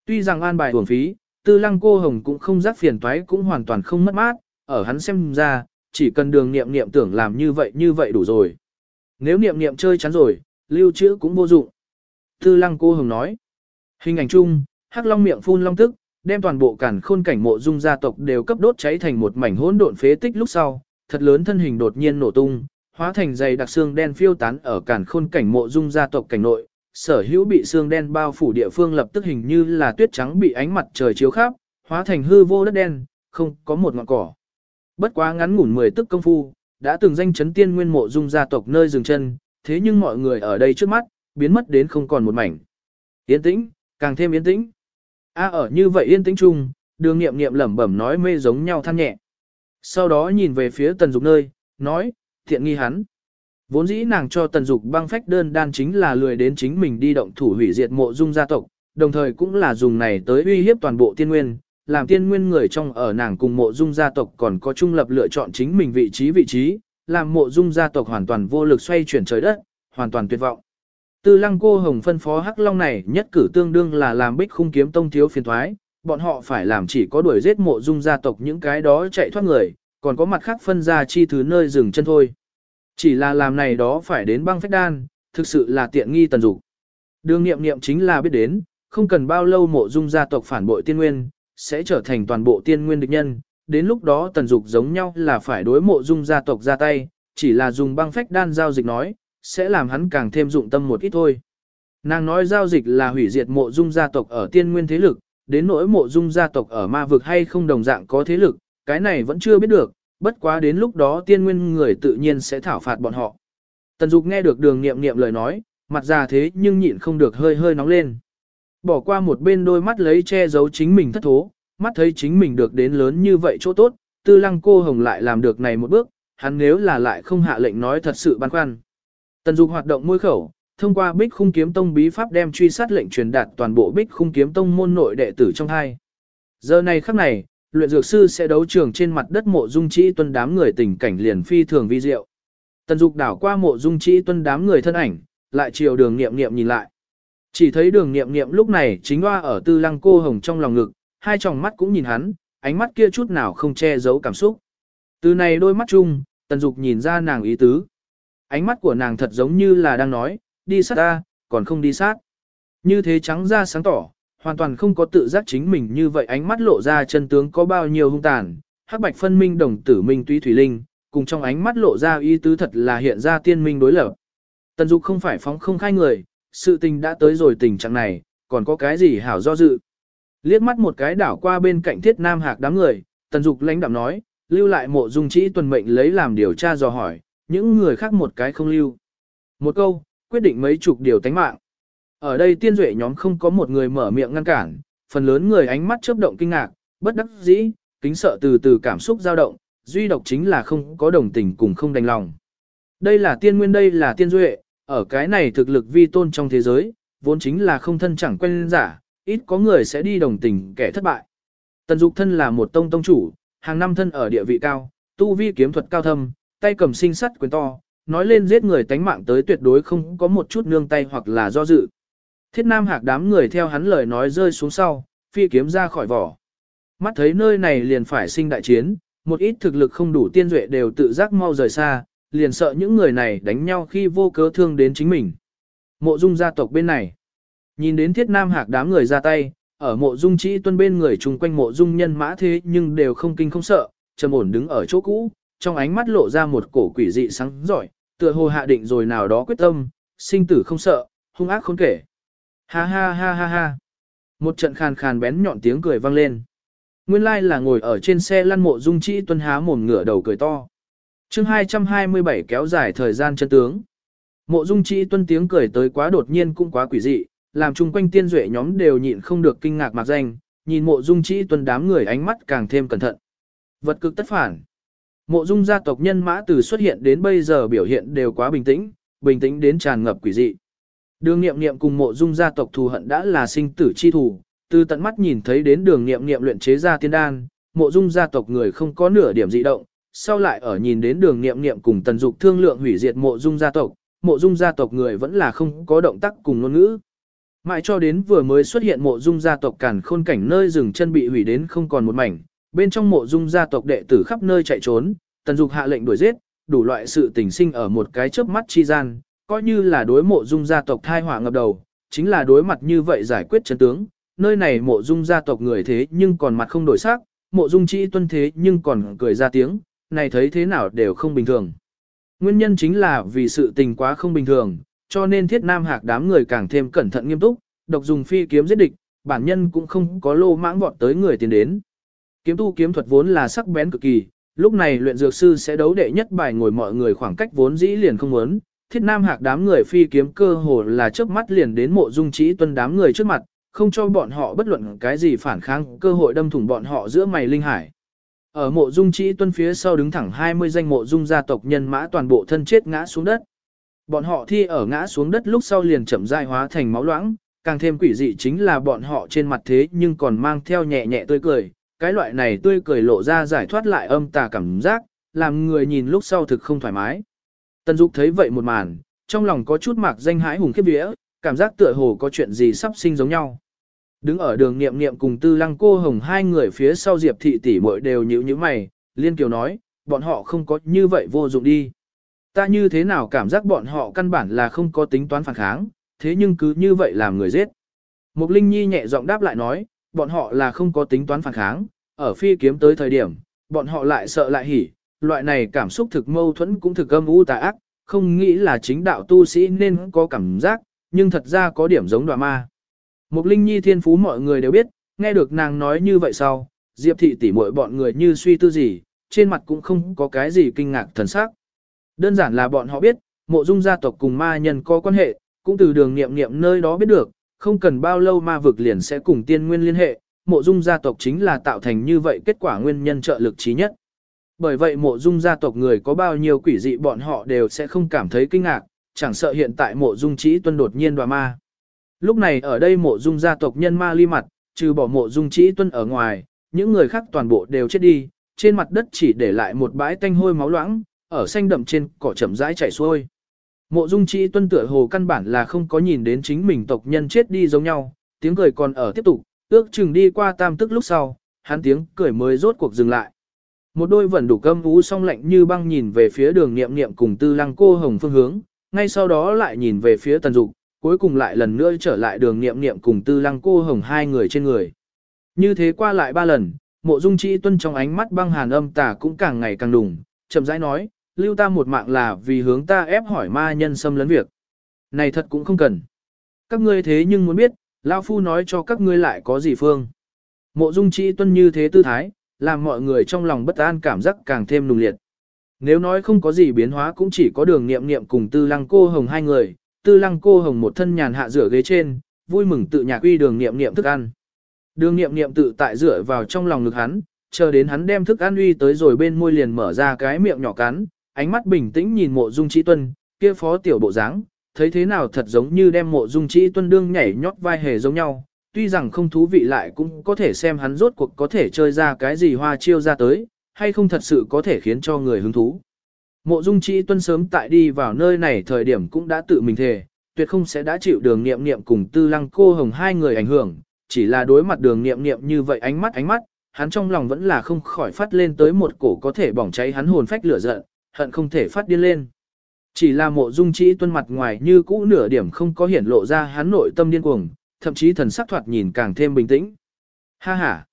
Tuy rằng an bài hưởng phí, tư lăng cô hồng cũng không giác phiền toái cũng hoàn toàn không mất mát, ở hắn xem ra, chỉ cần đường niệm niệm tưởng làm như vậy như vậy đủ rồi. Nếu niệm niệm chơi chắn rồi, lưu trữ cũng vô dụng. Tư lăng cô hồng nói. Hình ảnh chung, hắc long miệng phun long tức, đem toàn bộ cản khôn cảnh mộ dung gia tộc đều cấp đốt cháy thành một mảnh hỗn độn phế tích lúc sau, thật lớn thân hình đột nhiên nổ tung, hóa thành dày đặc xương đen phiêu tán ở cản khôn cảnh mộ dung gia tộc cảnh nội, sở hữu bị xương đen bao phủ địa phương lập tức hình như là tuyết trắng bị ánh mặt trời chiếu khắp, hóa thành hư vô đất đen, không có một ngọn cỏ. Bất quá ngắn ngủn 10 tức công phu, đã từng danh chấn tiên nguyên mộ dung gia tộc nơi dừng chân, thế nhưng mọi người ở đây trước mắt, biến mất đến không còn một mảnh. Yên tĩnh, càng thêm yên tĩnh. A ở như vậy yên tĩnh chung, đường nghiệm nghiệm lẩm bẩm nói mê giống nhau than nhẹ. Sau đó nhìn về phía tần dục nơi, nói, thiện nghi hắn. Vốn dĩ nàng cho tần dục băng phách đơn đan chính là lười đến chính mình đi động thủ hủy diệt mộ dung gia tộc, đồng thời cũng là dùng này tới uy hiếp toàn bộ tiên nguyên, làm tiên nguyên người trong ở nàng cùng mộ dung gia tộc còn có trung lập lựa chọn chính mình vị trí vị trí, làm mộ dung gia tộc hoàn toàn vô lực xoay chuyển trời đất, hoàn toàn tuyệt vọng. Tư lăng cô hồng phân phó Hắc Long này nhất cử tương đương là làm bích khung kiếm tông thiếu phiền thoái, bọn họ phải làm chỉ có đuổi giết mộ dung gia tộc những cái đó chạy thoát người, còn có mặt khác phân ra chi thứ nơi dừng chân thôi. Chỉ là làm này đó phải đến băng phách đan, thực sự là tiện nghi tần dục. Đường nghiệm nghiệm chính là biết đến, không cần bao lâu mộ dung gia tộc phản bội tiên nguyên, sẽ trở thành toàn bộ tiên nguyên địch nhân. Đến lúc đó tần dục giống nhau là phải đối mộ dung gia tộc ra tay, chỉ là dùng băng phách đan giao dịch nói, sẽ làm hắn càng thêm dụng tâm một ít thôi. Nàng nói giao dịch là hủy diệt mộ dung gia tộc ở tiên nguyên thế lực, đến nỗi mộ dung gia tộc ở ma vực hay không đồng dạng có thế lực, cái này vẫn chưa biết được, bất quá đến lúc đó tiên nguyên người tự nhiên sẽ thảo phạt bọn họ. Tần Dục nghe được đường nghiệm nghiệm lời nói, mặt già thế nhưng nhịn không được hơi hơi nóng lên. Bỏ qua một bên đôi mắt lấy che giấu chính mình thất thố, mắt thấy chính mình được đến lớn như vậy chỗ tốt, tư lăng cô hồng lại làm được này một bước, hắn nếu là lại không hạ lệnh nói thật sự băn khoăn. Tần Dục hoạt động môi khẩu, thông qua Bích Khung Kiếm Tông bí pháp đem truy sát lệnh truyền đạt toàn bộ Bích Khung Kiếm Tông môn nội đệ tử trong hai. Giờ này khắc này, luyện dược sư sẽ đấu trường trên mặt đất mộ dung trĩ tuân đám người tình cảnh liền phi thường vi diệu. Tần Dục đảo qua mộ dung trĩ tuân đám người thân ảnh, lại chiều đường nghiệm nghiệm nhìn lại. Chỉ thấy đường nghiệm nghiệm lúc này chính hoa ở tư lăng cô hồng trong lòng ngực, hai tròng mắt cũng nhìn hắn, ánh mắt kia chút nào không che giấu cảm xúc. Từ này đôi mắt chung, Tần Dục nhìn ra nàng ý tứ. Ánh mắt của nàng thật giống như là đang nói, đi sát ta, còn không đi sát. Như thế trắng ra sáng tỏ, hoàn toàn không có tự giác chính mình như vậy ánh mắt lộ ra chân tướng có bao nhiêu hung tàn, hắc bạch phân minh đồng tử minh tuy thủy linh, cùng trong ánh mắt lộ ra ý tứ thật là hiện ra tiên minh đối lập. Tần Dục không phải phóng không khai người, sự tình đã tới rồi tình trạng này, còn có cái gì hảo do dự. Liếc mắt một cái đảo qua bên cạnh thiết nam hạc đám người, Tần Dục lãnh đạm nói, lưu lại mộ dung trĩ tuần mệnh lấy làm điều tra dò hỏi, những người khác một cái không lưu. Một câu, quyết định mấy chục điều tánh mạng. Ở đây tiên duệ nhóm không có một người mở miệng ngăn cản, phần lớn người ánh mắt chớp động kinh ngạc, bất đắc dĩ, kính sợ từ từ cảm xúc dao động, duy độc chính là không có đồng tình cùng không đành lòng. Đây là tiên nguyên đây là tiên duệ, ở cái này thực lực vi tôn trong thế giới, vốn chính là không thân chẳng quen giả, ít có người sẽ đi đồng tình kẻ thất bại. Tần Dục thân là một tông tông chủ, hàng năm thân ở địa vị cao, tu vi kiếm thuật cao thâm, tay cầm sinh sắt quyền to, nói lên giết người tánh mạng tới tuyệt đối không có một chút nương tay hoặc là do dự. Thiết Nam Hạc đám người theo hắn lời nói rơi xuống sau, phi kiếm ra khỏi vỏ. Mắt thấy nơi này liền phải sinh đại chiến, một ít thực lực không đủ tiên duệ đều tự giác mau rời xa, liền sợ những người này đánh nhau khi vô cớ thương đến chính mình. Mộ dung gia tộc bên này. Nhìn đến thiết nam hạc đám người ra tay, ở mộ dung chỉ tuân bên người chung quanh mộ dung nhân mã thế nhưng đều không kinh không sợ, trầm ổn đứng ở chỗ cũ, trong ánh mắt lộ ra một cổ quỷ dị sáng giỏi, tựa hồ hạ định rồi nào đó quyết tâm, sinh tử không sợ, hung ác khôn kể. Ha ha ha ha ha. Một trận khàn khàn bén nhọn tiếng cười vang lên. Nguyên lai là ngồi ở trên xe lăn mộ dung chỉ tuân há mồm ngửa đầu cười to chương 227 kéo dài thời gian chân tướng. Mộ dung chỉ tuân tiếng cười tới quá đột nhiên cũng quá quỷ dị, làm chung quanh tiên duệ nhóm đều nhịn không được kinh ngạc mạc danh, nhìn mộ dung chỉ tuân đám người ánh mắt càng thêm cẩn thận. Vật cực tất phản. Mộ dung gia tộc nhân mã từ xuất hiện đến bây giờ biểu hiện đều quá bình tĩnh, bình tĩnh đến tràn ngập quỷ dị. Đường nghiệm nghiệm cùng mộ dung gia tộc thù hận đã là sinh tử chi thù, từ tận mắt nhìn thấy đến đường nghiệm nghiệm luyện chế ra tiên đan, mộ dung gia tộc người không có nửa điểm dị động, sau lại ở nhìn đến đường nghiệm nghiệm cùng tần dục thương lượng hủy diệt mộ dung gia tộc, mộ dung gia tộc người vẫn là không có động tác cùng ngôn ngữ. Mãi cho đến vừa mới xuất hiện mộ dung gia tộc cản khôn cảnh nơi rừng chân bị hủy đến không còn một mảnh, bên trong mộ dung gia tộc đệ tử khắp nơi chạy trốn, tần dục hạ lệnh đuổi giết, đủ loại sự tình sinh ở một cái chớp mắt chi gian, coi như là đối mộ dung gia tộc thai họa ngập đầu, chính là đối mặt như vậy giải quyết chân tướng, nơi này mộ dung gia tộc người thế nhưng còn mặt không đổi sắc, mộ dung chi tuân thế nhưng còn cười ra tiếng, này thấy thế nào đều không bình thường. Nguyên nhân chính là vì sự tình quá không bình thường, cho nên thiết nam hạc đám người càng thêm cẩn thận nghiêm túc, độc dùng phi kiếm giết địch, bản nhân cũng không có lô mãng vọt tới người tiến đến. Kiếm tu kiếm thuật vốn là sắc bén cực kỳ, lúc này luyện dược sư sẽ đấu đệ nhất bài ngồi mọi người khoảng cách vốn dĩ liền không muốn. Thiết Nam Hạc đám người phi kiếm cơ hồ là chớp mắt liền đến mộ dung trí tuân đám người trước mặt, không cho bọn họ bất luận cái gì phản kháng, cơ hội đâm thủng bọn họ giữa mày linh hải. Ở mộ dung trĩ tuân phía sau đứng thẳng 20 danh mộ dung gia tộc nhân mã toàn bộ thân chết ngã xuống đất. Bọn họ thi ở ngã xuống đất lúc sau liền chậm rãi hóa thành máu loãng, càng thêm quỷ dị chính là bọn họ trên mặt thế nhưng còn mang theo nhẹ nhẹ tươi cười, cái loại này tươi cười lộ ra giải thoát lại âm tà cảm giác, làm người nhìn lúc sau thực không thoải mái. Tần Dục thấy vậy một màn, trong lòng có chút mạc danh hãi hùng khiếp vía, cảm giác tựa hồ có chuyện gì sắp sinh giống nhau. Đứng ở đường niệm niệm cùng tư lăng cô hồng hai người phía sau Diệp thị tỷ muội đều nhíu nhíu mày, liên kiều nói, bọn họ không có như vậy vô dụng đi. Ta như thế nào cảm giác bọn họ căn bản là không có tính toán phản kháng, thế nhưng cứ như vậy làm người giết. Mục Linh Nhi nhẹ giọng đáp lại nói, bọn họ là không có tính toán phản kháng, ở phi kiếm tới thời điểm, bọn họ lại sợ lại hỉ, loại này cảm xúc thực mâu thuẫn cũng thực âm u tà ác, không nghĩ là chính đạo tu sĩ nên có cảm giác, nhưng thật ra có điểm giống đoạ ma. Mục Linh Nhi thiên phú mọi người đều biết, nghe được nàng nói như vậy sau, Diệp thị tỷ muội bọn người như suy tư gì, trên mặt cũng không có cái gì kinh ngạc thần sắc. Đơn giản là bọn họ biết, mộ dung gia tộc cùng ma nhân có quan hệ, cũng từ đường nghiệm nghiệm nơi đó biết được, không cần bao lâu ma vực liền sẽ cùng tiên nguyên liên hệ, mộ dung gia tộc chính là tạo thành như vậy kết quả nguyên nhân trợ lực trí nhất. Bởi vậy mộ dung gia tộc người có bao nhiêu quỷ dị bọn họ đều sẽ không cảm thấy kinh ngạc, chẳng sợ hiện tại mộ dung trí tuân đột nhiên đoà ma. Lúc này ở đây mộ dung gia tộc nhân ma ly mặt, trừ bỏ mộ dung trĩ tuân ở ngoài, những người khác toàn bộ đều chết đi, trên mặt đất chỉ để lại một bãi tanh hôi máu loãng, ở xanh đậm trên cỏ chậm rãi chảy xuôi. Mộ dung trĩ tuân tựa hồ căn bản là không có nhìn đến chính mình tộc nhân chết đi giống nhau, tiếng cười còn ở tiếp tục, ước chừng đi qua tam tức lúc sau, hắn tiếng cười mới rốt cuộc dừng lại. Một đôi vẫn đủ cơm ú song lạnh như băng nhìn về phía đường nghiệm nghiệm cùng tư lăng cô hồng phương hướng, ngay sau đó lại nhìn về phía tần dục, cuối cùng lại lần nữa trở lại đường nghiệm nghiệm cùng tư lăng cô hồng hai người trên người. Như thế qua lại ba lần, mộ dung chi tuân trong ánh mắt băng hàn âm tà cũng càng ngày càng đùng, chậm rãi nói, lưu ta một mạng là vì hướng ta ép hỏi ma nhân xâm lấn việc. Này thật cũng không cần. Các ngươi thế nhưng muốn biết, Lao Phu nói cho các ngươi lại có gì phương. Mộ dung chi tuân như thế tư thái, làm mọi người trong lòng bất an cảm giác càng thêm nùng liệt. Nếu nói không có gì biến hóa cũng chỉ có đường nghiệm nghiệm cùng tư lăng cô hồng hai người, tư lăng cô hồng một thân nhàn hạ rửa ghế trên, vui mừng tự nhạc uy đường nghiệm nghiệm thức ăn. Đường nghiệm nghiệm tự tại rửa vào trong lòng ngực hắn, chờ đến hắn đem thức ăn uy tới rồi bên môi liền mở ra cái miệng nhỏ cắn, ánh mắt bình tĩnh nhìn mộ dung trí tuân, kia phó tiểu bộ dáng, thấy thế nào thật giống như đem mộ dung trí tuân đương nhảy nhót vai hề giống nhau, tuy rằng không thú vị lại cũng có thể xem hắn rốt cuộc có thể chơi ra cái gì hoa chiêu ra tới, hay không thật sự có thể khiến cho người hứng thú. Mộ dung Chỉ tuân sớm tại đi vào nơi này thời điểm cũng đã tự mình thề, tuyệt không sẽ đã chịu đường niệm niệm cùng tư lăng cô hồng hai người ảnh hưởng, chỉ là đối mặt đường niệm niệm như vậy ánh mắt ánh mắt, hắn trong lòng vẫn là không khỏi phát lên tới một cổ có thể bỏng cháy hắn hồn phách lửa giận, hận không thể phát điên lên. Chỉ là mộ dung Chỉ tuân mặt ngoài như cũ nửa điểm không có hiển lộ ra hắn nội tâm điên cuồng, thậm chí thần sắc thoạt nhìn càng thêm bình tĩnh. Ha ha!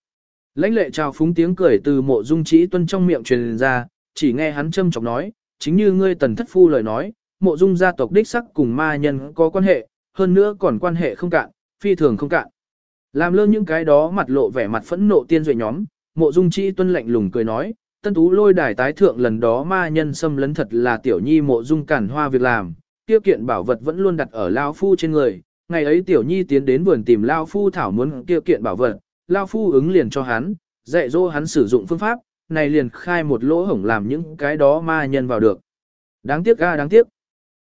Lãnh lệ trào phúng tiếng cười từ mộ dung Chỉ tuân trong miệng truyền ra, chỉ nghe hắn châm chọc nói, chính như ngươi tần thất phu lời nói, mộ dung gia tộc đích sắc cùng ma nhân có quan hệ, hơn nữa còn quan hệ không cạn, phi thường không cạn. Làm lơ những cái đó mặt lộ vẻ mặt phẫn nộ tiên duệ nhóm, mộ dung chi tuân lạnh lùng cười nói, tân tú lôi đài tái thượng lần đó ma nhân xâm lấn thật là tiểu nhi mộ dung cản hoa việc làm, tiêu kiện bảo vật vẫn luôn đặt ở lao phu trên người, ngày ấy tiểu nhi tiến đến vườn tìm lao phu thảo muốn tiêu kiện bảo vật, lao phu ứng liền cho hắn, dạy dỗ hắn sử dụng phương pháp, này liền khai một lỗ hổng làm những cái đó ma nhân vào được. Đáng tiếc ga đáng tiếc.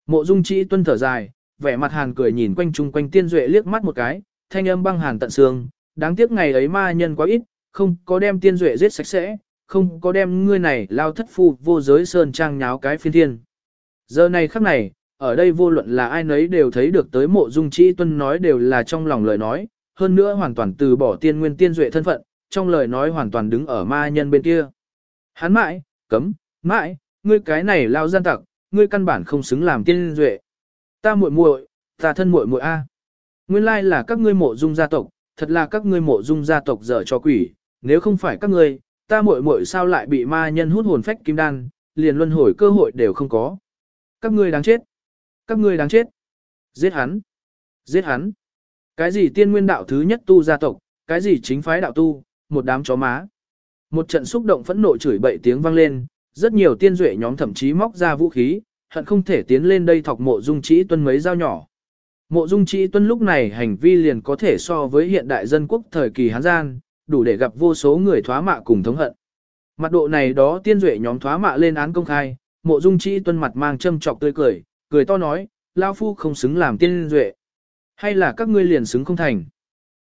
Mộ dung chi tuân thở dài, vẻ mặt hàn cười nhìn quanh chung quanh tiên duệ liếc mắt một cái, thanh âm băng hàn tận xương, đáng tiếc ngày ấy ma nhân quá ít, không có đem tiên duệ giết sạch sẽ, không có đem ngươi này lao thất phu vô giới sơn trang nháo cái phiên thiên. Giờ này khắc này, ở đây vô luận là ai nấy đều thấy được tới mộ dung chi tuân nói đều là trong lòng lời nói, hơn nữa hoàn toàn từ bỏ tiên nguyên tiên duệ thân phận, trong lời nói hoàn toàn đứng ở ma nhân bên kia. Hắn mãi, cấm, mãi, ngươi cái này lao gian tặc, ngươi căn bản không xứng làm tiên duệ. Ta muội muội, ta thân muội muội a. Nguyên lai là các ngươi mộ dung gia tộc, thật là các ngươi mộ dung gia tộc dở cho quỷ, nếu không phải các ngươi, ta muội muội sao lại bị ma nhân hút hồn phách kim đan, liền luân hồi cơ hội đều không có. Các ngươi đáng chết. Các ngươi đáng chết. Giết hắn. Giết hắn. Cái gì tiên nguyên đạo thứ nhất tu gia tộc, cái gì chính phái đạo tu, một đám chó má. Một trận xúc động phẫn nộ chửi bậy tiếng vang lên, rất nhiều tiên duệ nhóm thậm chí móc ra vũ khí, hận không thể tiến lên đây thọc mộ dung trí tuân mấy dao nhỏ. Mộ dung trí tuân lúc này hành vi liền có thể so với hiện đại dân quốc thời kỳ Hán Gian, đủ để gặp vô số người thoá mạ cùng thống hận. Mặt độ này đó tiên duệ nhóm thoá mạ lên án công khai, mộ dung trí tuân mặt mang châm trọc tươi cười, cười to nói, Lao Phu không xứng làm tiên duệ. Hay là các ngươi liền xứng không thành?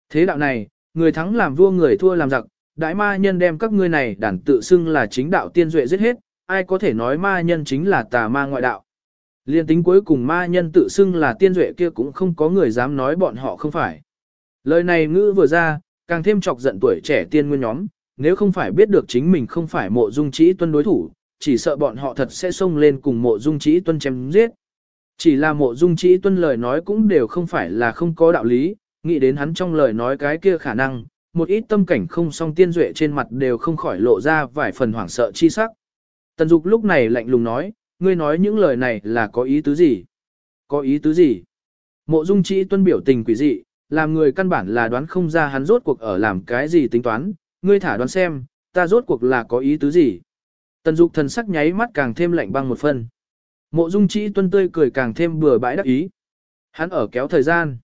Thế đạo này, người thắng làm vua người thua làm giặc, đại ma nhân đem các ngươi này đàn tự xưng là chính đạo tiên duệ giết hết, ai có thể nói ma nhân chính là tà ma ngoại đạo. Liên tính cuối cùng ma nhân tự xưng là tiên duệ kia cũng không có người dám nói bọn họ không phải. Lời này ngữ vừa ra, càng thêm chọc giận tuổi trẻ tiên nguyên nhóm, nếu không phải biết được chính mình không phải mộ dung trĩ tuân đối thủ, chỉ sợ bọn họ thật sẽ xông lên cùng mộ dung trĩ tuân chém giết. Chỉ là mộ dung trĩ tuân lời nói cũng đều không phải là không có đạo lý, nghĩ đến hắn trong lời nói cái kia khả năng, một ít tâm cảnh không song tiên duệ trên mặt đều không khỏi lộ ra vài phần hoảng sợ chi sắc. Tần Dục lúc này lạnh lùng nói, ngươi nói những lời này là có ý tứ gì? Có ý tứ gì? Mộ dung trĩ tuân biểu tình quỷ dị, làm người căn bản là đoán không ra hắn rốt cuộc ở làm cái gì tính toán, ngươi thả đoán xem, ta rốt cuộc là có ý tứ gì. Tần dục thần sắc nháy mắt càng thêm lạnh băng một phần. Mộ dung trĩ tuân tươi cười càng thêm bừa bãi đắc ý. Hắn ở kéo thời gian.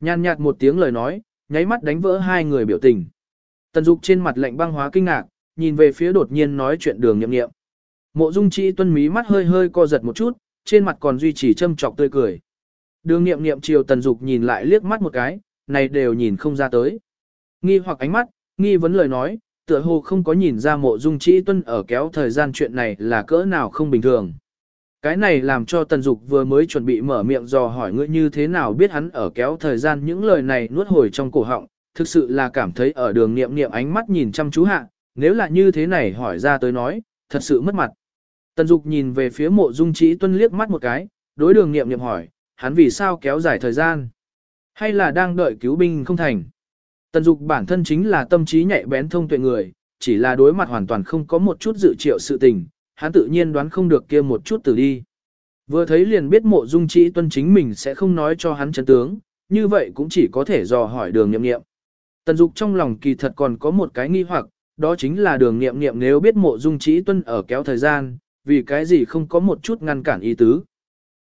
Nhàn nhạt một tiếng lời nói, nháy mắt đánh vỡ hai người biểu tình. Tần dục trên mặt lạnh băng hóa kinh ngạc, nhìn về phía đột nhiên nói chuyện đường nhậm nghiệm. Mộ dung Chỉ tuân mí mắt hơi hơi co giật một chút, trên mặt còn duy trì châm chọc tươi cười. Đường nghiệm nghiệm chiều tần dục nhìn lại liếc mắt một cái, này đều nhìn không ra tới. Nghi hoặc ánh mắt, nghi vấn lời nói, tựa hồ không có nhìn ra mộ dung Chỉ tuân ở kéo thời gian chuyện này là cỡ nào không bình thường. Cái này làm cho tần dục vừa mới chuẩn bị mở miệng dò hỏi ngươi như thế nào biết hắn ở kéo thời gian những lời này nuốt hồi trong cổ họng, thực sự là cảm thấy ở đường niệm niệm ánh mắt nhìn chăm chú hạ, nếu là như thế này hỏi ra tới nói, thật sự mất mặt. Tần dục nhìn về phía mộ dung trí tuân liếc mắt một cái, đối đường niệm niệm hỏi, hắn vì sao kéo dài thời gian? Hay là đang đợi cứu binh không thành? Tần dục bản thân chính là tâm trí nhạy bén thông tuệ người, chỉ là đối mặt hoàn toàn không có một chút dự triệu sự tình, hắn tự nhiên đoán không được kia một chút từ đi. Vừa thấy liền biết mộ dung trĩ tuân chính mình sẽ không nói cho hắn chân tướng, như vậy cũng chỉ có thể dò hỏi đường nghiệm nghiệm. Tần dục trong lòng kỳ thật còn có một cái nghi hoặc, đó chính là đường nghiệm nghiệm nếu biết mộ dung trĩ tuân ở kéo thời gian, vì cái gì không có một chút ngăn cản ý tứ.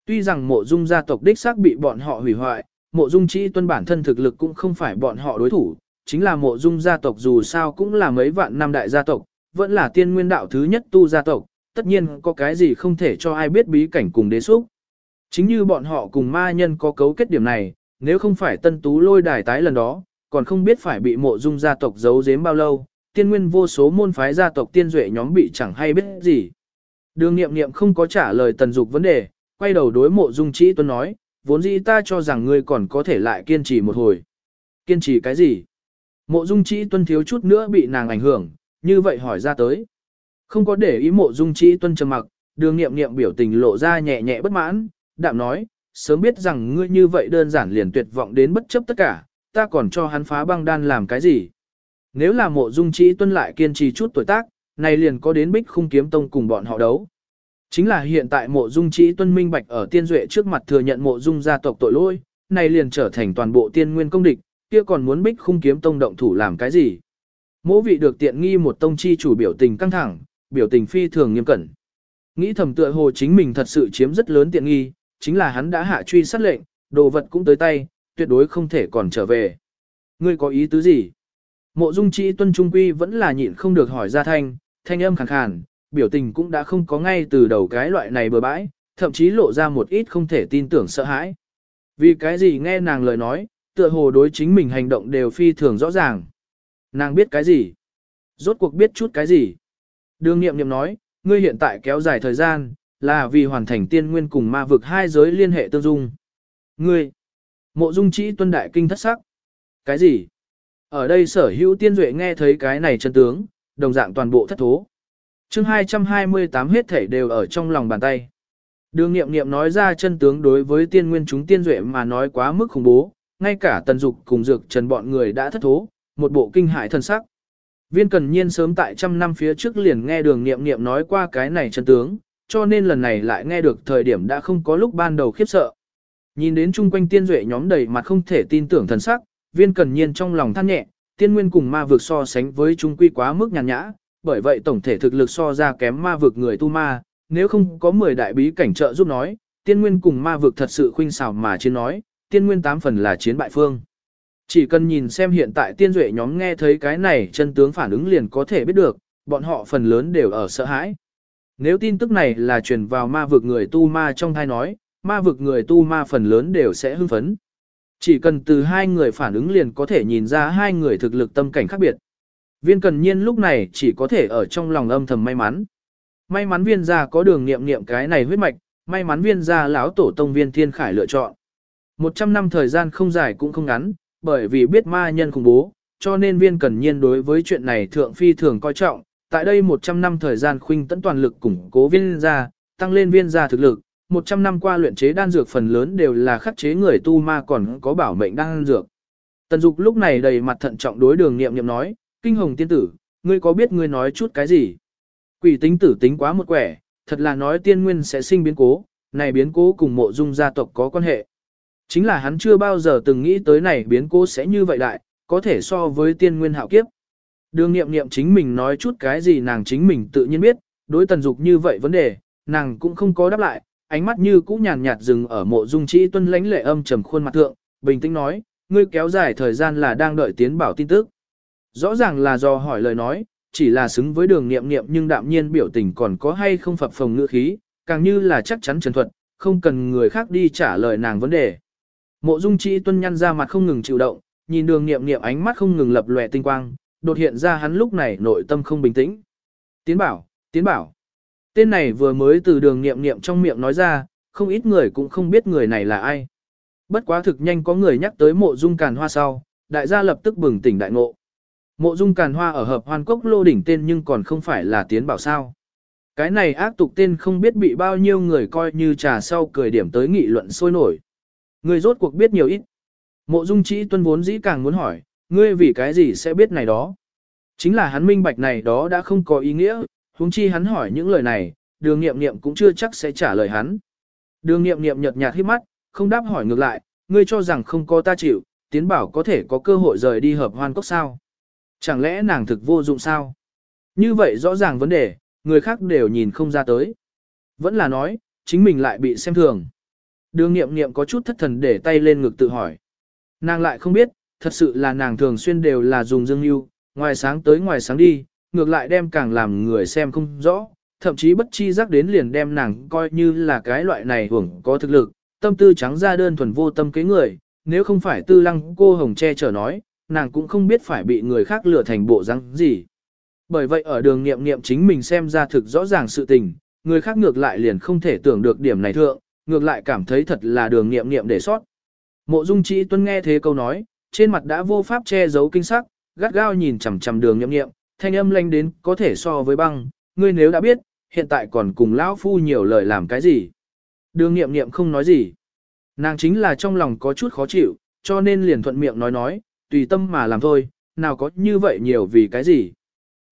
Tuy rằng mộ dung gia tộc đích xác bị bọn họ hủy hoại, mộ dung trĩ tuân bản thân thực lực cũng không phải bọn họ đối thủ, chính là mộ dung gia tộc dù sao cũng là mấy vạn năm đại gia tộc, vẫn là tiên nguyên đạo thứ nhất tu gia tộc, tất nhiên có cái gì không thể cho ai biết bí cảnh cùng đế xúc. Chính như bọn họ cùng ma nhân có cấu kết điểm này, nếu không phải tân tú lôi đài tái lần đó, còn không biết phải bị mộ dung gia tộc giấu giếm bao lâu, tiên nguyên vô số môn phái gia tộc tiên duệ nhóm bị chẳng hay biết gì. Đường nghiệm nghiệm không có trả lời tần dục vấn đề, quay đầu đối mộ dung trĩ tuấn nói, vốn dĩ ta cho rằng ngươi còn có thể lại kiên trì một hồi. Kiên trì cái gì? Mộ dung trĩ tuân thiếu chút nữa bị nàng ảnh hưởng, như vậy hỏi ra tới. Không có để ý mộ dung trí tuân trầm mặc, đường nghiệm nghiệm biểu tình lộ ra nhẹ nhẹ bất mãn, đạm nói, sớm biết rằng ngươi như vậy đơn giản liền tuyệt vọng đến bất chấp tất cả, ta còn cho hắn phá băng đan làm cái gì? Nếu là mộ dung trí tuân lại kiên trì chút tuổi tác, này liền có đến bích khung kiếm tông cùng bọn họ đấu. Chính là hiện tại mộ dung trí tuân minh bạch ở tiên duệ trước mặt thừa nhận mộ dung gia tộc tội lỗi, này liền trở thành toàn bộ tiên nguyên công địch, kia còn muốn bích khung kiếm tông động thủ làm cái gì. Mỗ vị được tiện nghi một tông chi chủ biểu tình căng thẳng, biểu tình phi thường nghiêm cẩn. Nghĩ thầm tựa hồ chính mình thật sự chiếm rất lớn tiện nghi, chính là hắn đã hạ truy sát lệnh, đồ vật cũng tới tay, tuyệt đối không thể còn trở về. Ngươi có ý tứ gì? Mộ dung trị tuân trung quy vẫn là nhịn không được hỏi ra thanh, thanh âm khàn khàn, biểu tình cũng đã không có ngay từ đầu cái loại này bừa bãi, thậm chí lộ ra một ít không thể tin tưởng sợ hãi. Vì cái gì nghe nàng lời nói, tựa hồ đối chính mình hành động đều phi thường rõ ràng. Nàng biết cái gì? Rốt cuộc biết chút cái gì? Đường nghiệm nghiệm nói, ngươi hiện tại kéo dài thời gian, là vì hoàn thành tiên nguyên cùng ma vực hai giới liên hệ tương dung. Ngươi, mộ dung chỉ tuân đại kinh thất sắc. Cái gì? Ở đây sở hữu tiên duệ nghe thấy cái này chân tướng, đồng dạng toàn bộ thất thố. chương 228 hết thể đều ở trong lòng bàn tay. Đường nghiệm nghiệm nói ra chân tướng đối với tiên nguyên chúng tiên duệ mà nói quá mức khủng bố, ngay cả tần dục cùng dược trần bọn người đã thất thố, một bộ kinh hại thân sắc. Viên cần nhiên sớm tại trăm năm phía trước liền nghe đường nghiệm nghiệm nói qua cái này chân tướng, cho nên lần này lại nghe được thời điểm đã không có lúc ban đầu khiếp sợ. Nhìn đến chung quanh tiên duệ nhóm đầy mặt không thể tin tưởng thần sắc, viên cần nhiên trong lòng than nhẹ, tiên nguyên cùng ma vực so sánh với chúng quy quá mức nhàn nhã, bởi vậy tổng thể thực lực so ra kém ma vực người tu ma, nếu không có 10 đại bí cảnh trợ giúp nói, tiên nguyên cùng ma vực thật sự khuynh xảo mà chiến nói, tiên nguyên tám phần là chiến bại phương. Chỉ cần nhìn xem hiện tại tiên duệ nhóm nghe thấy cái này chân tướng phản ứng liền có thể biết được, bọn họ phần lớn đều ở sợ hãi. Nếu tin tức này là truyền vào ma vực người tu ma trong thai nói, ma vực người tu ma phần lớn đều sẽ hưng phấn. Chỉ cần từ hai người phản ứng liền có thể nhìn ra hai người thực lực tâm cảnh khác biệt. Viên cần nhiên lúc này chỉ có thể ở trong lòng âm thầm may mắn. May mắn viên gia có đường nghiệm nghiệm cái này huyết mạch, may mắn viên gia lão tổ tông viên thiên khải lựa chọn. Một trăm năm thời gian không dài cũng không ngắn, bởi vì biết ma nhân khủng bố, cho nên viên cần nhiên đối với chuyện này thượng phi thường coi trọng. Tại đây 100 năm thời gian khuynh tấn toàn lực củng cố viên gia, tăng lên viên gia thực lực, 100 năm qua luyện chế đan dược phần lớn đều là khắc chế người tu ma còn có bảo mệnh đan dược. Tần Dục lúc này đầy mặt thận trọng đối đường nghiệm nghiệm nói, kinh hồng tiên tử, ngươi có biết ngươi nói chút cái gì? Quỷ tính tử tính quá một quẻ, thật là nói tiên nguyên sẽ sinh biến cố, này biến cố cùng mộ dung gia tộc có quan hệ. Chính là hắn chưa bao giờ từng nghĩ tới này biến cố sẽ như vậy đại, có thể so với tiên nguyên hạo kiếp. Đường nghiệm nghiệm chính mình nói chút cái gì nàng chính mình tự nhiên biết, đối tần dục như vậy vấn đề, nàng cũng không có đáp lại, ánh mắt như cũ nhàn nhạt dừng ở mộ dung trĩ tuân lãnh lệ âm trầm khuôn mặt thượng, bình tĩnh nói, ngươi kéo dài thời gian là đang đợi tiến bảo tin tức. Rõ ràng là do hỏi lời nói, chỉ là xứng với đường nghiệm nghiệm nhưng đạm nhiên biểu tình còn có hay không phập phồng ngữ khí, càng như là chắc chắn trần thuật, không cần người khác đi trả lời nàng vấn đề. Mộ dung Chi tuân nhăn ra mặt không ngừng chịu động, nhìn đường nghiệm nghiệm ánh mắt không ngừng lập lòe tinh quang, đột hiện ra hắn lúc này nội tâm không bình tĩnh. Tiến bảo, tiến bảo. Tên này vừa mới từ đường nghiệm nghiệm trong miệng nói ra, không ít người cũng không biết người này là ai. Bất quá thực nhanh có người nhắc tới mộ dung càn hoa sau, đại gia lập tức bừng tỉnh đại ngộ. Mộ dung càn hoa ở hợp hoan cốc lô đỉnh tên nhưng còn không phải là tiến bảo sao. Cái này ác tục tên không biết bị bao nhiêu người coi như trà sau cười điểm tới nghị luận sôi nổi. Ngươi rốt cuộc biết nhiều ít. Mộ dung chỉ tuân vốn dĩ càng muốn hỏi, ngươi vì cái gì sẽ biết này đó. Chính là hắn minh bạch này đó đã không có ý nghĩa, huống chi hắn hỏi những lời này, đường nghiệm nghiệm cũng chưa chắc sẽ trả lời hắn. Đường nghiệm nghiệm nhợt nhạt hít mắt, không đáp hỏi ngược lại, ngươi cho rằng không có ta chịu, tiến bảo có thể có cơ hội rời đi hợp hoan cốc sao. Chẳng lẽ nàng thực vô dụng sao? Như vậy rõ ràng vấn đề, người khác đều nhìn không ra tới. Vẫn là nói, chính mình lại bị xem thường. Đường nghiệm nghiệm có chút thất thần để tay lên ngực tự hỏi. Nàng lại không biết, thật sự là nàng thường xuyên đều là dùng dương yêu, ngoài sáng tới ngoài sáng đi, ngược lại đem càng làm người xem không rõ, thậm chí bất chi giác đến liền đem nàng coi như là cái loại này hưởng có thực lực, tâm tư trắng ra đơn thuần vô tâm kế người, nếu không phải tư lăng cô hồng che chở nói, nàng cũng không biết phải bị người khác lừa thành bộ răng gì. Bởi vậy ở đường nghiệm nghiệm chính mình xem ra thực rõ ràng sự tình, người khác ngược lại liền không thể tưởng được điểm này thượng, ngược lại cảm thấy thật là đường nghiệm nghiệm để sót. Mộ dung Chi tuân nghe thế câu nói, trên mặt đã vô pháp che giấu kinh sắc, gắt gao nhìn chằm chằm đường nghiệm nghiệm, thanh âm lanh đến có thể so với băng, ngươi nếu đã biết, hiện tại còn cùng lão phu nhiều lời làm cái gì. Đường nghiệm nghiệm không nói gì. Nàng chính là trong lòng có chút khó chịu, cho nên liền thuận miệng nói nói, tùy tâm mà làm thôi, nào có như vậy nhiều vì cái gì.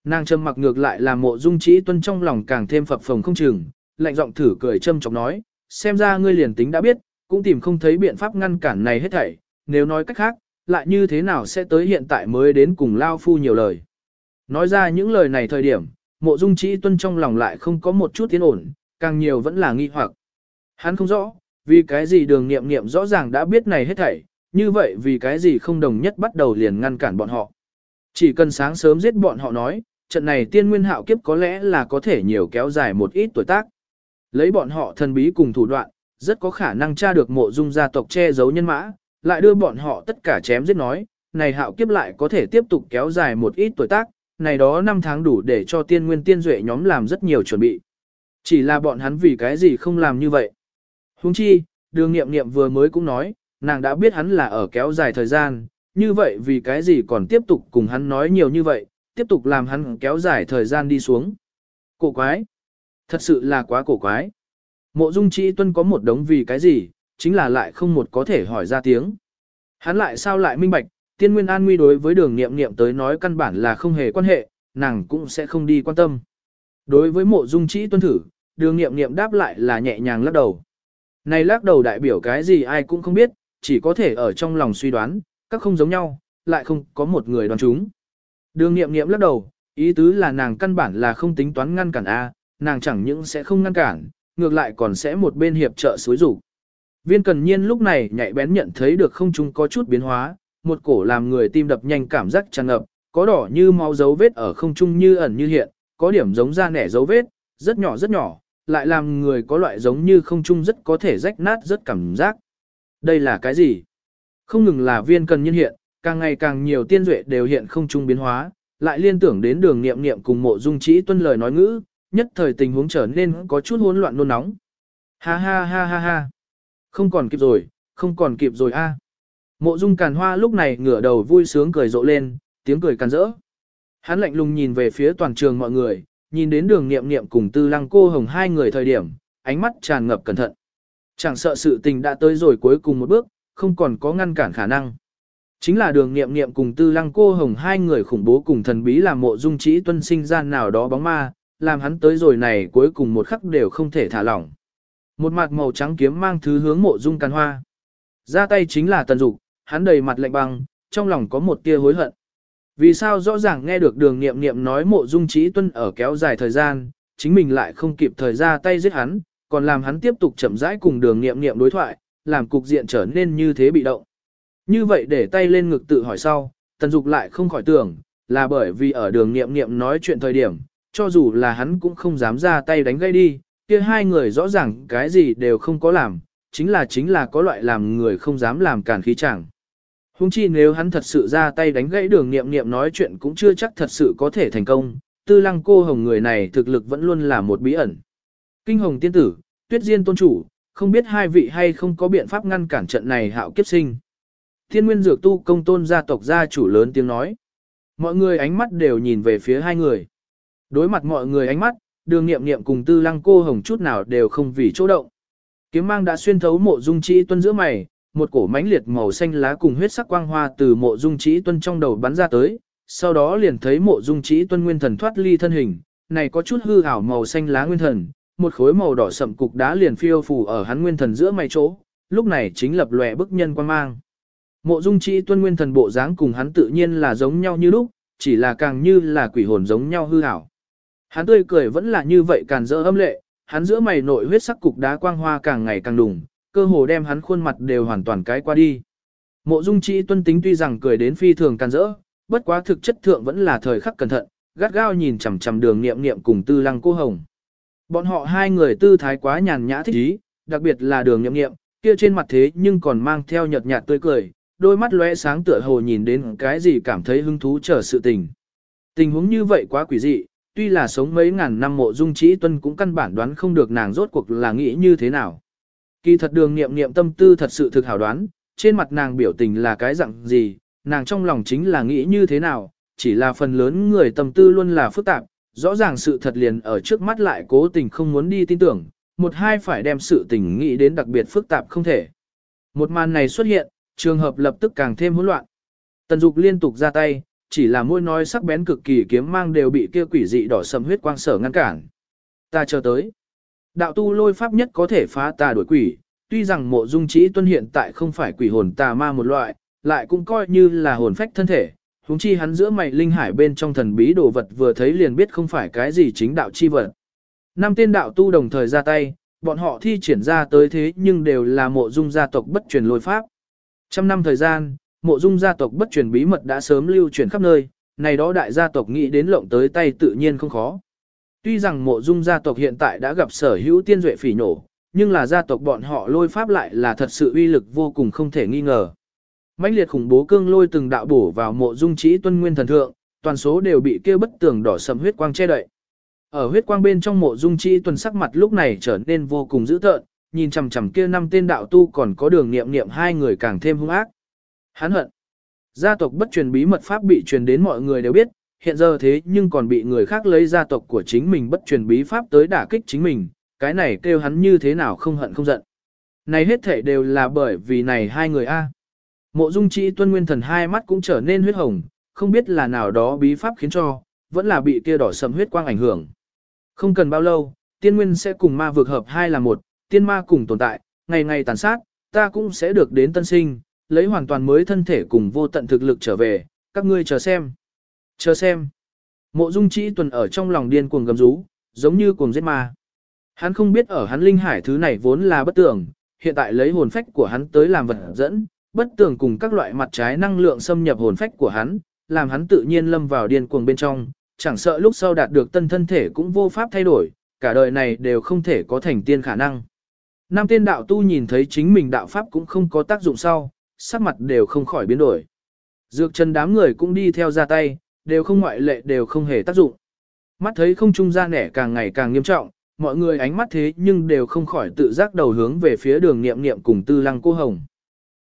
Nàng trầm mặc ngược lại là mộ dung Chi tuân trong lòng càng thêm phập phồng không chừng, lạnh giọng thử cười châm chọc nói, xem ra ngươi liền tính đã biết, cũng tìm không thấy biện pháp ngăn cản này hết thảy, nếu nói cách khác, lại như thế nào sẽ tới hiện tại mới đến cùng Lao Phu nhiều lời. Nói ra những lời này thời điểm, mộ dung chỉ tuân trong lòng lại không có một chút tiến ổn, càng nhiều vẫn là nghi hoặc. Hắn không rõ, vì cái gì đường nghiệm nghiệm rõ ràng đã biết này hết thảy, như vậy vì cái gì không đồng nhất bắt đầu liền ngăn cản bọn họ. Chỉ cần sáng sớm giết bọn họ nói, trận này tiên nguyên hạo kiếp có lẽ là có thể nhiều kéo dài một ít tuổi tác. Lấy bọn họ thần bí cùng thủ đoạn, rất có khả năng tra được mộ dung gia tộc che giấu nhân mã, lại đưa bọn họ tất cả chém giết nói, này hạo kiếp lại có thể tiếp tục kéo dài một ít tuổi tác, này đó năm tháng đủ để cho tiên nguyên tiên duệ nhóm làm rất nhiều chuẩn bị. Chỉ là bọn hắn vì cái gì không làm như vậy. Huống chi, đường nghiệm nghiệm vừa mới cũng nói, nàng đã biết hắn là ở kéo dài thời gian, như vậy vì cái gì còn tiếp tục cùng hắn nói nhiều như vậy, tiếp tục làm hắn kéo dài thời gian đi xuống. Cổ quái! Thật sự là quá cổ quái. Mộ dung chi tuân có một đống vì cái gì, chính là lại không một có thể hỏi ra tiếng. Hắn lại sao lại minh bạch, tiên nguyên an nguy đối với đường nghiệm nghiệm tới nói căn bản là không hề quan hệ, nàng cũng sẽ không đi quan tâm. Đối với mộ dung chi tuân thử, đường nghiệm nghiệm đáp lại là nhẹ nhàng lắc đầu. Này lắc đầu đại biểu cái gì ai cũng không biết, chỉ có thể ở trong lòng suy đoán, các không giống nhau, lại không có một người đoán chúng. Đường nghiệm nghiệm lắc đầu, ý tứ là nàng căn bản là không tính toán ngăn cản A, nàng chẳng những sẽ không ngăn cản, ngược lại còn sẽ một bên hiệp trợ suối rủ. Viên cần nhiên lúc này nhạy bén nhận thấy được không trung có chút biến hóa, một cổ làm người tim đập nhanh cảm giác tràn ngập, có đỏ như máu dấu vết ở không trung như ẩn như hiện, có điểm giống da nẻ dấu vết, rất nhỏ rất nhỏ, lại làm người có loại giống như không trung rất có thể rách nát rất cảm giác. Đây là cái gì? Không ngừng là viên cần nhiên hiện, càng ngày càng nhiều tiên duệ đều hiện không trung biến hóa, lại liên tưởng đến đường nghiệm nghiệm cùng mộ dung trí tuân lời nói ngữ, nhất thời tình huống trở nên có chút hỗn loạn nôn nóng. Ha ha ha ha ha. Không còn kịp rồi, không còn kịp rồi a. Mộ dung càn hoa lúc này ngửa đầu vui sướng cười rộ lên, tiếng cười càn rỡ. Hắn lạnh lùng nhìn về phía toàn trường mọi người, nhìn đến đường nghiệm nghiệm cùng tư lăng cô hồng hai người thời điểm, ánh mắt tràn ngập cẩn thận. Chẳng sợ sự tình đã tới rồi cuối cùng một bước, không còn có ngăn cản khả năng. Chính là đường nghiệm nghiệm cùng tư lăng cô hồng hai người khủng bố cùng thần bí làm mộ dung Chí tuân sinh gian nào đó bóng ma, làm hắn tới rồi này cuối cùng một khắc đều không thể thả lỏng. Một mặt màu trắng kiếm mang thứ hướng mộ dung can hoa. Ra tay chính là tần dục, hắn đầy mặt lạnh băng, trong lòng có một tia hối hận. Vì sao rõ ràng nghe được đường nghiệm nghiệm nói mộ dung trí tuân ở kéo dài thời gian, chính mình lại không kịp thời ra tay giết hắn, còn làm hắn tiếp tục chậm rãi cùng đường nghiệm nghiệm đối thoại, làm cục diện trở nên như thế bị động. Như vậy để tay lên ngực tự hỏi sau, tần dục lại không khỏi tưởng, là bởi vì ở đường nghiệm nghiệm nói chuyện thời điểm, cho dù là hắn cũng không dám ra tay đánh gây đi, kia hai người rõ ràng cái gì đều không có làm, chính là chính là có loại làm người không dám làm cản khí chẳng. Hùng chi nếu hắn thật sự ra tay đánh gãy đường nghiệm nghiệm nói chuyện cũng chưa chắc thật sự có thể thành công, tư lăng cô hồng người này thực lực vẫn luôn là một bí ẩn. Kinh hồng tiên tử, tuyết diên tôn chủ, không biết hai vị hay không có biện pháp ngăn cản trận này hạo kiếp sinh. Thiên nguyên dược tu công tôn gia tộc gia chủ lớn tiếng nói. Mọi người ánh mắt đều nhìn về phía hai người. Đối mặt mọi người ánh mắt, đường nghiệm nghiệm cùng tư lăng cô hồng chút nào đều không vì chỗ động. Kiếm mang đã xuyên thấu mộ dung trĩ tuân giữa mày, một cổ mãnh liệt màu xanh lá cùng huyết sắc quang hoa từ mộ dung trĩ tuân trong đầu bắn ra tới, sau đó liền thấy mộ dung trĩ tuân nguyên thần thoát ly thân hình, này có chút hư ảo màu xanh lá nguyên thần, một khối màu đỏ sậm cục đá liền phiêu phù ở hắn nguyên thần giữa mày chỗ, lúc này chính lập lòe bức nhân quang mang. Mộ dung trĩ tuân nguyên thần bộ dáng cùng hắn tự nhiên là giống nhau như lúc, chỉ là càng như là quỷ hồn giống nhau hư ảo. Hắn tươi cười vẫn là như vậy càn dỡ âm lệ, hắn giữa mày nội huyết sắc cục đá quang hoa càng ngày càng đùng, cơ hồ đem hắn khuôn mặt đều hoàn toàn cái qua đi. Mộ Dung Chi tuân tính tuy rằng cười đến phi thường càn rỡ, bất quá thực chất thượng vẫn là thời khắc cẩn thận, gắt gao nhìn chằm chằm đường nghiệm nghiệm cùng tư lăng cô hồng. Bọn họ hai người tư thái quá nhàn nhã thích ý, đặc biệt là đường nghiệm nghiệm, kia trên mặt thế nhưng còn mang theo nhợt nhạt tươi cười, đôi mắt lóe sáng tựa hồ nhìn đến cái gì cảm thấy hứng thú chờ sự tình. Tình huống như vậy quá quỷ dị, tuy là sống mấy ngàn năm mộ dung trĩ tuân cũng căn bản đoán không được nàng rốt cuộc là nghĩ như thế nào. Kỳ thật đường nghiệm nghiệm tâm tư thật sự thực hảo đoán, trên mặt nàng biểu tình là cái dạng gì, nàng trong lòng chính là nghĩ như thế nào, chỉ là phần lớn người tâm tư luôn là phức tạp, rõ ràng sự thật liền ở trước mắt lại cố tình không muốn đi tin tưởng, một hai phải đem sự tình nghĩ đến đặc biệt phức tạp không thể. Một màn này xuất hiện, trường hợp lập tức càng thêm hỗn loạn. Tần Dục liên tục ra tay, chỉ là môi nói sắc bén cực kỳ kiếm mang đều bị kia quỷ dị đỏ sầm huyết quang sở ngăn cản. Ta chờ tới. Đạo tu lôi pháp nhất có thể phá tà đuổi quỷ, tuy rằng mộ dung trí tuân hiện tại không phải quỷ hồn tà ma một loại, lại cũng coi như là hồn phách thân thể. Húng chi hắn giữa mày linh hải bên trong thần bí đồ vật vừa thấy liền biết không phải cái gì chính đạo chi vật. Năm tên đạo tu đồng thời ra tay, bọn họ thi triển ra tới thế nhưng đều là mộ dung gia tộc bất truyền lôi pháp. Trăm năm thời gian, mộ dung gia tộc bất truyền bí mật đã sớm lưu truyền khắp nơi, này đó đại gia tộc nghĩ đến lộng tới tay tự nhiên không khó. Tuy rằng mộ dung gia tộc hiện tại đã gặp sở hữu tiên duệ phỉ nổ, nhưng là gia tộc bọn họ lôi pháp lại là thật sự uy lực vô cùng không thể nghi ngờ. mãnh liệt khủng bố cương lôi từng đạo bổ vào mộ dung trí tuân nguyên thần thượng, toàn số đều bị kêu bất tường đỏ sầm huyết quang che đậy. Ở huyết quang bên trong mộ dung trí tuân sắc mặt lúc này trở nên vô cùng dữ tợn, nhìn chằm chằm kia năm tên đạo tu còn có đường niệm niệm hai người càng thêm hung ác. Hắn hận. Gia tộc bất truyền bí mật pháp bị truyền đến mọi người đều biết, hiện giờ thế nhưng còn bị người khác lấy gia tộc của chính mình bất truyền bí pháp tới đả kích chính mình, cái này kêu hắn như thế nào không hận không giận. Này hết thể đều là bởi vì này hai người a. Mộ Dung trị Tuân Nguyên Thần hai mắt cũng trở nên huyết hồng, không biết là nào đó bí pháp khiến cho, vẫn là bị kia đỏ sầm huyết quang ảnh hưởng. Không cần bao lâu, tiên nguyên sẽ cùng ma vực hợp hai là một, tiên ma cùng tồn tại, ngày ngày tàn sát, ta cũng sẽ được đến tân sinh, lấy hoàn toàn mới thân thể cùng vô tận thực lực trở về, các ngươi chờ xem. Chờ xem. Mộ Dung Chỉ Tuần ở trong lòng điên cuồng gầm rú, giống như cuồng giết ma. Hắn không biết ở hắn linh hải thứ này vốn là bất tưởng, hiện tại lấy hồn phách của hắn tới làm vật dẫn, bất tưởng cùng các loại mặt trái năng lượng xâm nhập hồn phách của hắn, làm hắn tự nhiên lâm vào điên cuồng bên trong, chẳng sợ lúc sau đạt được tân thân thể cũng vô pháp thay đổi, cả đời này đều không thể có thành tiên khả năng. Nam tiên đạo tu nhìn thấy chính mình đạo pháp cũng không có tác dụng sau, sắc mặt đều không khỏi biến đổi. Dược chân đám người cũng đi theo ra tay, đều không ngoại lệ đều không hề tác dụng. Mắt thấy không trung ra nẻ càng ngày càng nghiêm trọng, mọi người ánh mắt thế nhưng đều không khỏi tự giác đầu hướng về phía đường nghiệm nghiệm cùng tư lăng cô hồng.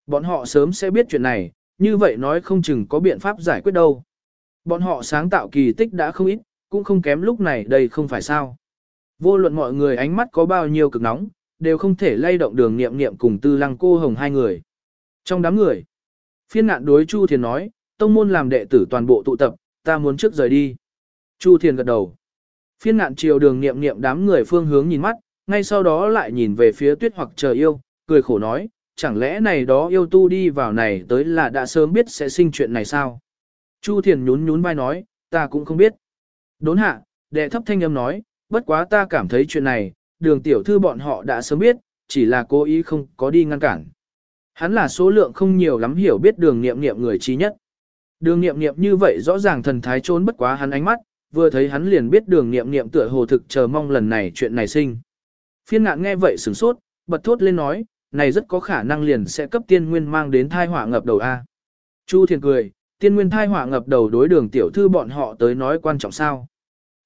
Bọn họ sớm sẽ biết chuyện này, như vậy nói không chừng có biện pháp giải quyết đâu. Bọn họ sáng tạo kỳ tích đã không ít, cũng không kém lúc này đây không phải sao. Vô luận mọi người ánh mắt có bao nhiêu cực nóng, đều không thể lay động đường nghiệm nghiệm cùng tư lăng cô hồng hai người. Trong đám người, phiên nạn đối Chu Thiền nói, tông môn làm đệ tử toàn bộ tụ tập, ta muốn trước rời đi. Chu Thiền gật đầu. Phiên nạn chiều đường nghiệm nghiệm đám người phương hướng nhìn mắt, ngay sau đó lại nhìn về phía tuyết hoặc chờ yêu, cười khổ nói, chẳng lẽ này đó yêu tu đi vào này tới là đã sớm biết sẽ sinh chuyện này sao? Chu Thiền nhún nhún vai nói, ta cũng không biết. Đốn hạ, đệ thấp thanh âm nói, bất quá ta cảm thấy chuyện này, đường tiểu thư bọn họ đã sớm biết, chỉ là cố ý không có đi ngăn cản. Hắn là số lượng không nhiều lắm hiểu biết đường nghiệm nghiệm người trí nhất. Đường nghiệm nghiệm như vậy rõ ràng thần thái trốn bất quá hắn ánh mắt, vừa thấy hắn liền biết đường nghiệm nghiệm tựa hồ thực chờ mong lần này chuyện này sinh. Phiên ngạn nghe vậy sửng sốt, bật thốt lên nói, này rất có khả năng liền sẽ cấp tiên nguyên mang đến thai họa ngập đầu A. Chu thiền cười, tiên nguyên thai họa ngập đầu đối đường tiểu thư bọn họ tới nói quan trọng sao.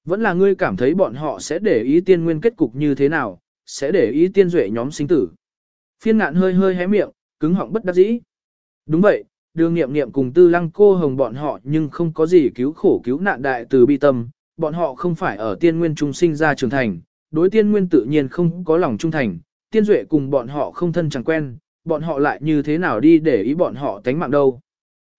Vẫn là ngươi cảm thấy bọn họ sẽ để ý tiên nguyên kết cục như thế nào, sẽ để ý tiên duệ nhóm sinh tử. Phiên ngạn hơi hơi hé miệng, cứng họng bất đắc dĩ. Đúng vậy, đường nghiệm nghiệm cùng tư lăng cô hồng bọn họ nhưng không có gì cứu khổ cứu nạn đại từ bi tâm, bọn họ không phải ở tiên nguyên trung sinh ra trưởng thành, đối tiên nguyên tự nhiên không có lòng trung thành, tiên duệ cùng bọn họ không thân chẳng quen, bọn họ lại như thế nào đi để ý bọn họ tánh mạng đâu.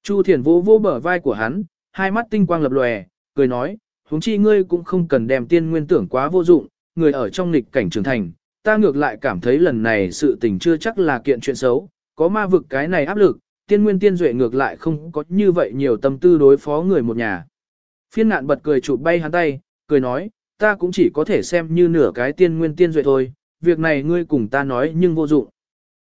Chu thiền vô vô bờ vai của hắn, hai mắt tinh quang lập lòe, cười nói, huống chi ngươi cũng không cần đem tiên nguyên tưởng quá vô dụng, người ở trong nghịch cảnh trưởng thành, ta ngược lại cảm thấy lần này sự tình chưa chắc là kiện chuyện xấu, có ma vực cái này áp lực, tiên nguyên tiên duệ ngược lại không có như vậy nhiều tâm tư đối phó người một nhà. Phiên ngạn bật cười chụp bay hắn tay, cười nói, ta cũng chỉ có thể xem như nửa cái tiên nguyên tiên duệ thôi, việc này ngươi cùng ta nói nhưng vô dụng.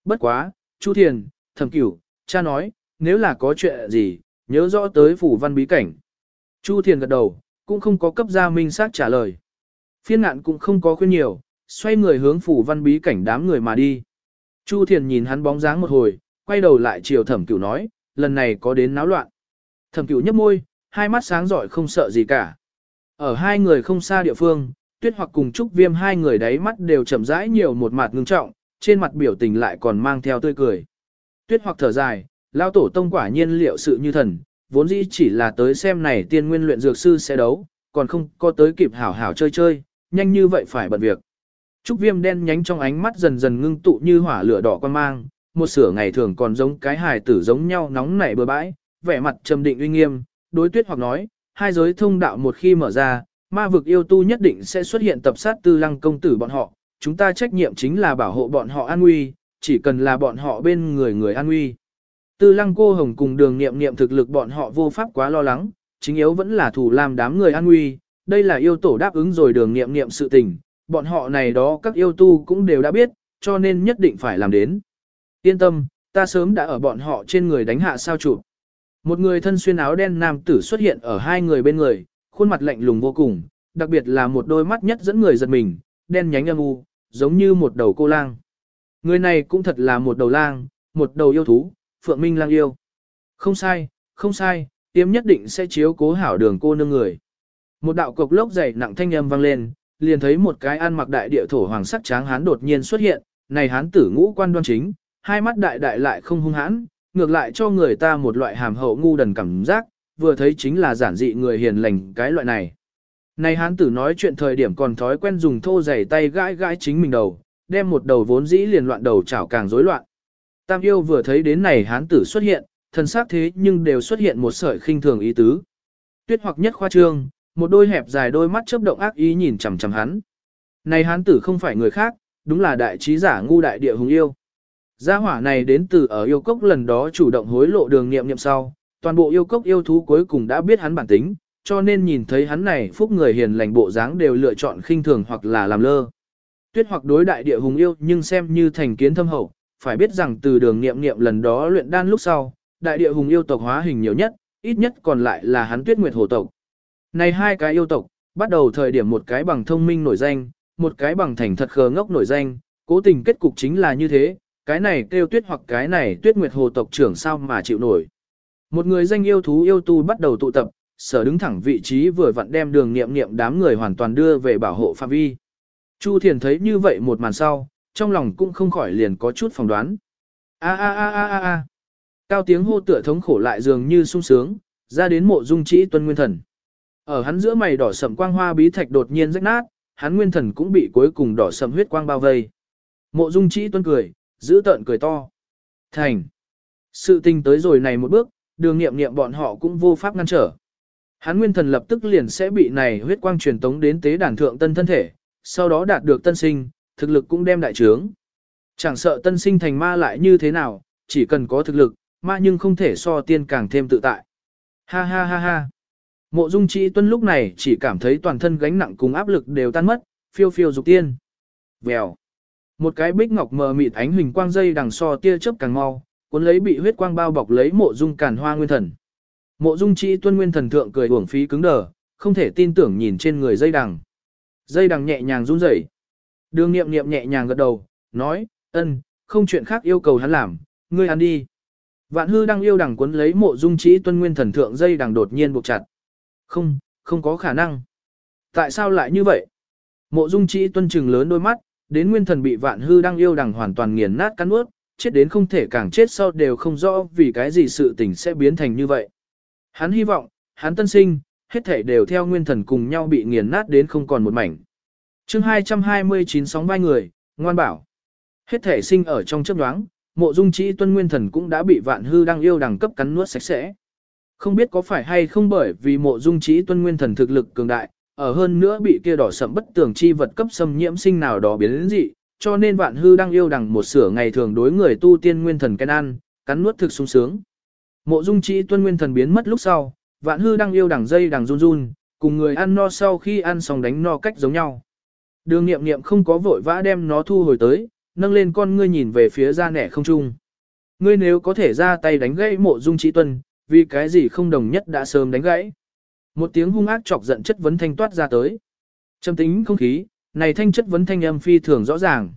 Bất quá, Chu Thiền, Thẩm Cửu, cha nói, nếu là có chuyện gì, nhớ rõ tới phủ văn bí cảnh. Chu Thiền gật đầu, cũng không có cấp gia minh xác trả lời. Phiên ngạn cũng không có khuyên nhiều, xoay người hướng phủ văn bí cảnh đám người mà đi. Chu Thiền nhìn hắn bóng dáng một hồi, quay đầu lại chiều thẩm cửu nói, lần này có đến náo loạn. Thẩm cửu nhấp môi, hai mắt sáng giỏi không sợ gì cả. Ở hai người không xa địa phương, tuyết hoặc cùng trúc viêm hai người đáy mắt đều chậm rãi nhiều một mặt ngưng trọng, trên mặt biểu tình lại còn mang theo tươi cười. Tuyết hoặc thở dài, lao tổ tông quả nhiên liệu sự như thần, vốn dĩ chỉ là tới xem này tiên nguyên luyện dược sư sẽ đấu, còn không có tới kịp hảo hảo chơi chơi, nhanh như vậy phải bận việc. Trúc viêm đen nhánh trong ánh mắt dần dần ngưng tụ như hỏa lửa đỏ quan mang, một sửa ngày thường còn giống cái hài tử giống nhau nóng nảy bừa bãi, vẻ mặt trầm định uy nghiêm, đối tuyết hoặc nói, hai giới thông đạo một khi mở ra, ma vực yêu tu nhất định sẽ xuất hiện tập sát tư lăng công tử bọn họ, chúng ta trách nhiệm chính là bảo hộ bọn họ an nguy, chỉ cần là bọn họ bên người người an nguy. Tư lăng cô hồng cùng đường nghiệm nghiệm thực lực bọn họ vô pháp quá lo lắng, chính yếu vẫn là thủ làm đám người an nguy, đây là yêu tổ đáp ứng rồi đường nghiệm nghiệm sự tình, bọn họ này đó các yêu tu cũng đều đã biết, cho nên nhất định phải làm đến. Yên tâm, ta sớm đã ở bọn họ trên người đánh hạ sao chụp. Một người thân xuyên áo đen nam tử xuất hiện ở hai người bên người, khuôn mặt lạnh lùng vô cùng, đặc biệt là một đôi mắt nhất dẫn người giật mình, đen nhánh âm u, giống như một đầu cô lang. Người này cũng thật là một đầu lang, một đầu yêu thú, Phượng Minh lang yêu. Không sai, không sai, tiêm nhất định sẽ chiếu cố hảo đường cô nương người. Một đạo cục lốc dày nặng thanh âm vang lên, liền thấy một cái ăn mặc đại địa thổ hoàng sắc tráng hán đột nhiên xuất hiện, này hán tử ngũ quan đoan chính, hai mắt đại đại lại không hung hãn, ngược lại cho người ta một loại hàm hậu ngu đần cảm giác, vừa thấy chính là giản dị người hiền lành cái loại này. Này hán tử nói chuyện thời điểm còn thói quen dùng thô giày tay gãi gãi chính mình đầu, đem một đầu vốn dĩ liền loạn đầu chảo càng rối loạn. Tam yêu vừa thấy đến này hán tử xuất hiện, thần sắc thế nhưng đều xuất hiện một sợi khinh thường ý tứ. Tuyết hoặc nhất khoa trương, một đôi hẹp dài đôi mắt chớp động ác ý nhìn chằm chằm hắn. Này hán tử không phải người khác, đúng là đại trí giả ngu đại địa hùng yêu. Gia hỏa này đến từ ở yêu cốc lần đó chủ động hối lộ đường nghiệm nghiệm sau, toàn bộ yêu cốc yêu thú cuối cùng đã biết hắn bản tính, cho nên nhìn thấy hắn này phúc người hiền lành bộ dáng đều lựa chọn khinh thường hoặc là làm lơ. Tuyết hoặc đối đại địa hùng yêu nhưng xem như thành kiến thâm hậu, phải biết rằng từ đường nghiệm nghiệm lần đó luyện đan lúc sau, đại địa hùng yêu tộc hóa hình nhiều nhất, ít nhất còn lại là hắn tuyết nguyệt hồ tộc. Này hai cái yêu tộc, bắt đầu thời điểm một cái bằng thông minh nổi danh, một cái bằng thành thật khờ ngốc nổi danh, cố tình kết cục chính là như thế, cái này kêu tuyết hoặc cái này tuyết nguyệt hồ tộc trưởng sao mà chịu nổi. Một người danh yêu thú yêu tu bắt đầu tụ tập, sở đứng thẳng vị trí vừa vặn đem đường nghiệm nghiệm đám người hoàn toàn đưa về bảo hộ phạm vi. Chu Thiền thấy như vậy một màn sau, trong lòng cũng không khỏi liền có chút phỏng đoán. A a a a a a. Cao tiếng hô tựa thống khổ lại dường như sung sướng, ra đến mộ dung trĩ tuân nguyên thần. Ở hắn giữa mày đỏ sầm quang hoa bí thạch đột nhiên rách nát, hắn nguyên thần cũng bị cuối cùng đỏ sầm huyết quang bao vây. Mộ dung trĩ tuân cười, giữ tợn cười to. Thành. Sự tình tới rồi này một bước, đường nghiệm nghiệm bọn họ cũng vô pháp ngăn trở. Hắn nguyên thần lập tức liền sẽ bị này huyết quang truyền tống đến tế đàn thượng tân thân thể, sau đó đạt được tân sinh, thực lực cũng đem đại trướng. Chẳng sợ tân sinh thành ma lại như thế nào, chỉ cần có thực lực, ma nhưng không thể so tiên càng thêm tự tại. Ha ha ha ha. Mộ dung trị tuân lúc này chỉ cảm thấy toàn thân gánh nặng cùng áp lực đều tan mất, phiêu phiêu dục tiên. Vèo. Một cái bích ngọc mờ mịt ánh huỳnh quang dây đằng so tia chớp càng mau, cuốn lấy bị huyết quang bao bọc lấy mộ dung càn hoa nguyên thần. Mộ dung trị tuân nguyên thần thượng cười uổng phí cứng đờ, không thể tin tưởng nhìn trên người dây đằng. Dây đằng nhẹ nhàng run rẩy. Đường nghiệm nghiệm nhẹ nhàng gật đầu, nói, ân, không chuyện khác yêu cầu hắn làm, ngươi ăn đi. Vạn hư đang yêu đằng cuốn lấy mộ dung trí tuân nguyên thần thượng dây đằng đột nhiên buộc chặt. Không, không có khả năng. Tại sao lại như vậy? Mộ dung chỉ tuân trừng lớn đôi mắt, đến nguyên thần bị vạn hư đang yêu đằng hoàn toàn nghiền nát cắn ướt, chết đến không thể càng chết sau đều không rõ vì cái gì sự tình sẽ biến thành như vậy. Hắn hy vọng, hắn tân sinh, hết thể đều theo nguyên thần cùng nhau bị nghiền nát đến không còn một mảnh. chương 229 sóng vai người, ngoan bảo. Hết thể sinh ở trong chấp đoáng, mộ dung chỉ tuân nguyên thần cũng đã bị vạn hư đang yêu đằng cấp cắn nuốt sạch sẽ. Không biết có phải hay không bởi vì mộ dung trí tuân nguyên thần thực lực cường đại, ở hơn nữa bị kia đỏ sậm bất tường chi vật cấp xâm nhiễm sinh nào đó biến đến dị, cho nên vạn hư đang yêu đằng một sửa ngày thường đối người tu tiên nguyên thần can ăn, cắn nuốt thực sung sướng. Mộ dung trí tuân nguyên thần biến mất lúc sau, vạn hư đang yêu đằng dây đằng run run, cùng người ăn no sau khi ăn xong đánh no cách giống nhau. Đường nghiệm nghiệm không có vội vã đem nó thu hồi tới, nâng lên con ngươi nhìn về phía ra nẻ không trung. Ngươi nếu có thể ra tay đánh gãy mộ dung trí tuân, vì cái gì không đồng nhất đã sớm đánh gãy. Một tiếng hung ác chọc giận chất vấn thanh toát ra tới. Trầm tính không khí, này thanh chất vấn thanh âm phi thường rõ ràng.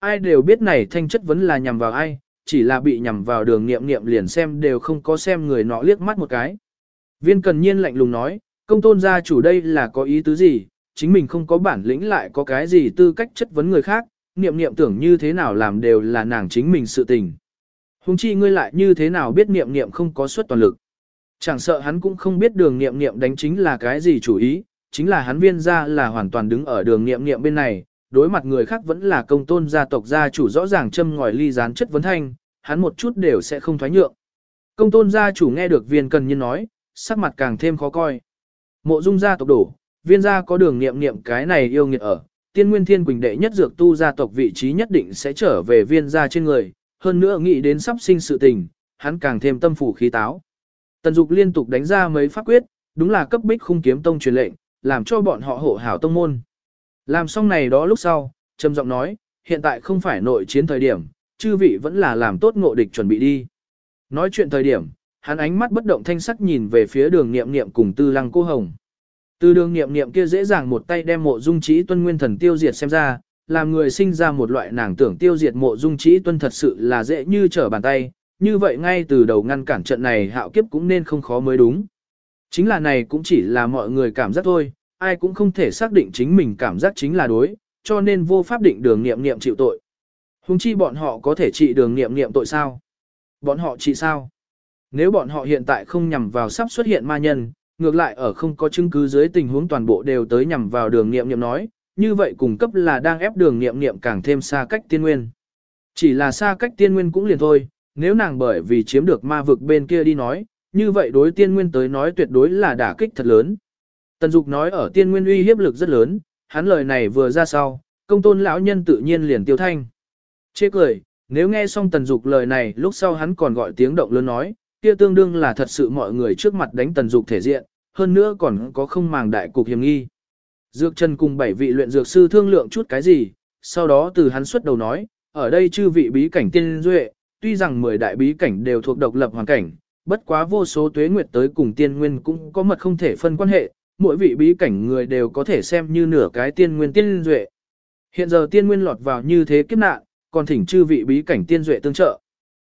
Ai đều biết này thanh chất vấn là nhằm vào ai, chỉ là bị nhằm vào đường nghiệm nghiệm liền xem đều không có xem người nọ liếc mắt một cái. Viên cần nhiên lạnh lùng nói, công tôn gia chủ đây là có ý tứ gì, chính mình không có bản lĩnh lại có cái gì tư cách chất vấn người khác, niệm niệm tưởng như thế nào làm đều là nàng chính mình sự tình. Hùng chi ngươi lại như thế nào biết niệm niệm không có suất toàn lực. Chẳng sợ hắn cũng không biết đường niệm niệm đánh chính là cái gì chủ ý, chính là hắn viên ra là hoàn toàn đứng ở đường niệm niệm bên này, đối mặt người khác vẫn là công tôn gia tộc gia chủ rõ ràng châm ngòi ly gián chất vấn thanh, hắn một chút đều sẽ không thoái nhượng. Công tôn gia chủ nghe được viên cần nhiên nói, sắc mặt càng thêm khó coi. Mộ dung gia tộc đổ, viên gia có đường niệm niệm cái này yêu nghiệt ở, tiên nguyên thiên quỳnh đệ nhất dược tu gia tộc vị trí nhất định sẽ trở về viên gia trên người, hơn nữa nghĩ đến sắp sinh sự tình, hắn càng thêm tâm phủ khí táo. Tần dục liên tục đánh ra mấy pháp quyết, đúng là cấp bích khung kiếm tông truyền lệnh, làm cho bọn họ hộ hảo tông môn. Làm xong này đó lúc sau, trầm giọng nói, hiện tại không phải nội chiến thời điểm, chư vị vẫn là làm tốt ngộ địch chuẩn bị đi. Nói chuyện thời điểm, hắn ánh mắt bất động thanh sắc nhìn về phía đường nghiệm nghiệm cùng tư lăng cô hồng. Từ đường nghiệm nghiệm kia dễ dàng một tay đem mộ dung trí tuân nguyên thần tiêu diệt xem ra, làm người sinh ra một loại nàng tưởng tiêu diệt mộ dung trí tuân thật sự là dễ như trở bàn tay, như vậy ngay từ đầu ngăn cản trận này hạo kiếp cũng nên không khó mới đúng. Chính là này cũng chỉ là mọi người cảm giác thôi, ai cũng không thể xác định chính mình cảm giác chính là đối, cho nên vô pháp định đường nghiệm nghiệm chịu tội. Hùng chi bọn họ có thể trị đường nghiệm nghiệm tội sao? Bọn họ trị sao? Nếu bọn họ hiện tại không nhằm vào sắp xuất hiện ma nhân, ngược lại ở không có chứng cứ dưới tình huống toàn bộ đều tới nhằm vào đường nghiệm nghiệm nói, như vậy cùng cấp là đang ép đường nghiệm nghiệm càng thêm xa cách tiên nguyên. Chỉ là xa cách tiên nguyên cũng liền thôi, nếu nàng bởi vì chiếm được ma vực bên kia đi nói, như vậy đối tiên nguyên tới nói tuyệt đối là đả kích thật lớn. Tần Dục nói ở tiên nguyên uy hiếp lực rất lớn, hắn lời này vừa ra sau, công tôn lão nhân tự nhiên liền tiêu thanh. Chê cười, nếu nghe xong Tần Dục lời này lúc sau hắn còn gọi tiếng động lớn nói, kia tương đương là thật sự mọi người trước mặt đánh Tần Dục thể diện, hơn nữa còn có không màng đại cục hiểm nghi. Dược Trần cùng bảy vị luyện dược sư thương lượng chút cái gì, sau đó từ hắn xuất đầu nói, ở đây chư vị bí cảnh tiên duệ, tuy rằng 10 đại bí cảnh đều thuộc độc lập hoàn cảnh, bất quá vô số tuế nguyệt tới cùng tiên nguyên cũng có mật không thể phân quan hệ, mỗi vị bí cảnh người đều có thể xem như nửa cái tiên nguyên tiên duệ. Hiện giờ tiên nguyên lọt vào như thế kiếp nạn, còn thỉnh chư vị bí cảnh tiên duệ tương trợ.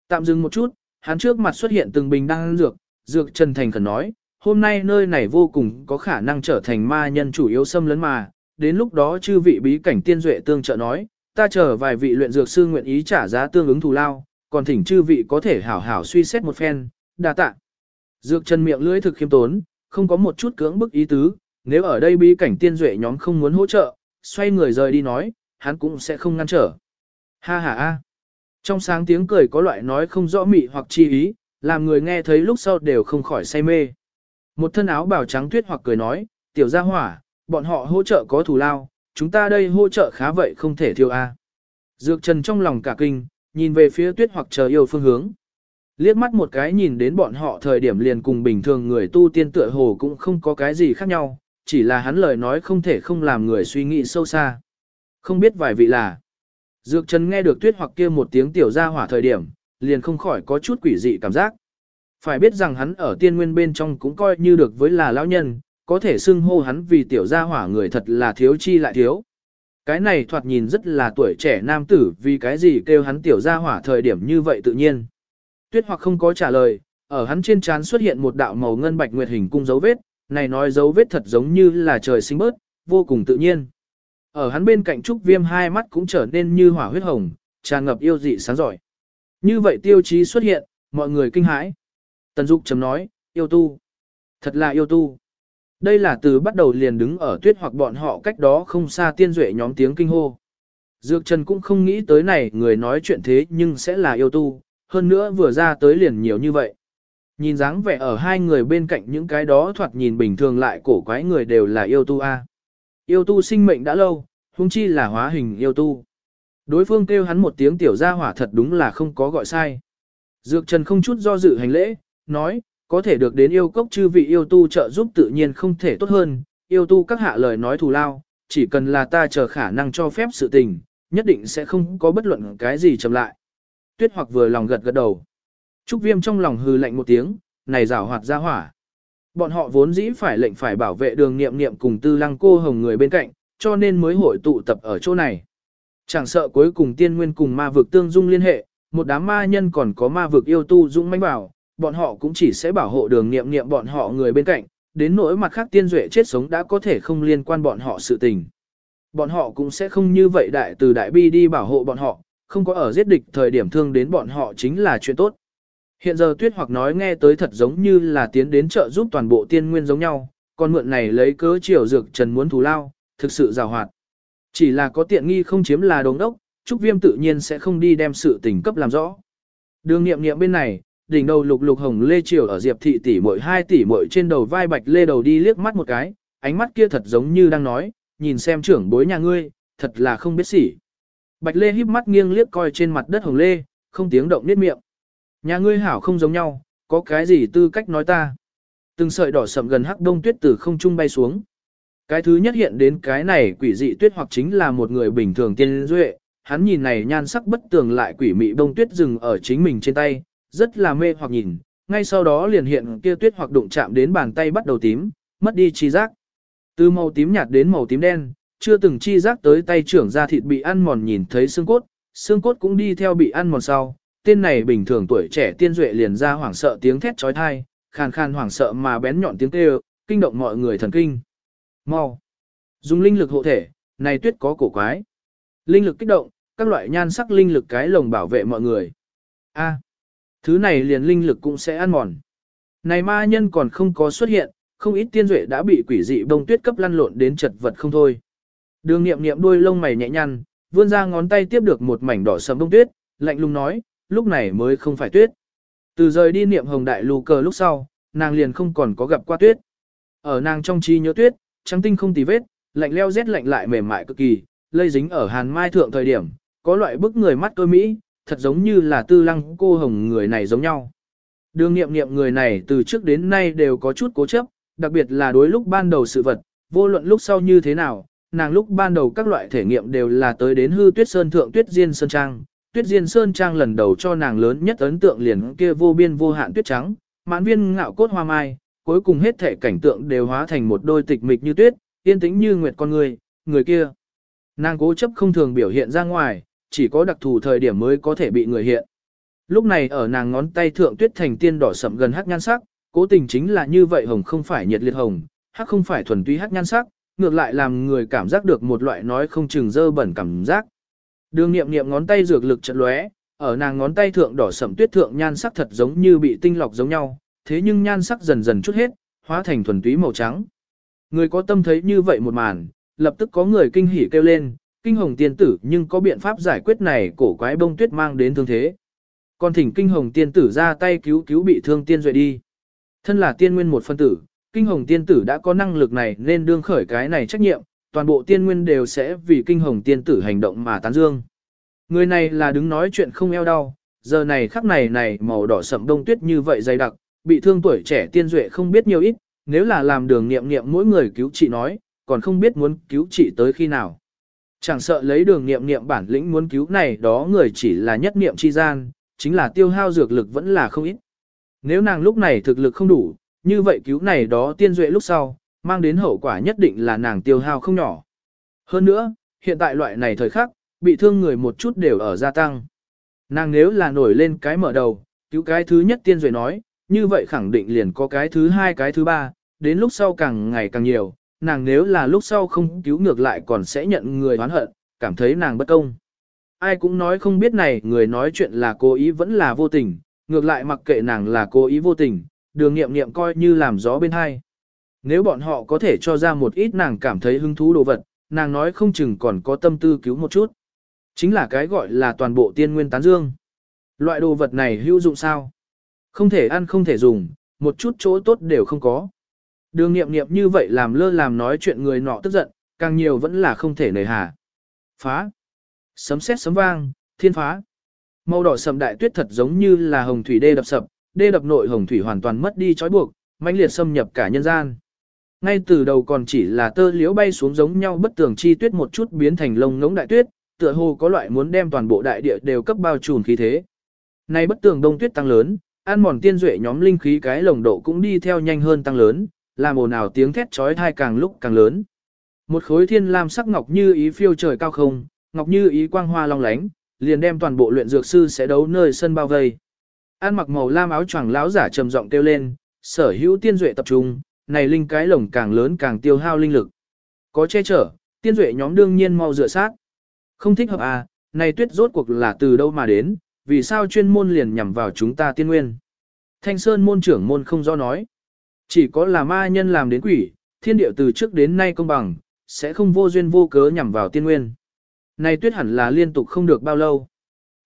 Tạm dừng một chút, hắn trước mặt xuất hiện từng bình đan dược, dược Trần Thành khẩn nói, hôm nay nơi này vô cùng có khả năng trở thành ma nhân chủ yếu xâm lấn mà, đến lúc đó chư vị bí cảnh tiên duệ tương trợ nói, ta chờ vài vị luyện dược sư nguyện ý trả giá tương ứng thù lao, còn thỉnh chư vị có thể hảo hảo suy xét một phen, đa tạ. Dược chân miệng lưỡi thực khiêm tốn, không có một chút cưỡng bức ý tứ, nếu ở đây bí cảnh tiên duệ nhóm không muốn hỗ trợ, xoay người rời đi nói, hắn cũng sẽ không ngăn trở. Ha ha ha. Trong sáng tiếng cười có loại nói không rõ mị hoặc chi ý, làm người nghe thấy lúc sau đều không khỏi say mê. Một thân áo bào trắng tuyết hoặc cười nói, tiểu gia hỏa, bọn họ hỗ trợ có thù lao, chúng ta đây hỗ trợ khá vậy không thể thiếu a. Dược trần trong lòng cả kinh, nhìn về phía tuyết hoặc chờ yêu phương hướng. Liếc mắt một cái nhìn đến bọn họ thời điểm liền cùng bình thường người tu tiên tựa hồ cũng không có cái gì khác nhau, chỉ là hắn lời nói không thể không làm người suy nghĩ sâu xa. Không biết vài vị là. Dược Trần nghe được tuyết hoặc kia một tiếng tiểu ra hỏa thời điểm, liền không khỏi có chút quỷ dị cảm giác. Phải biết rằng hắn ở tiên nguyên bên trong cũng coi như được với là lão nhân, có thể xưng hô hắn vì tiểu gia hỏa người thật là thiếu chi lại thiếu. Cái này thoạt nhìn rất là tuổi trẻ nam tử vì cái gì kêu hắn tiểu gia hỏa thời điểm như vậy tự nhiên. Tuyết hoặc không có trả lời, ở hắn trên trán xuất hiện một đạo màu ngân bạch nguyệt hình cung dấu vết, này nói dấu vết thật giống như là trời sinh bớt, vô cùng tự nhiên. Ở hắn bên cạnh Trúc Viêm hai mắt cũng trở nên như hỏa huyết hồng, tràn ngập yêu dị sáng giỏi. Như vậy tiêu chí xuất hiện, mọi người kinh hãi. Tần Dục chấm nói, yêu tu. Thật là yêu tu. Đây là từ bắt đầu liền đứng ở tuyết hoặc bọn họ cách đó không xa tiên duệ nhóm tiếng kinh hô. Dược Trần cũng không nghĩ tới này người nói chuyện thế nhưng sẽ là yêu tu, hơn nữa vừa ra tới liền nhiều như vậy. Nhìn dáng vẻ ở hai người bên cạnh những cái đó thoạt nhìn bình thường lại cổ quái người đều là yêu tu A. Yêu tu sinh mệnh đã lâu, huống chi là hóa hình yêu tu. Đối phương kêu hắn một tiếng tiểu gia hỏa thật đúng là không có gọi sai. Dược Trần không chút do dự hành lễ, nói, có thể được đến yêu cốc chư vị yêu tu trợ giúp tự nhiên không thể tốt hơn, yêu tu các hạ lời nói thù lao, chỉ cần là ta chờ khả năng cho phép sự tình, nhất định sẽ không có bất luận cái gì chậm lại. Tuyết hoặc vừa lòng gật gật đầu. Trúc viêm trong lòng hừ lạnh một tiếng, này rào hoạt ra hỏa. Bọn họ vốn dĩ phải lệnh phải bảo vệ đường nghiệm nghiệm cùng tư lăng cô hồng người bên cạnh, cho nên mới hội tụ tập ở chỗ này. Chẳng sợ cuối cùng tiên nguyên cùng ma vực tương dung liên hệ, một đám ma nhân còn có ma vực yêu tu dũng manh bảo, bọn họ cũng chỉ sẽ bảo hộ đường nghiệm nghiệm bọn họ người bên cạnh, đến nỗi mặt khác tiên duệ chết sống đã có thể không liên quan bọn họ sự tình. Bọn họ cũng sẽ không như vậy đại từ đại bi đi bảo hộ bọn họ, không có ở giết địch thời điểm thương đến bọn họ chính là chuyện tốt. Hiện giờ tuyết hoặc nói nghe tới thật giống như là tiến đến trợ giúp toàn bộ tiên nguyên giống nhau, còn mượn này lấy cớ chiều dược trần muốn thù lao, thực sự rào hoạt. Chỉ là có tiện nghi không chiếm là đống đốc, Trúc Viêm tự nhiên sẽ không đi đem sự tình cấp làm rõ. Đường nghiệm nghiệm bên này, đỉnh đầu lục lục hồng lê triều ở diệp thị tỷ mỗi hai tỷ mỗi trên đầu vai bạch lê đầu đi liếc mắt một cái, ánh mắt kia thật giống như đang nói, nhìn xem trưởng bối nhà ngươi, thật là không biết xỉ. Bạch lê híp mắt nghiêng liếc coi trên mặt đất hồng lê, không tiếng động niết miệng. Nhà ngươi hảo không giống nhau, có cái gì tư cách nói ta. Từng sợi đỏ sậm gần hắc đông tuyết từ không trung bay xuống. Cái thứ nhất hiện đến cái này quỷ dị tuyết hoặc chính là một người bình thường tiên duệ, hắn nhìn này nhan sắc bất tường lại quỷ mị đông tuyết dừng ở chính mình trên tay, rất là mê hoặc nhìn, ngay sau đó liền hiện kia tuyết hoặc đụng chạm đến bàn tay bắt đầu tím, mất đi chi giác. Từ màu tím nhạt đến màu tím đen, chưa từng chi giác tới tay trưởng da thịt bị ăn mòn nhìn thấy xương cốt, xương cốt cũng đi theo bị ăn mòn sau. Tên này bình thường tuổi trẻ tiên duệ liền ra hoảng sợ tiếng thét trói thai, khàn khàn hoảng sợ mà bén nhọn tiếng kêu, kinh động mọi người thần kinh. Mau! Dùng linh lực hộ thể, này tuyết có cổ quái. Linh lực kích động, các loại nhan sắc linh lực cái lồng bảo vệ mọi người. A, thứ này liền linh lực cũng sẽ ăn mòn. Này ma nhân còn không có xuất hiện, không ít tiên duệ đã bị quỷ dị bông tuyết cấp lăn lộn đến chật vật không thôi. Đường nghiệm nghiệm đuôi lông mày nhẹ nhăn, vươn ra ngón tay tiếp được một mảnh đỏ sầm bông tuyết, lạnh lùng nói, lúc này mới không phải tuyết. Từ rời đi niệm hồng đại lù cờ lúc sau, nàng liền không còn có gặp qua tuyết. Ở nàng trong trí nhớ tuyết, trắng tinh không tì vết, lạnh leo rét lạnh lại mềm mại cực kỳ, lây dính ở hàn mai thượng thời điểm, có loại bức người mắt tôi Mỹ, thật giống như là tư lăng cô hồng người này giống nhau. Đường nghiệm nghiệm người này từ trước đến nay đều có chút cố chấp, đặc biệt là đối lúc ban đầu sự vật, vô luận lúc sau như thế nào, nàng lúc ban đầu các loại thể nghiệm đều là tới đến hư tuyết sơn thượng tuyết diên sơn trang. Tuyết diên sơn trang lần đầu cho nàng lớn nhất ấn tượng liền kia vô biên vô hạn tuyết trắng, mãn viên ngạo cốt hoa mai, cuối cùng hết thể cảnh tượng đều hóa thành một đôi tịch mịch như tuyết, yên tĩnh như nguyệt con người, người kia. Nàng cố chấp không thường biểu hiện ra ngoài, chỉ có đặc thù thời điểm mới có thể bị người hiện. Lúc này ở nàng ngón tay thượng tuyết thành tiên đỏ sậm gần hắc nhan sắc, cố tình chính là như vậy hồng không phải nhiệt liệt hồng, hắc không phải thuần túy hắc nhan sắc, ngược lại làm người cảm giác được một loại nói không chừng dơ bẩn cảm giác. Đường nghiệm nghiệm ngón tay dược lực trận lóe, ở nàng ngón tay thượng đỏ sậm tuyết thượng nhan sắc thật giống như bị tinh lọc giống nhau, thế nhưng nhan sắc dần dần chút hết, hóa thành thuần túy màu trắng. Người có tâm thấy như vậy một màn, lập tức có người kinh hỉ kêu lên, kinh hồng tiên tử nhưng có biện pháp giải quyết này cổ quái bông tuyết mang đến thương thế. Còn thỉnh kinh hồng tiên tử ra tay cứu cứu bị thương tiên duệ đi. Thân là tiên nguyên một phân tử, kinh hồng tiên tử đã có năng lực này nên đương khởi cái này trách nhiệm, toàn bộ tiên nguyên đều sẽ vì kinh hồng tiên tử hành động mà tán dương. Người này là đứng nói chuyện không eo đau, giờ này khắc này này màu đỏ sậm đông tuyết như vậy dày đặc, bị thương tuổi trẻ tiên duệ không biết nhiều ít, nếu là làm đường nghiệm nghiệm mỗi người cứu trị nói, còn không biết muốn cứu trị tới khi nào. Chẳng sợ lấy đường nghiệm nghiệm bản lĩnh muốn cứu này đó người chỉ là nhất niệm chi gian, chính là tiêu hao dược lực vẫn là không ít. Nếu nàng lúc này thực lực không đủ, như vậy cứu này đó tiên duệ lúc sau, mang đến hậu quả nhất định là nàng tiêu hao không nhỏ. Hơn nữa, hiện tại loại này thời khắc, bị thương người một chút đều ở gia tăng. Nàng nếu là nổi lên cái mở đầu, cứu cái thứ nhất tiên duệ nói, như vậy khẳng định liền có cái thứ hai cái thứ ba, đến lúc sau càng ngày càng nhiều, nàng nếu là lúc sau không cứu ngược lại còn sẽ nhận người oán hận, cảm thấy nàng bất công. Ai cũng nói không biết này người nói chuyện là cố ý vẫn là vô tình, ngược lại mặc kệ nàng là cố ý vô tình, đường nghiệm nghiệm coi như làm gió bên hai. Nếu bọn họ có thể cho ra một ít nàng cảm thấy hứng thú đồ vật, nàng nói không chừng còn có tâm tư cứu một chút. Chính là cái gọi là toàn bộ tiên nguyên tán dương. Loại đồ vật này hữu dụng sao? Không thể ăn không thể dùng, một chút chỗ tốt đều không có. Đường nghiệm nghiệm như vậy làm lơ làm nói chuyện người nọ tức giận, càng nhiều vẫn là không thể nề hà. Phá. Sấm sét sấm vang, thiên phá. Màu đỏ sầm đại tuyết thật giống như là hồng thủy đê đập sập, đê đập nội hồng thủy hoàn toàn mất đi trói buộc, mãnh liệt xâm nhập cả nhân gian. Ngay từ đầu còn chỉ là tơ liễu bay xuống giống nhau bất tường chi tuyết một chút biến thành lông ngỗng đại tuyết, tựa hồ có loại muốn đem toàn bộ đại địa đều cấp bao trùm khí thế. Nay bất tường đông tuyết tăng lớn, ăn mòn tiên duệ nhóm linh khí cái lồng độ cũng đi theo nhanh hơn tăng lớn, làm ồn ào tiếng thét chói thai càng lúc càng lớn. Một khối thiên lam sắc ngọc như ý phiêu trời cao không, ngọc như ý quang hoa long lánh, liền đem toàn bộ luyện dược sư sẽ đấu nơi sân bao vây. An mặc màu lam áo choàng lão giả trầm giọng kêu lên, sở hữu tiên duệ tập trung, này linh cái lồng càng lớn càng tiêu hao linh lực. Có che chở, tiên duệ nhóm đương nhiên mau dựa sát. Không thích hợp à, này tuyết rốt cuộc là từ đâu mà đến, vì sao chuyên môn liền nhằm vào chúng ta tiên nguyên. Thanh Sơn môn trưởng môn không do nói. Chỉ có là ma nhân làm đến quỷ, thiên địa từ trước đến nay công bằng, sẽ không vô duyên vô cớ nhằm vào tiên nguyên. Này tuyết hẳn là liên tục không được bao lâu.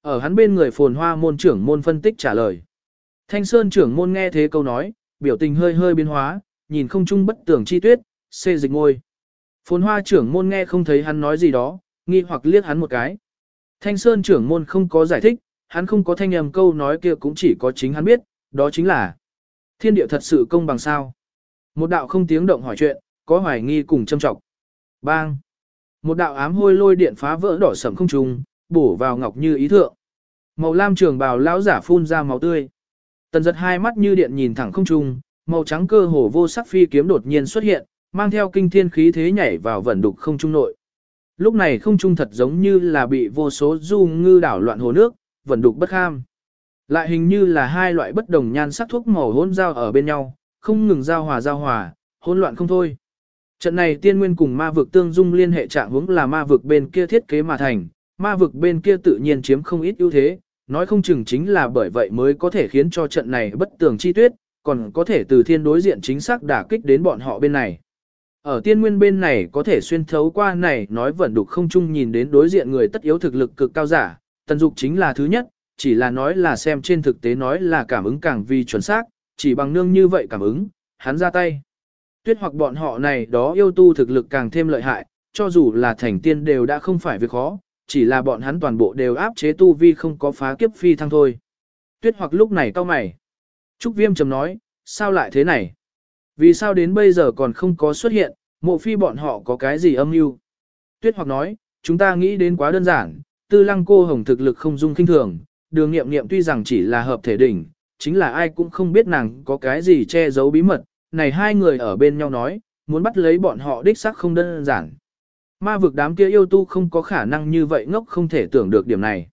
Ở hắn bên người phồn hoa môn trưởng môn phân tích trả lời. Thanh Sơn trưởng môn nghe thế câu nói, biểu tình hơi hơi biến hóa, nhìn không chung bất tưởng chi tuyết, xê dịch ngôi. Phồn hoa trưởng môn nghe không thấy hắn nói gì đó, nghi hoặc liếc hắn một cái. Thanh Sơn trưởng môn không có giải thích, hắn không có thanh âm câu nói kia cũng chỉ có chính hắn biết, đó chính là thiên địa thật sự công bằng sao. Một đạo không tiếng động hỏi chuyện, có hoài nghi cùng châm trọng. Bang! Một đạo ám hôi lôi điện phá vỡ đỏ sầm không trùng, bổ vào ngọc như ý thượng. Màu lam trường bào lão giả phun ra máu tươi. Tần giật hai mắt như điện nhìn thẳng không trung, màu trắng cơ hồ vô sắc phi kiếm đột nhiên xuất hiện, mang theo kinh thiên khí thế nhảy vào vẩn đục không trung nội. Lúc này không trung thật giống như là bị vô số du ngư đảo loạn hồ nước, vẩn đục bất kham. Lại hình như là hai loại bất đồng nhan sắc thuốc màu hỗn giao ở bên nhau, không ngừng giao hòa giao hòa, hỗn loạn không thôi. Trận này tiên nguyên cùng ma vực tương dung liên hệ trạng hướng là ma vực bên kia thiết kế mà thành, ma vực bên kia tự nhiên chiếm không ít ưu thế, nói không chừng chính là bởi vậy mới có thể khiến cho trận này bất tường chi tuyết, còn có thể từ thiên đối diện chính xác đả kích đến bọn họ bên này. Ở tiên nguyên bên này có thể xuyên thấu qua này nói vẫn đục không chung nhìn đến đối diện người tất yếu thực lực cực cao giả, tần dục chính là thứ nhất, chỉ là nói là xem trên thực tế nói là cảm ứng càng vì chuẩn xác, chỉ bằng nương như vậy cảm ứng, hắn ra tay. Tuyết hoặc bọn họ này đó yêu tu thực lực càng thêm lợi hại, cho dù là thành tiên đều đã không phải việc khó, chỉ là bọn hắn toàn bộ đều áp chế tu vi không có phá kiếp phi thăng thôi. Tuyết hoặc lúc này cao mày. Trúc Viêm trầm nói, sao lại thế này? Vì sao đến bây giờ còn không có xuất hiện, mộ phi bọn họ có cái gì âm mưu? Tuyết hoặc nói, chúng ta nghĩ đến quá đơn giản, tư lăng cô hồng thực lực không dung kinh thường, đường nghiệm nghiệm tuy rằng chỉ là hợp thể đỉnh, chính là ai cũng không biết nàng có cái gì che giấu bí mật, này hai người ở bên nhau nói, muốn bắt lấy bọn họ đích xác không đơn giản. Ma vực đám kia yêu tu không có khả năng như vậy ngốc không thể tưởng được điểm này.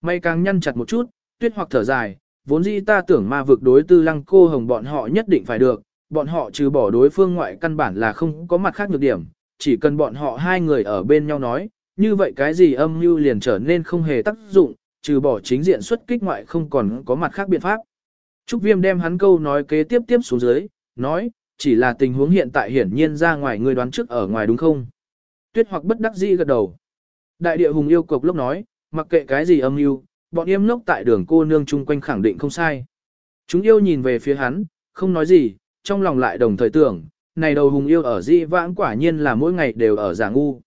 May càng nhăn chặt một chút, tuyết hoặc thở dài, vốn dĩ ta tưởng ma vực đối tư lăng cô hồng bọn họ nhất định phải được, bọn họ trừ bỏ đối phương ngoại căn bản là không có mặt khác nhược điểm, chỉ cần bọn họ hai người ở bên nhau nói, như vậy cái gì âm mưu liền trở nên không hề tác dụng, trừ bỏ chính diện xuất kích ngoại không còn có mặt khác biện pháp. Trúc Viêm đem hắn câu nói kế tiếp tiếp xuống dưới, nói, chỉ là tình huống hiện tại hiển nhiên ra ngoài người đoán trước ở ngoài đúng không? Tuyết hoặc bất đắc dĩ gật đầu. Đại địa hùng yêu cục lúc nói, mặc kệ cái gì âm mưu, bọn yêm lốc tại đường cô nương chung quanh khẳng định không sai. Chúng yêu nhìn về phía hắn, không nói gì, trong lòng lại đồng thời tưởng, này đầu hùng yêu ở di vãng quả nhiên là mỗi ngày đều ở giả ngu.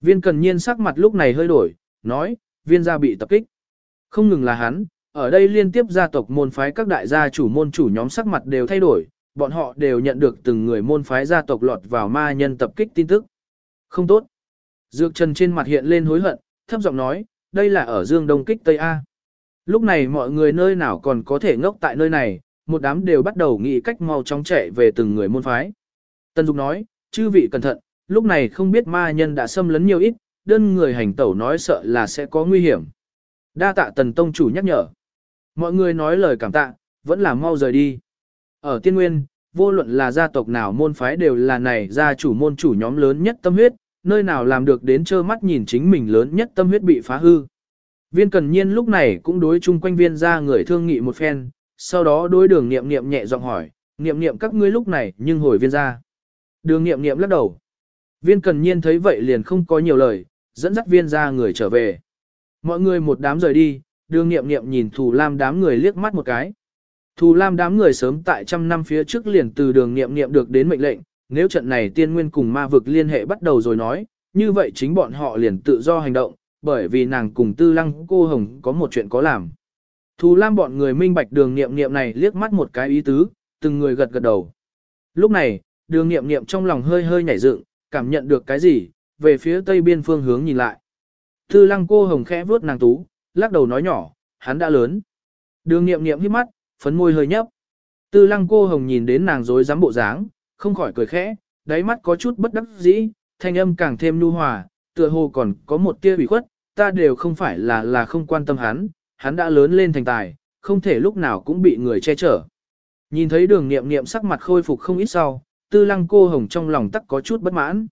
Viên cần nhiên sắc mặt lúc này hơi đổi, nói, viên gia bị tập kích. Không ngừng là hắn, ở đây liên tiếp gia tộc môn phái các đại gia chủ môn chủ nhóm sắc mặt đều thay đổi, bọn họ đều nhận được từng người môn phái gia tộc lọt vào ma nhân tập kích tin tức. Không tốt. Dược Trần trên mặt hiện lên hối hận, thấp giọng nói, đây là ở Dương Đông kích Tây A. Lúc này mọi người nơi nào còn có thể ngốc tại nơi này, một đám đều bắt đầu nghĩ cách mau chóng chạy về từng người môn phái. Tân Dục nói, chư vị cẩn thận, lúc này không biết ma nhân đã xâm lấn nhiều ít, đơn người hành tẩu nói sợ là sẽ có nguy hiểm. Đa tạ Tần Tông chủ nhắc nhở. Mọi người nói lời cảm tạ, vẫn là mau rời đi. Ở tiên nguyên, vô luận là gia tộc nào môn phái đều là này gia chủ môn chủ nhóm lớn nhất tâm huyết, nơi nào làm được đến trơ mắt nhìn chính mình lớn nhất tâm huyết bị phá hư. Viên cần nhiên lúc này cũng đối chung quanh viên ra người thương nghị một phen, sau đó đối đường nghiệm nghiệm nhẹ giọng hỏi, nghiệm nghiệm các ngươi lúc này nhưng hồi viên ra. Đường nghiệm nghiệm lắc đầu. Viên cần nhiên thấy vậy liền không có nhiều lời, dẫn dắt viên ra người trở về. Mọi người một đám rời đi, đường nghiệm nghiệm nhìn thù lam đám người liếc mắt một cái. Thù lam đám người sớm tại trăm năm phía trước liền từ đường nghiệm nghiệm được đến mệnh lệnh, nếu trận này tiên nguyên cùng ma vực liên hệ bắt đầu rồi nói, như vậy chính bọn họ liền tự do hành động, bởi vì nàng cùng tư lăng cô hồng có một chuyện có làm. Thù lam bọn người minh bạch đường nghiệm nghiệm này liếc mắt một cái ý tứ, từng người gật gật đầu. Lúc này, đường nghiệm nghiệm trong lòng hơi hơi nhảy dựng, cảm nhận được cái gì, về phía tây biên phương hướng nhìn lại. Tư lăng cô hồng khẽ vuốt nàng tú, lắc đầu nói nhỏ, hắn đã lớn. Đường nghiệm nghiệm hít mắt, phấn môi hơi nhấp. Tư lăng cô hồng nhìn đến nàng dối dám bộ dáng, không khỏi cười khẽ, đáy mắt có chút bất đắc dĩ, thanh âm càng thêm nu hòa, tựa hồ còn có một tia ủy khuất, ta đều không phải là là không quan tâm hắn, hắn đã lớn lên thành tài, không thể lúc nào cũng bị người che chở. Nhìn thấy đường nghiệm nghiệm sắc mặt khôi phục không ít sau, tư lăng cô hồng trong lòng tắc có chút bất mãn.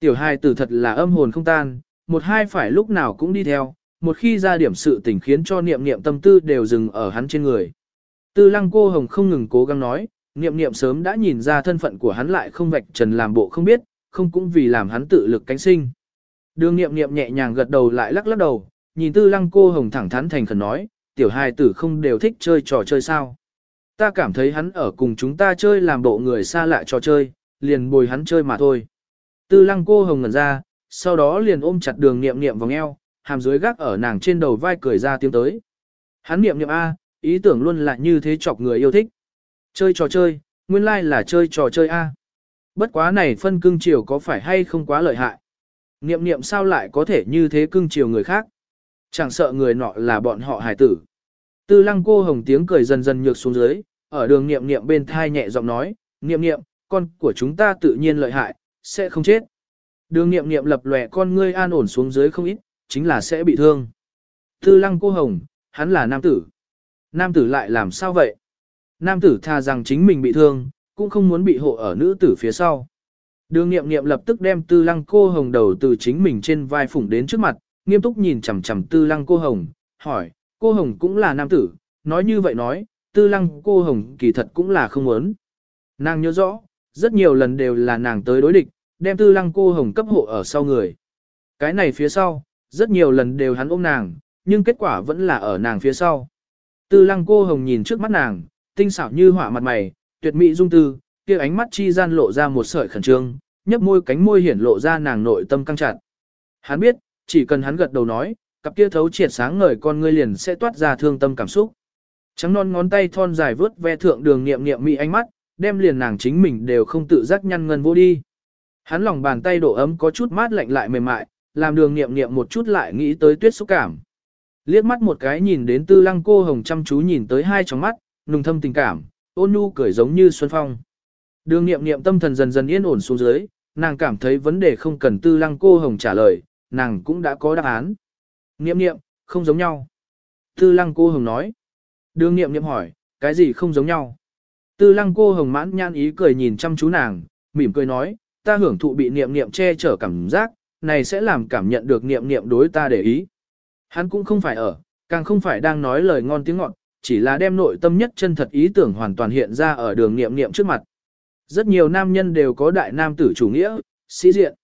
Tiểu hai tử thật là âm hồn không tan, một hai phải lúc nào cũng đi theo, một khi ra điểm sự tình khiến cho niệm niệm tâm tư đều dừng ở hắn trên người. Tư lăng cô hồng không ngừng cố gắng nói, niệm niệm sớm đã nhìn ra thân phận của hắn lại không vạch trần làm bộ không biết, không cũng vì làm hắn tự lực cánh sinh. Đường niệm niệm nhẹ nhàng gật đầu lại lắc lắc đầu, nhìn tư lăng cô hồng thẳng thắn thành khẩn nói, tiểu hài tử không đều thích chơi trò chơi sao. Ta cảm thấy hắn ở cùng chúng ta chơi làm bộ người xa lạ trò chơi, liền bồi hắn chơi mà thôi. Tư lăng cô hồng ngẩn ra, sau đó liền ôm chặt đường niệm niệm vòng eo, hàm dưới gác ở nàng trên đầu vai cười ra tiếng tới. Hắn niệm niệm A, ý tưởng luôn là như thế chọc người yêu thích. Chơi trò chơi, nguyên lai like là chơi trò chơi A. Bất quá này phân cưng chiều có phải hay không quá lợi hại. Niệm niệm sao lại có thể như thế cưng chiều người khác. Chẳng sợ người nọ là bọn họ hải tử. Tư lăng cô hồng tiếng cười dần dần nhược xuống dưới, ở đường niệm niệm bên thai nhẹ giọng nói, niệm niệm, con của chúng ta tự nhiên lợi hại, sẽ không chết. Đường niệm niệm lập lòe con ngươi an ổn xuống dưới không ít, chính là sẽ bị thương. Tư lăng cô hồng, hắn là nam tử. Nam tử lại làm sao vậy? Nam tử tha rằng chính mình bị thương, cũng không muốn bị hộ ở nữ tử phía sau. Đường nghiệm nghiệm lập tức đem tư lăng cô hồng đầu từ chính mình trên vai phủng đến trước mặt, nghiêm túc nhìn chằm chằm tư lăng cô hồng, hỏi, cô hồng cũng là nam tử, nói như vậy nói, tư lăng cô hồng kỳ thật cũng là không muốn. Nàng nhớ rõ, rất nhiều lần đều là nàng tới đối địch, đem tư lăng cô hồng cấp hộ ở sau người. Cái này phía sau, rất nhiều lần đều hắn ôm nàng, nhưng kết quả vẫn là ở nàng phía sau. Tư lăng cô hồng nhìn trước mắt nàng, tinh xảo như họa mặt mày, tuyệt mỹ dung tư, kia ánh mắt chi gian lộ ra một sợi khẩn trương, nhấp môi cánh môi hiển lộ ra nàng nội tâm căng chặt. Hắn biết, chỉ cần hắn gật đầu nói, cặp kia thấu triệt sáng ngời con ngươi liền sẽ toát ra thương tâm cảm xúc. Trắng non ngón tay thon dài vướt ve thượng đường niệm niệm mỹ ánh mắt, đem liền nàng chính mình đều không tự giác nhăn ngân vô đi. Hắn lòng bàn tay độ ấm có chút mát lạnh lại mềm mại, làm đường niệm niệm một chút lại nghĩ tới tuyết xúc cảm. Liếc mắt một cái nhìn đến tư lăng cô hồng chăm chú nhìn tới hai tròng mắt, nùng thâm tình cảm, ôn nhu cười giống như xuân phong. Đường niệm niệm tâm thần dần dần yên ổn xuống dưới, nàng cảm thấy vấn đề không cần tư lăng cô hồng trả lời, nàng cũng đã có đáp án. Niệm niệm, không giống nhau. Tư lăng cô hồng nói. Đường niệm niệm hỏi, cái gì không giống nhau? Tư lăng cô hồng mãn nhan ý cười nhìn chăm chú nàng, mỉm cười nói, ta hưởng thụ bị niệm niệm che chở cảm giác, này sẽ làm cảm nhận được niệm niệm đối ta để ý. Hắn cũng không phải ở, càng không phải đang nói lời ngon tiếng ngọt, chỉ là đem nội tâm nhất chân thật ý tưởng hoàn toàn hiện ra ở đường niệm niệm trước mặt. Rất nhiều nam nhân đều có đại nam tử chủ nghĩa, sĩ diện.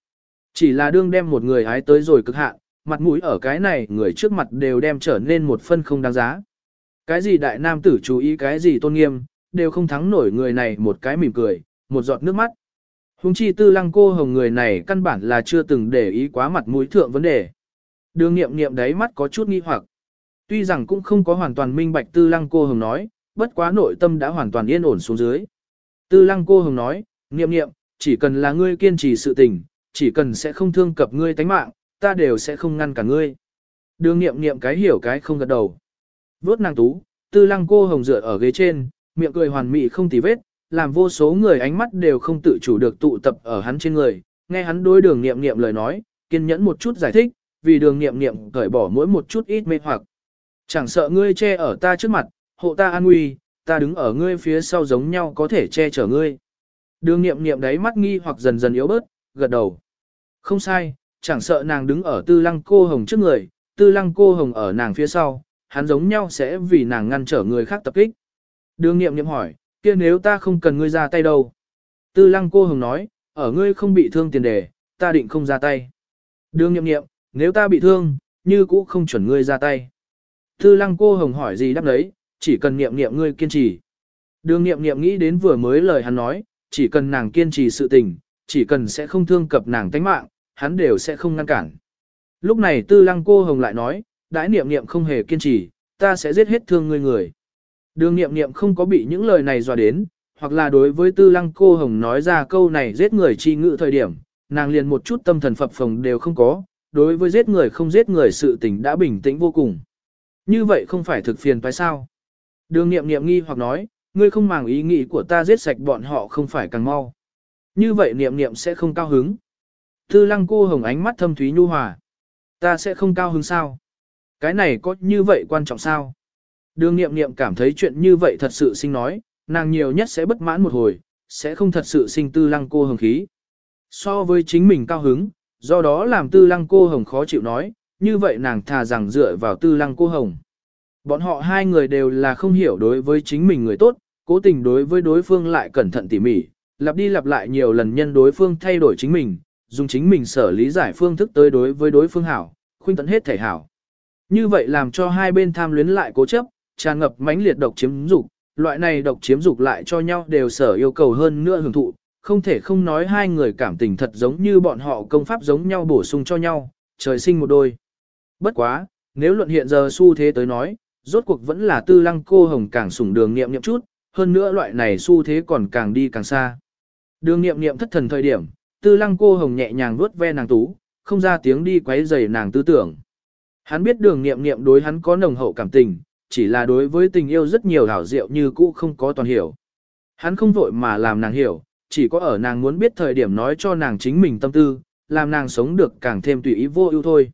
Chỉ là đương đem một người hái tới rồi cực hạn, mặt mũi ở cái này người trước mặt đều đem trở nên một phân không đáng giá. Cái gì đại nam tử chú ý cái gì tôn nghiêm, đều không thắng nổi người này một cái mỉm cười, một giọt nước mắt. Hùng chi tư lăng cô hồng người này căn bản là chưa từng để ý quá mặt mũi thượng vấn đề. Đường nghiệm nghiệm đáy mắt có chút nghi hoặc. Tuy rằng cũng không có hoàn toàn minh bạch tư lăng cô hồng nói, bất quá nội tâm đã hoàn toàn yên ổn xuống dưới. Tư lăng cô hồng nói, nghiệm nghiệm, chỉ cần là ngươi kiên trì sự tình, chỉ cần sẽ không thương cập ngươi tánh mạng, ta đều sẽ không ngăn cả ngươi. Đường nghiệm nghiệm cái hiểu cái không gật đầu. Vốt nàng tú, tư lăng cô hồng dựa ở ghế trên, miệng cười hoàn mỹ không tì vết, làm vô số người ánh mắt đều không tự chủ được tụ tập ở hắn trên người, nghe hắn đối đường nghiệm nghiệm lời nói, kiên nhẫn một chút giải thích, vì đường nghiệm nghiệm cởi bỏ mỗi một chút ít mê hoặc. Chẳng sợ ngươi che ở ta trước mặt, hộ ta an nguy, ta đứng ở ngươi phía sau giống nhau có thể che chở ngươi. Đường nghiệm nghiệm đấy mắt nghi hoặc dần dần yếu bớt, gật đầu. Không sai, chẳng sợ nàng đứng ở tư lăng cô hồng trước người, tư lăng cô hồng ở nàng phía sau, hắn giống nhau sẽ vì nàng ngăn trở người khác tập kích. Đường nghiệm nghiệm hỏi, kia nếu ta không cần ngươi ra tay đâu? Tư lăng cô hồng nói, ở ngươi không bị thương tiền đề, ta định không ra tay. Đường nhậm nghiệm, nếu ta bị thương, như cũ không chuẩn ngươi ra tay. Tư lăng cô hồng hỏi gì đáp đấy, chỉ cần nghiệm nghiệm ngươi kiên trì. Đường nghiệm nghiệm nghĩ đến vừa mới lời hắn nói, chỉ cần nàng kiên trì sự tình, chỉ cần sẽ không thương cập nàng tánh mạng, hắn đều sẽ không ngăn cản. Lúc này tư lăng cô hồng lại nói, đãi niệm niệm không hề kiên trì, ta sẽ giết hết thương ngươi người. Đường niệm niệm không có bị những lời này dọa đến, hoặc là đối với tư lăng cô hồng nói ra câu này giết người chi ngự thời điểm, nàng liền một chút tâm thần phập phồng đều không có, đối với giết người không giết người sự tình đã bình tĩnh vô cùng. Như vậy không phải thực phiền phải sao? Đường niệm niệm nghi hoặc nói, ngươi không màng ý nghĩ của ta giết sạch bọn họ không phải càng mau. Như vậy niệm niệm sẽ không cao hứng. Tư lăng cô hồng ánh mắt thâm thúy nhu hòa. Ta sẽ không cao hứng sao? Cái này có như vậy quan trọng sao? Đường nghiệm nghiệm cảm thấy chuyện như vậy thật sự sinh nói, nàng nhiều nhất sẽ bất mãn một hồi, sẽ không thật sự sinh tư lăng cô hồng khí. So với chính mình cao hứng, do đó làm tư lăng cô hồng khó chịu nói, như vậy nàng thà rằng dựa vào tư lăng cô hồng. Bọn họ hai người đều là không hiểu đối với chính mình người tốt, cố tình đối với đối phương lại cẩn thận tỉ mỉ, lặp đi lặp lại nhiều lần nhân đối phương thay đổi chính mình, dùng chính mình sở lý giải phương thức tới đối với đối phương hảo, khuyên tận hết thể hảo. Như vậy làm cho hai bên tham luyến lại cố chấp, tràn ngập mãnh liệt độc chiếm dục, loại này độc chiếm dục lại cho nhau đều sở yêu cầu hơn nữa hưởng thụ, không thể không nói hai người cảm tình thật giống như bọn họ công pháp giống nhau bổ sung cho nhau, trời sinh một đôi. Bất quá, nếu luận hiện giờ xu thế tới nói, rốt cuộc vẫn là tư lăng cô hồng càng sủng đường nghiệm nghiệm chút, hơn nữa loại này xu thế còn càng đi càng xa. Đường nghiệm nghiệm thất thần thời điểm, tư lăng cô hồng nhẹ nhàng vuốt ve nàng tú, không ra tiếng đi quấy rầy nàng tư tưởng. Hắn biết đường nghiệm nghiệm đối hắn có nồng hậu cảm tình, chỉ là đối với tình yêu rất nhiều hảo diệu như cũ không có toàn hiểu. Hắn không vội mà làm nàng hiểu, chỉ có ở nàng muốn biết thời điểm nói cho nàng chính mình tâm tư, làm nàng sống được càng thêm tùy ý vô ưu thôi.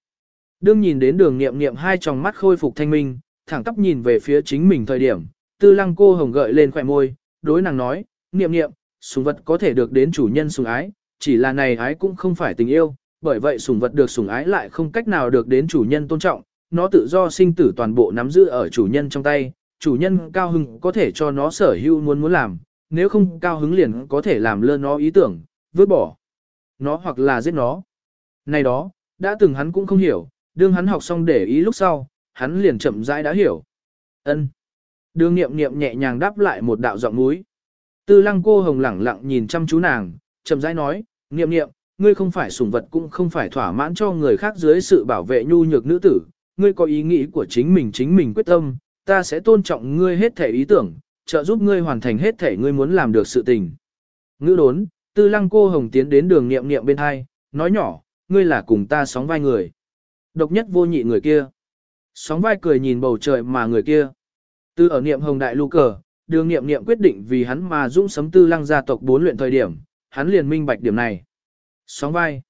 Đương nhìn đến đường nghiệm nghiệm hai tròng mắt khôi phục thanh minh, thẳng tắp nhìn về phía chính mình thời điểm, tư lăng cô hồng gợi lên khỏe môi, đối nàng nói, nghiệm nghiệm, sùng vật có thể được đến chủ nhân sùng ái, chỉ là này ái cũng không phải tình yêu, bởi vậy sùng vật được sùng ái lại không cách nào được đến chủ nhân tôn trọng, nó tự do sinh tử toàn bộ nắm giữ ở chủ nhân trong tay, chủ nhân cao hứng có thể cho nó sở hữu muốn muốn làm, nếu không cao hứng liền có thể làm lơ nó ý tưởng, vứt bỏ nó hoặc là giết nó. Này đó, đã từng hắn cũng không hiểu, đương hắn học xong để ý lúc sau, hắn liền chậm rãi đã hiểu. Ân. Đường nghiệm nghiệm nhẹ nhàng đáp lại một đạo giọng núi. Tư lăng cô hồng lẳng lặng nhìn chăm chú nàng, chậm rãi nói, nghiệm nghiệm, ngươi không phải sủng vật cũng không phải thỏa mãn cho người khác dưới sự bảo vệ nhu nhược nữ tử, ngươi có ý nghĩ của chính mình chính mình quyết tâm, ta sẽ tôn trọng ngươi hết thể ý tưởng, trợ giúp ngươi hoàn thành hết thể ngươi muốn làm được sự tình. Ngữ đốn, tư lăng cô hồng tiến đến đường nghiệm nghiệm bên hai, nói nhỏ, ngươi là cùng ta sóng vai người. Độc nhất vô nhị người kia. Sóng vai cười nhìn bầu trời mà người kia. Tư ở niệm hồng đại lưu cờ, đường nghiệm nghiệm quyết định vì hắn mà dũng sấm tư lăng gia tộc bốn luyện thời điểm, hắn liền minh bạch điểm này. Sóng vai.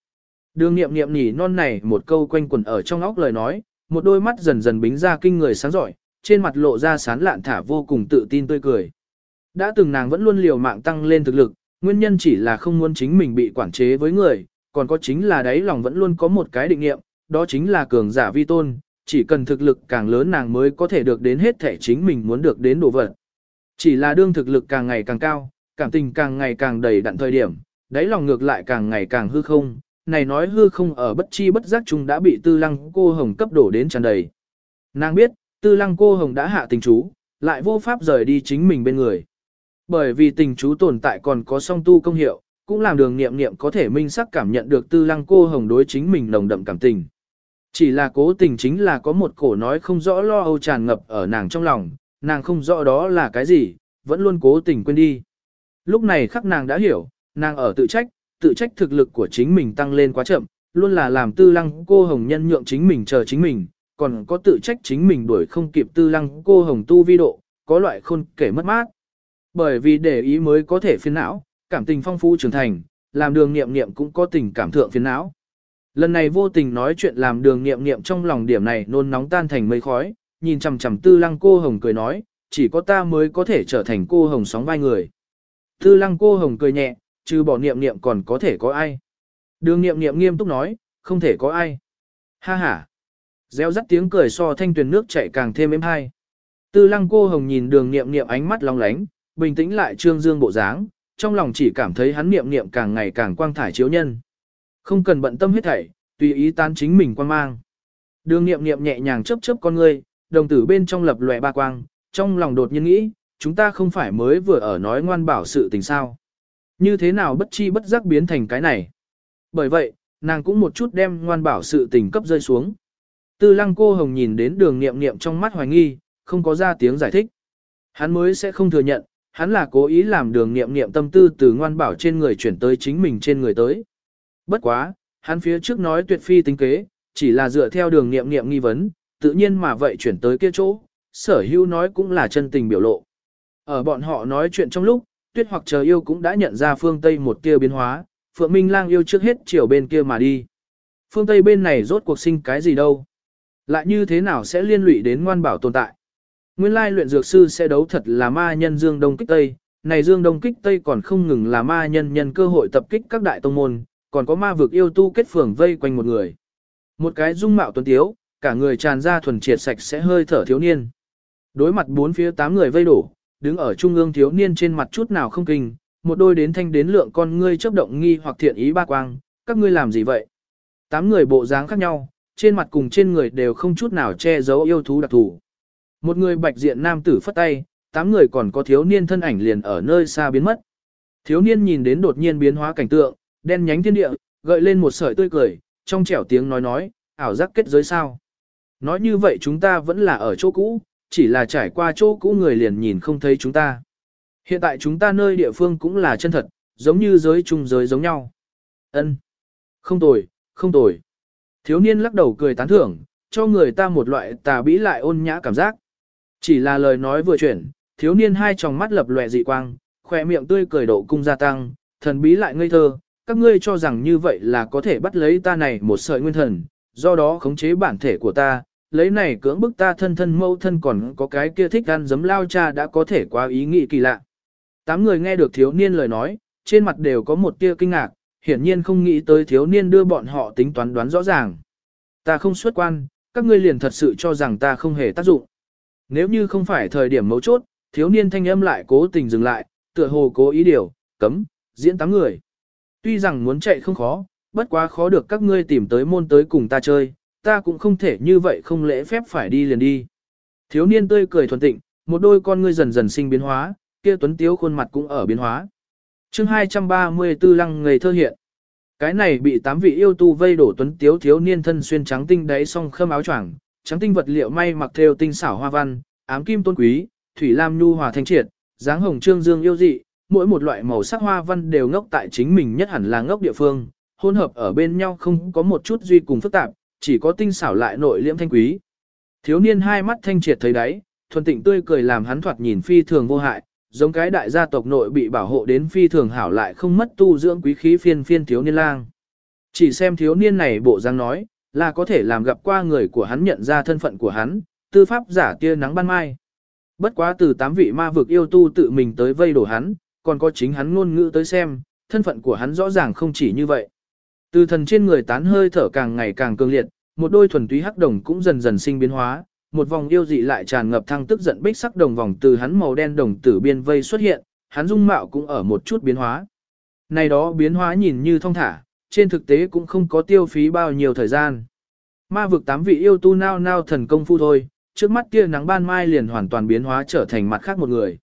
Đường nghiệm nghiệm nhỉ non này một câu quanh quẩn ở trong óc lời nói, một đôi mắt dần dần bính ra kinh người sáng giỏi, trên mặt lộ ra sán lạn thả vô cùng tự tin tươi cười. Đã từng nàng vẫn luôn liều mạng tăng lên thực lực, nguyên nhân chỉ là không muốn chính mình bị quản chế với người, còn có chính là đấy lòng vẫn luôn có một cái định nghiệm, đó chính là cường giả vi tôn, chỉ cần thực lực càng lớn nàng mới có thể được đến hết thể chính mình muốn được đến đồ vật. Chỉ là đương thực lực càng ngày càng cao, cảm tình càng ngày càng đầy đặn thời điểm, đáy lòng ngược lại càng ngày càng hư không, này nói hư không ở bất chi bất giác chung đã bị tư lăng cô hồng cấp đổ đến tràn đầy. Nàng biết, tư lăng cô hồng đã hạ tình chú, lại vô pháp rời đi chính mình bên người. Bởi vì tình chú tồn tại còn có song tu công hiệu, cũng làm đường nghiệm nghiệm có thể minh sắc cảm nhận được tư lăng cô hồng đối chính mình nồng đậm cảm tình. Chỉ là cố tình chính là có một cổ nói không rõ lo âu tràn ngập ở nàng trong lòng, nàng không rõ đó là cái gì, vẫn luôn cố tình quên đi. Lúc này khắc nàng đã hiểu, nàng ở tự trách, tự trách thực lực của chính mình tăng lên quá chậm, luôn là làm tư lăng cô hồng nhân nhượng chính mình chờ chính mình, còn có tự trách chính mình đuổi không kịp tư lăng cô hồng tu vi độ, có loại khôn kể mất mát. Bởi vì để ý mới có thể phiền não, cảm tình phong phú trưởng thành, làm đường nghiệm nghiệm cũng có tình cảm thượng phiền não. Lần này vô tình nói chuyện làm đường nghiệm nghiệm trong lòng điểm này nôn nóng tan thành mây khói, nhìn chằm chằm tư lăng cô hồng cười nói, chỉ có ta mới có thể trở thành cô hồng sóng vai người. Tư lăng cô hồng cười nhẹ, trừ bỏ niệm niệm còn có thể có ai. Đường niệm niệm nghiêm túc nói, không thể có ai. Ha ha. Gieo rắt tiếng cười so thanh tuyền nước chảy càng thêm êm hay. Tư lăng cô hồng nhìn đường niệm niệm ánh mắt long lánh, bình tĩnh lại trương dương bộ dáng, trong lòng chỉ cảm thấy hắn niệm niệm càng ngày càng quang thải chiếu nhân. Không cần bận tâm hết thảy, tùy ý tán chính mình quan mang. Đường niệm niệm nhẹ nhàng chớp chớp con ngươi, đồng tử bên trong lập lòe ba quang, trong lòng đột nhiên nghĩ, chúng ta không phải mới vừa ở nói ngoan bảo sự tình sao. Như thế nào bất chi bất giác biến thành cái này. Bởi vậy, nàng cũng một chút đem ngoan bảo sự tình cấp rơi xuống. Tư lăng cô hồng nhìn đến đường nghiệm nghiệm trong mắt hoài nghi, không có ra tiếng giải thích. Hắn mới sẽ không thừa nhận, hắn là cố ý làm đường nghiệm nghiệm tâm tư từ ngoan bảo trên người chuyển tới chính mình trên người tới. Bất quá, hắn phía trước nói tuyệt phi tính kế, chỉ là dựa theo đường nghiệm nghiệm nghi vấn, tự nhiên mà vậy chuyển tới kia chỗ, sở hữu nói cũng là chân tình biểu lộ. Ở bọn họ nói chuyện trong lúc, tuyết hoặc chờ yêu cũng đã nhận ra phương Tây một tia biến hóa, Phượng Minh lang yêu trước hết chiều bên kia mà đi. Phương Tây bên này rốt cuộc sinh cái gì đâu? Lại như thế nào sẽ liên lụy đến ngoan bảo tồn tại? Nguyên lai luyện dược sư sẽ đấu thật là ma nhân Dương Đông Kích Tây, này Dương Đông Kích Tây còn không ngừng là ma nhân nhân cơ hội tập kích các đại tông môn, còn có ma vực yêu tu kết phường vây quanh một người. Một cái dung mạo tuấn tiếu, cả người tràn ra thuần triệt sạch sẽ hơi thở thiếu niên. Đối mặt bốn phía tám người vây đổ, đứng ở trung ương thiếu niên trên mặt chút nào không kinh, một đôi đến thanh đến lượng con ngươi chớp động nghi hoặc thiện ý ba quang, các ngươi làm gì vậy? Tám người bộ dáng khác nhau, trên mặt cùng trên người đều không chút nào che giấu yêu thú đặc thù. Một người bạch diện nam tử phất tay, tám người còn có thiếu niên thân ảnh liền ở nơi xa biến mất. Thiếu niên nhìn đến đột nhiên biến hóa cảnh tượng, đen nhánh thiên địa, gợi lên một sợi tươi cười, trong trẻo tiếng nói nói, ảo giác kết giới sao. Nói như vậy chúng ta vẫn là ở chỗ cũ, chỉ là trải qua chỗ cũ người liền nhìn không thấy chúng ta. Hiện tại chúng ta nơi địa phương cũng là chân thật, giống như giới chung giới giống nhau. Ân, Không tồi, không tồi. Thiếu niên lắc đầu cười tán thưởng, cho người ta một loại tà bĩ lại ôn nhã cảm giác. Chỉ là lời nói vừa chuyển, thiếu niên hai tròng mắt lập lòe dị quang, khỏe miệng tươi cười độ cung gia tăng, thần bí lại ngây thơ, các ngươi cho rằng như vậy là có thể bắt lấy ta này một sợi nguyên thần, do đó khống chế bản thể của ta, lấy này cưỡng bức ta thân thân mâu thân còn có cái kia thích ăn giấm lao cha đã có thể quá ý nghĩ kỳ lạ. Tám người nghe được thiếu niên lời nói, trên mặt đều có một tia kinh ngạc, hiển nhiên không nghĩ tới thiếu niên đưa bọn họ tính toán đoán rõ ràng. Ta không xuất quan, các ngươi liền thật sự cho rằng ta không hề tác dụng. Nếu như không phải thời điểm mấu chốt, thiếu niên thanh âm lại cố tình dừng lại, tựa hồ cố ý điều, cấm, diễn tám người. Tuy rằng muốn chạy không khó, bất quá khó được các ngươi tìm tới môn tới cùng ta chơi, ta cũng không thể như vậy không lễ phép phải đi liền đi. Thiếu niên tươi cười thuần tịnh, một đôi con ngươi dần dần sinh biến hóa, kia tuấn tiếu khuôn mặt cũng ở biến hóa. chương 234 lăng ngây thơ hiện. Cái này bị tám vị yêu tu vây đổ tuấn tiếu thiếu niên thân xuyên trắng tinh đáy song khâm áo choàng, trắng tinh vật liệu may mặc theo tinh xảo hoa văn, ám kim tôn quý, thủy lam nhu hòa thanh triệt, dáng hồng trương dương yêu dị, mỗi một loại màu sắc hoa văn đều ngốc tại chính mình nhất hẳn là ngốc địa phương, hỗn hợp ở bên nhau không có một chút duy cùng phức tạp, chỉ có tinh xảo lại nội liễm thanh quý. Thiếu niên hai mắt thanh triệt thấy đáy, thuần tịnh tươi cười làm hắn thoạt nhìn phi thường vô hại, giống cái đại gia tộc nội bị bảo hộ đến phi thường hảo lại không mất tu dưỡng quý khí phiên phiên thiếu niên lang. Chỉ xem thiếu niên này bộ dáng nói, là có thể làm gặp qua người của hắn nhận ra thân phận của hắn, tư pháp giả tia nắng ban mai. Bất quá từ tám vị ma vực yêu tu tự mình tới vây đổ hắn, còn có chính hắn ngôn ngữ tới xem, thân phận của hắn rõ ràng không chỉ như vậy. Từ thần trên người tán hơi thở càng ngày càng cường liệt, một đôi thuần túy hắc đồng cũng dần dần sinh biến hóa, một vòng yêu dị lại tràn ngập thăng tức giận bích sắc đồng vòng từ hắn màu đen đồng tử biên vây xuất hiện, hắn dung mạo cũng ở một chút biến hóa. Này đó biến hóa nhìn như thông thả, trên thực tế cũng không có tiêu phí bao nhiêu thời gian. Ma vực tám vị yêu tu nao nao thần công phu thôi, trước mắt kia nắng ban mai liền hoàn toàn biến hóa trở thành mặt khác một người.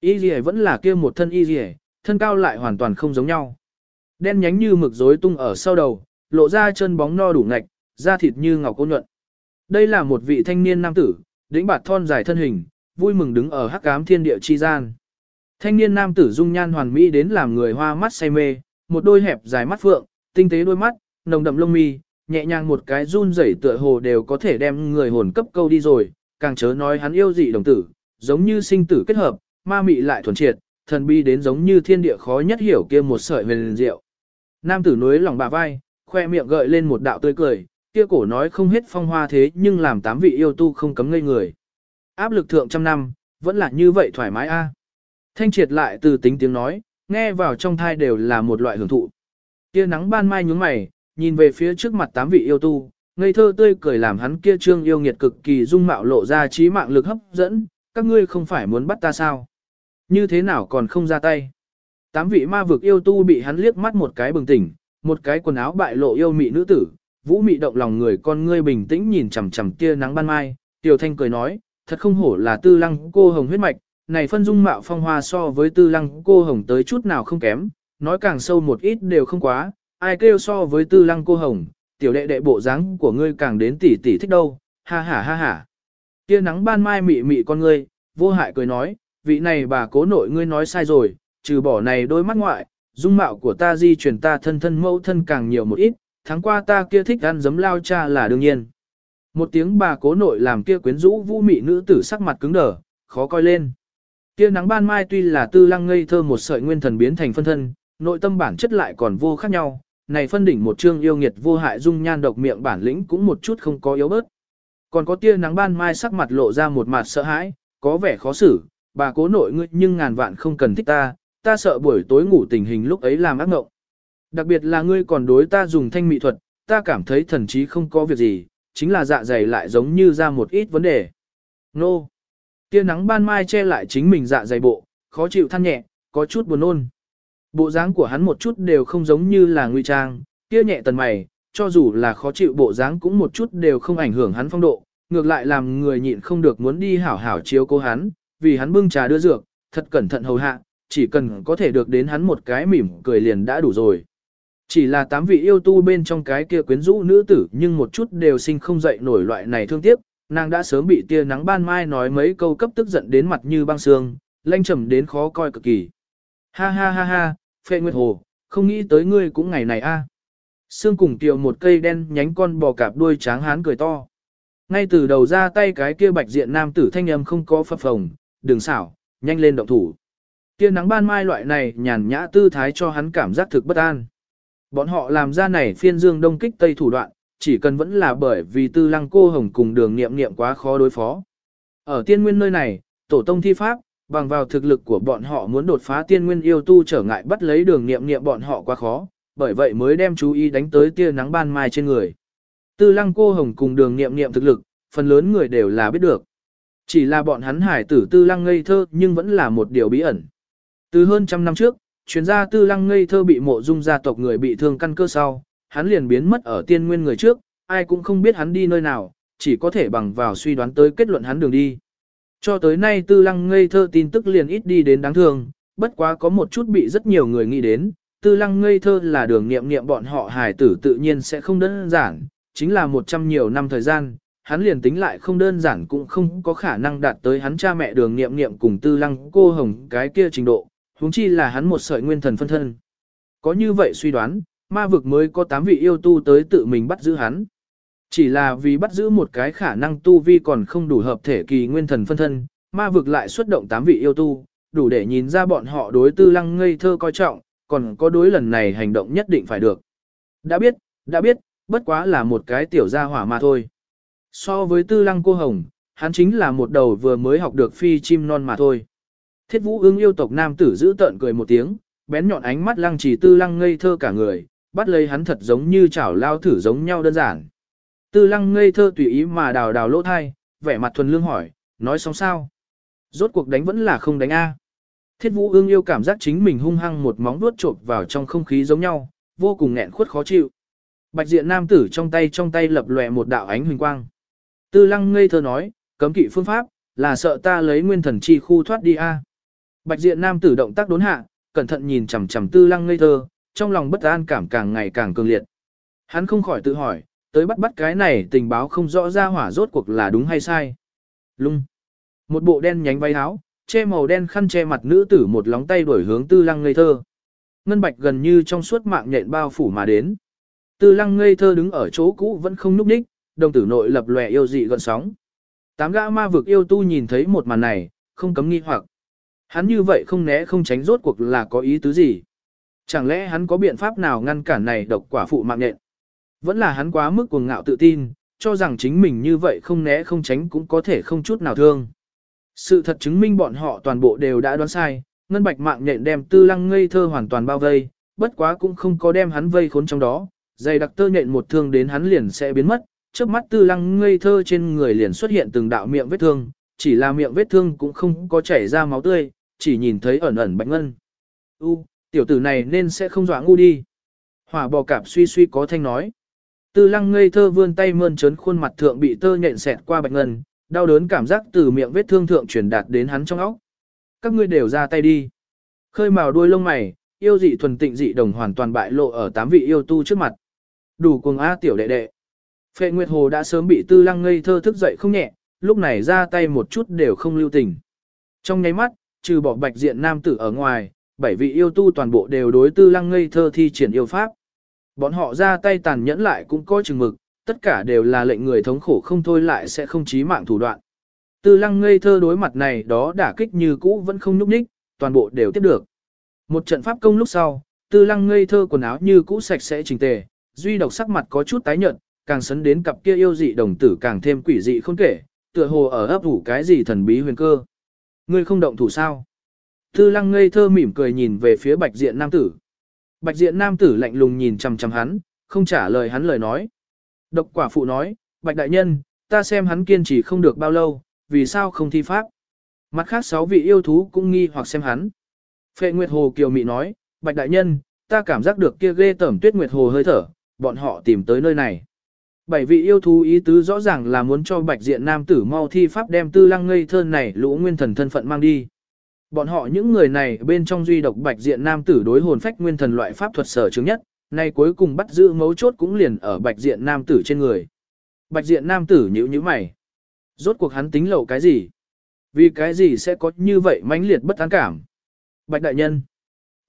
Y Lì vẫn là kia một thân Y Lì, thân cao lại hoàn toàn không giống nhau. Đen nhánh như mực rối tung ở sau đầu, lộ ra chân bóng no đủ ngạch, da thịt như ngọc cô nhuận. Đây là một vị thanh niên nam tử, đĩnh bạt thon dài thân hình, vui mừng đứng ở hắc ám thiên địa chi gian. Thanh niên nam tử dung nhan hoàn mỹ đến làm người hoa mắt say mê, một đôi hẹp dài mắt phượng, tinh tế đôi mắt, nồng đậm lông mi, nhẹ nhàng một cái run rẩy tựa hồ đều có thể đem người hồn cấp câu đi rồi, càng chớ nói hắn yêu dị đồng tử, giống như sinh tử kết hợp, ma mị lại thuần triệt, thần bi đến giống như thiên địa khó nhất hiểu kia một sợi huyền diệu. Nam tử núi lòng bà vai, khoe miệng gợi lên một đạo tươi cười, kia cổ nói không hết phong hoa thế nhưng làm tám vị yêu tu không cấm ngây người. Áp lực thượng trăm năm, vẫn là như vậy thoải mái a. Thanh triệt lại từ tính tiếng nói, nghe vào trong thai đều là một loại hưởng thụ. Kia nắng ban mai nhướng mày, nhìn về phía trước mặt tám vị yêu tu, ngây thơ tươi cười làm hắn kia trương yêu nghiệt cực kỳ dung mạo lộ ra trí mạng lực hấp dẫn, các ngươi không phải muốn bắt ta sao? Như thế nào còn không ra tay? Tám vị ma vực yêu tu bị hắn liếc mắt một cái bừng tỉnh, một cái quần áo bại lộ yêu mị nữ tử, vũ mị động lòng người con ngươi bình tĩnh nhìn chằm chằm kia nắng ban mai, tiểu thanh cười nói, thật không hổ là tư lăng cô hồng huyết mạch, này phân dung mạo phong hoa so với tư lăng cô hồng tới chút nào không kém, nói càng sâu một ít đều không quá, ai kêu so với tư lăng cô hồng, tiểu đệ đệ bộ dáng của ngươi càng đến tỷ tỷ thích đâu, ha ha ha ha. Kia nắng ban mai mị mị con ngươi, vô hại cười nói, vị này bà cố nội ngươi nói sai rồi, trừ bỏ này đôi mắt ngoại, dung mạo của ta di chuyển ta thân thân mẫu thân càng nhiều một ít, tháng qua ta kia thích ăn giấm lao cha là đương nhiên. Một tiếng bà cố nội làm kia quyến rũ vũ mị nữ tử sắc mặt cứng đờ, khó coi lên. Kia nắng ban mai tuy là tư lăng ngây thơ một sợi nguyên thần biến thành phân thân, nội tâm bản chất lại còn vô khác nhau, này phân đỉnh một chương yêu nghiệt vô hại dung nhan độc miệng bản lĩnh cũng một chút không có yếu bớt. Còn có tia nắng ban mai sắc mặt lộ ra một mặt sợ hãi, có vẻ khó xử, bà cố nội ngươi nhưng ngàn vạn không cần thích ta, ta sợ buổi tối ngủ tình hình lúc ấy làm ác ngộng. Đặc biệt là ngươi còn đối ta dùng thanh mỹ thuật, ta cảm thấy thần chí không có việc gì, chính là dạ dày lại giống như ra một ít vấn đề. Nô! Tia nắng ban mai che lại chính mình dạ dày bộ, khó chịu than nhẹ, có chút buồn nôn. Bộ dáng của hắn một chút đều không giống như là ngụy trang, kia nhẹ tần mày, cho dù là khó chịu bộ dáng cũng một chút đều không ảnh hưởng hắn phong độ, ngược lại làm người nhịn không được muốn đi hảo hảo chiếu cố hắn, vì hắn bưng trà đưa dược, thật cẩn thận hầu hạ, chỉ cần có thể được đến hắn một cái mỉm cười liền đã đủ rồi. Chỉ là tám vị yêu tu bên trong cái kia quyến rũ nữ tử nhưng một chút đều sinh không dậy nổi loại này thương tiếc, nàng đã sớm bị tia nắng ban mai nói mấy câu cấp tức giận đến mặt như băng xương, lanh trầm đến khó coi cực kỳ. Ha ha ha ha, phệ nguyệt hồ, không nghĩ tới ngươi cũng ngày này a. Sương cùng tiều một cây đen nhánh con bò cạp đuôi tráng hán cười to. Ngay từ đầu ra tay cái kia bạch diện nam tử thanh âm không có phập phồng, đừng xảo, nhanh lên động thủ. Tiên nắng ban mai loại này nhàn nhã tư thái cho hắn cảm giác thực bất an. Bọn họ làm ra này phiên dương đông kích tây thủ đoạn, chỉ cần vẫn là bởi vì tư lăng cô hồng cùng đường nghiệm nghiệm quá khó đối phó. Ở tiên nguyên nơi này, tổ tông thi pháp, bằng vào thực lực của bọn họ muốn đột phá tiên nguyên yêu tu trở ngại bắt lấy đường nghiệm nghiệm bọn họ quá khó, bởi vậy mới đem chú ý đánh tới tia nắng ban mai trên người. Tư lăng cô hồng cùng đường nghiệm nghiệm thực lực, phần lớn người đều là biết được. Chỉ là bọn hắn hải tử tư lăng ngây thơ nhưng vẫn là một điều bí ẩn. Từ hơn trăm năm trước, chuyên gia tư lăng ngây thơ bị mộ dung gia tộc người bị thương căn cơ sau, hắn liền biến mất ở tiên nguyên người trước, ai cũng không biết hắn đi nơi nào, chỉ có thể bằng vào suy đoán tới kết luận hắn đường đi. Cho tới nay tư lăng ngây thơ tin tức liền ít đi đến đáng thương, bất quá có một chút bị rất nhiều người nghĩ đến, tư lăng ngây thơ là đường nghiệm nghiệm bọn họ hài tử tự nhiên sẽ không đơn giản, chính là một trăm nhiều năm thời gian, hắn liền tính lại không đơn giản cũng không có khả năng đạt tới hắn cha mẹ đường nghiệm nghiệm cùng tư lăng cô hồng cái kia trình độ, huống chi là hắn một sợi nguyên thần phân thân. Có như vậy suy đoán, ma vực mới có 8 vị yêu tu tới tự mình bắt giữ hắn. Chỉ là vì bắt giữ một cái khả năng tu vi còn không đủ hợp thể kỳ nguyên thần phân thân, ma vực lại xuất động 8 vị yêu tu, đủ để nhìn ra bọn họ đối tư lăng ngây thơ coi trọng, còn có đối lần này hành động nhất định phải được. Đã biết, Đã biết, bất quá là một cái tiểu gia hỏa mà thôi. So với tư lăng cô hồng, hắn chính là một đầu vừa mới học được phi chim non mà thôi. Thiết vũ ưng yêu tộc nam tử giữ tợn cười một tiếng, bén nhọn ánh mắt lăng trì tư lăng ngây thơ cả người, bắt lấy hắn thật giống như chảo lao thử giống nhau đơn giản. Tư lăng ngây thơ tùy ý mà đào đào lỗ thai, vẻ mặt thuần lương hỏi, nói xong sao? Rốt cuộc đánh vẫn là không đánh A. Thiết vũ ương yêu cảm giác chính mình hung hăng một móng vuốt trộn vào trong không khí giống nhau, vô cùng nghẹn khuất khó chịu. Bạch diện nam tử trong tay trong tay lập lòe một đạo ánh huỳnh quang. Tư lăng ngây thơ nói, cấm kỵ phương pháp, là sợ ta lấy nguyên thần chi khu thoát đi A. Bạch diện nam tử động tác đốn hạ, cẩn thận nhìn chằm chằm tư lăng ngây thơ, trong lòng bất an cảm càng ngày càng cường liệt. Hắn không khỏi tự hỏi, tới bắt bắt cái này tình báo không rõ ra hỏa rốt cuộc là đúng hay sai. Lung. Một bộ đen nhánh váy áo, che màu đen khăn che mặt nữ tử một lóng tay đuổi hướng tư lăng ngây thơ. Ngân bạch gần như trong suốt mạng nhện bao phủ mà đến. Tư lăng ngây thơ đứng ở chỗ cũ vẫn không núp đích, đồng tử nội lập lòe yêu dị gọn sóng. Tám gã ma vực yêu tu nhìn thấy một màn này, không cấm nghi hoặc. Hắn như vậy không né không tránh rốt cuộc là có ý tứ gì. Chẳng lẽ hắn có biện pháp nào ngăn cản này độc quả phụ mạng nhện? Vẫn là hắn quá mức cuồng ngạo tự tin, cho rằng chính mình như vậy không né không tránh cũng có thể không chút nào thương. Sự thật chứng minh bọn họ toàn bộ đều đã đoán sai, ngân bạch mạng nhện đem tư lăng ngây thơ hoàn toàn bao vây, bất quá cũng không có đem hắn vây khốn trong đó, dày đặc tơ nhện một thương đến hắn liền sẽ biến mất, trước mắt tư lăng ngây thơ trên người liền xuất hiện từng đạo miệng vết thương, chỉ là miệng vết thương cũng không có chảy ra máu tươi, chỉ nhìn thấy ẩn ẩn bạch ngân. U, tiểu tử này nên sẽ không dọa ngu đi. Hỏa bò cạp suy suy có thanh nói. Tư lăng ngây thơ vươn tay mơn trớn khuôn mặt thượng bị tơ nhện xẹt qua bạch ngân, đau đớn cảm giác từ miệng vết thương thượng truyền đạt đến hắn trong óc. Các ngươi đều ra tay đi. Khơi màu đuôi lông mày, yêu dị thuần tịnh dị đồng hoàn toàn bại lộ ở tám vị yêu tu trước mặt. Đủ cuồng A tiểu đệ đệ. Phệ Nguyệt Hồ đã sớm bị tư lăng ngây thơ thức dậy không nhẹ, lúc này ra tay một chút đều không lưu tình. Trong nháy mắt, trừ bỏ bạch diện nam tử ở ngoài, bảy vị yêu tu toàn bộ đều đối tư lăng ngây thơ thi triển yêu pháp. Bọn họ ra tay tàn nhẫn lại cũng có chừng mực, tất cả đều là lệnh người thống khổ không thôi lại sẽ không chí mạng thủ đoạn. Tư lăng ngây thơ đối mặt này đó đả kích như cũ vẫn không nhúc nhích, toàn bộ đều tiếp được. Một trận pháp công lúc sau, tư lăng ngây thơ quần áo như cũ sạch sẽ chỉnh tề, duy độc sắc mặt có chút tái nhợt, càng sấn đến cặp kia yêu dị đồng tử càng thêm quỷ dị không kể, tựa hồ ở ấp ủ cái gì thần bí huyền cơ. Ngươi không động thủ sao? Tư lăng ngây thơ mỉm cười nhìn về phía bạch diện nam tử. Bạch diện nam tử lạnh lùng nhìn chằm chằm hắn, không trả lời hắn lời nói. Độc quả phụ nói, bạch đại nhân, ta xem hắn kiên trì không được bao lâu, vì sao không thi pháp. Mặt khác sáu vị yêu thú cũng nghi hoặc xem hắn. Phệ Nguyệt Hồ Kiều Mị nói, bạch đại nhân, ta cảm giác được kia ghê tẩm tuyết Nguyệt Hồ hơi thở, bọn họ tìm tới nơi này. Bảy vị yêu thú ý tứ rõ ràng là muốn cho bạch diện nam tử mau thi pháp đem tư lăng ngây thơ này lũ nguyên thần thân phận mang đi. Bọn họ những người này bên trong duy độc bạch diện nam tử đối hồn phách nguyên thần loại pháp thuật sở chứng nhất, nay cuối cùng bắt giữ mấu chốt cũng liền ở bạch diện nam tử trên người. Bạch diện nam tử nhíu nhíu mày. Rốt cuộc hắn tính lậu cái gì? Vì cái gì sẽ có như vậy mãnh liệt bất an cảm? Bạch đại nhân.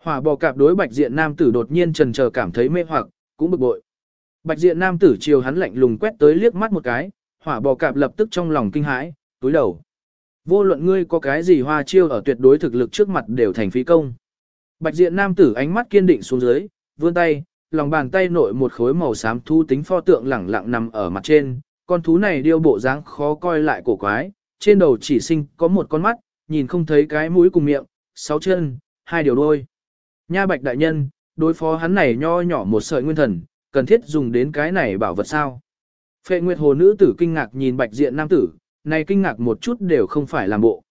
Hỏa bò cạp đối bạch diện nam tử đột nhiên trần chờ cảm thấy mê hoặc, cũng bực bội. Bạch diện nam tử chiều hắn lạnh lùng quét tới liếc mắt một cái, hỏa bò cạp lập tức trong lòng kinh hãi, túi đầu. Vô luận ngươi có cái gì hoa chiêu ở tuyệt đối thực lực trước mặt đều thành phí công. Bạch diện nam tử ánh mắt kiên định xuống dưới, vươn tay, lòng bàn tay nội một khối màu xám thu tính pho tượng lẳng lặng nằm ở mặt trên, con thú này điêu bộ dáng khó coi lại cổ quái, trên đầu chỉ sinh có một con mắt, nhìn không thấy cái mũi cùng miệng, sáu chân, hai điều đôi. Nha bạch đại nhân, đối phó hắn này nho nhỏ một sợi nguyên thần, cần thiết dùng đến cái này bảo vật sao. Phệ Nguyệt Hồ nữ tử kinh ngạc nhìn bạch diện nam tử, này kinh ngạc một chút đều không phải làm bộ.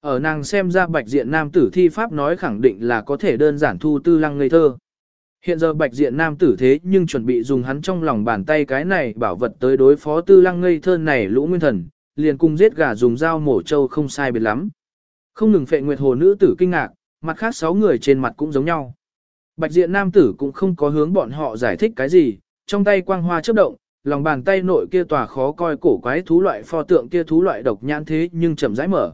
Ở nàng xem ra bạch diện nam tử thi pháp nói khẳng định là có thể đơn giản thu tư lăng ngây thơ. Hiện giờ bạch diện nam tử thế nhưng chuẩn bị dùng hắn trong lòng bàn tay cái này bảo vật tới đối phó tư lăng ngây thơ này lũ nguyên thần, liền cùng giết gà dùng dao mổ trâu không sai biệt lắm. Không ngừng phệ nguyệt hồ nữ tử kinh ngạc, mặt khác sáu người trên mặt cũng giống nhau. Bạch diện nam tử cũng không có hướng bọn họ giải thích cái gì, trong tay quang hoa chớp động, lòng bàn tay nội kia tòa khó coi cổ quái thú loại pho tượng kia thú loại độc nhãn thế nhưng chậm rãi mở.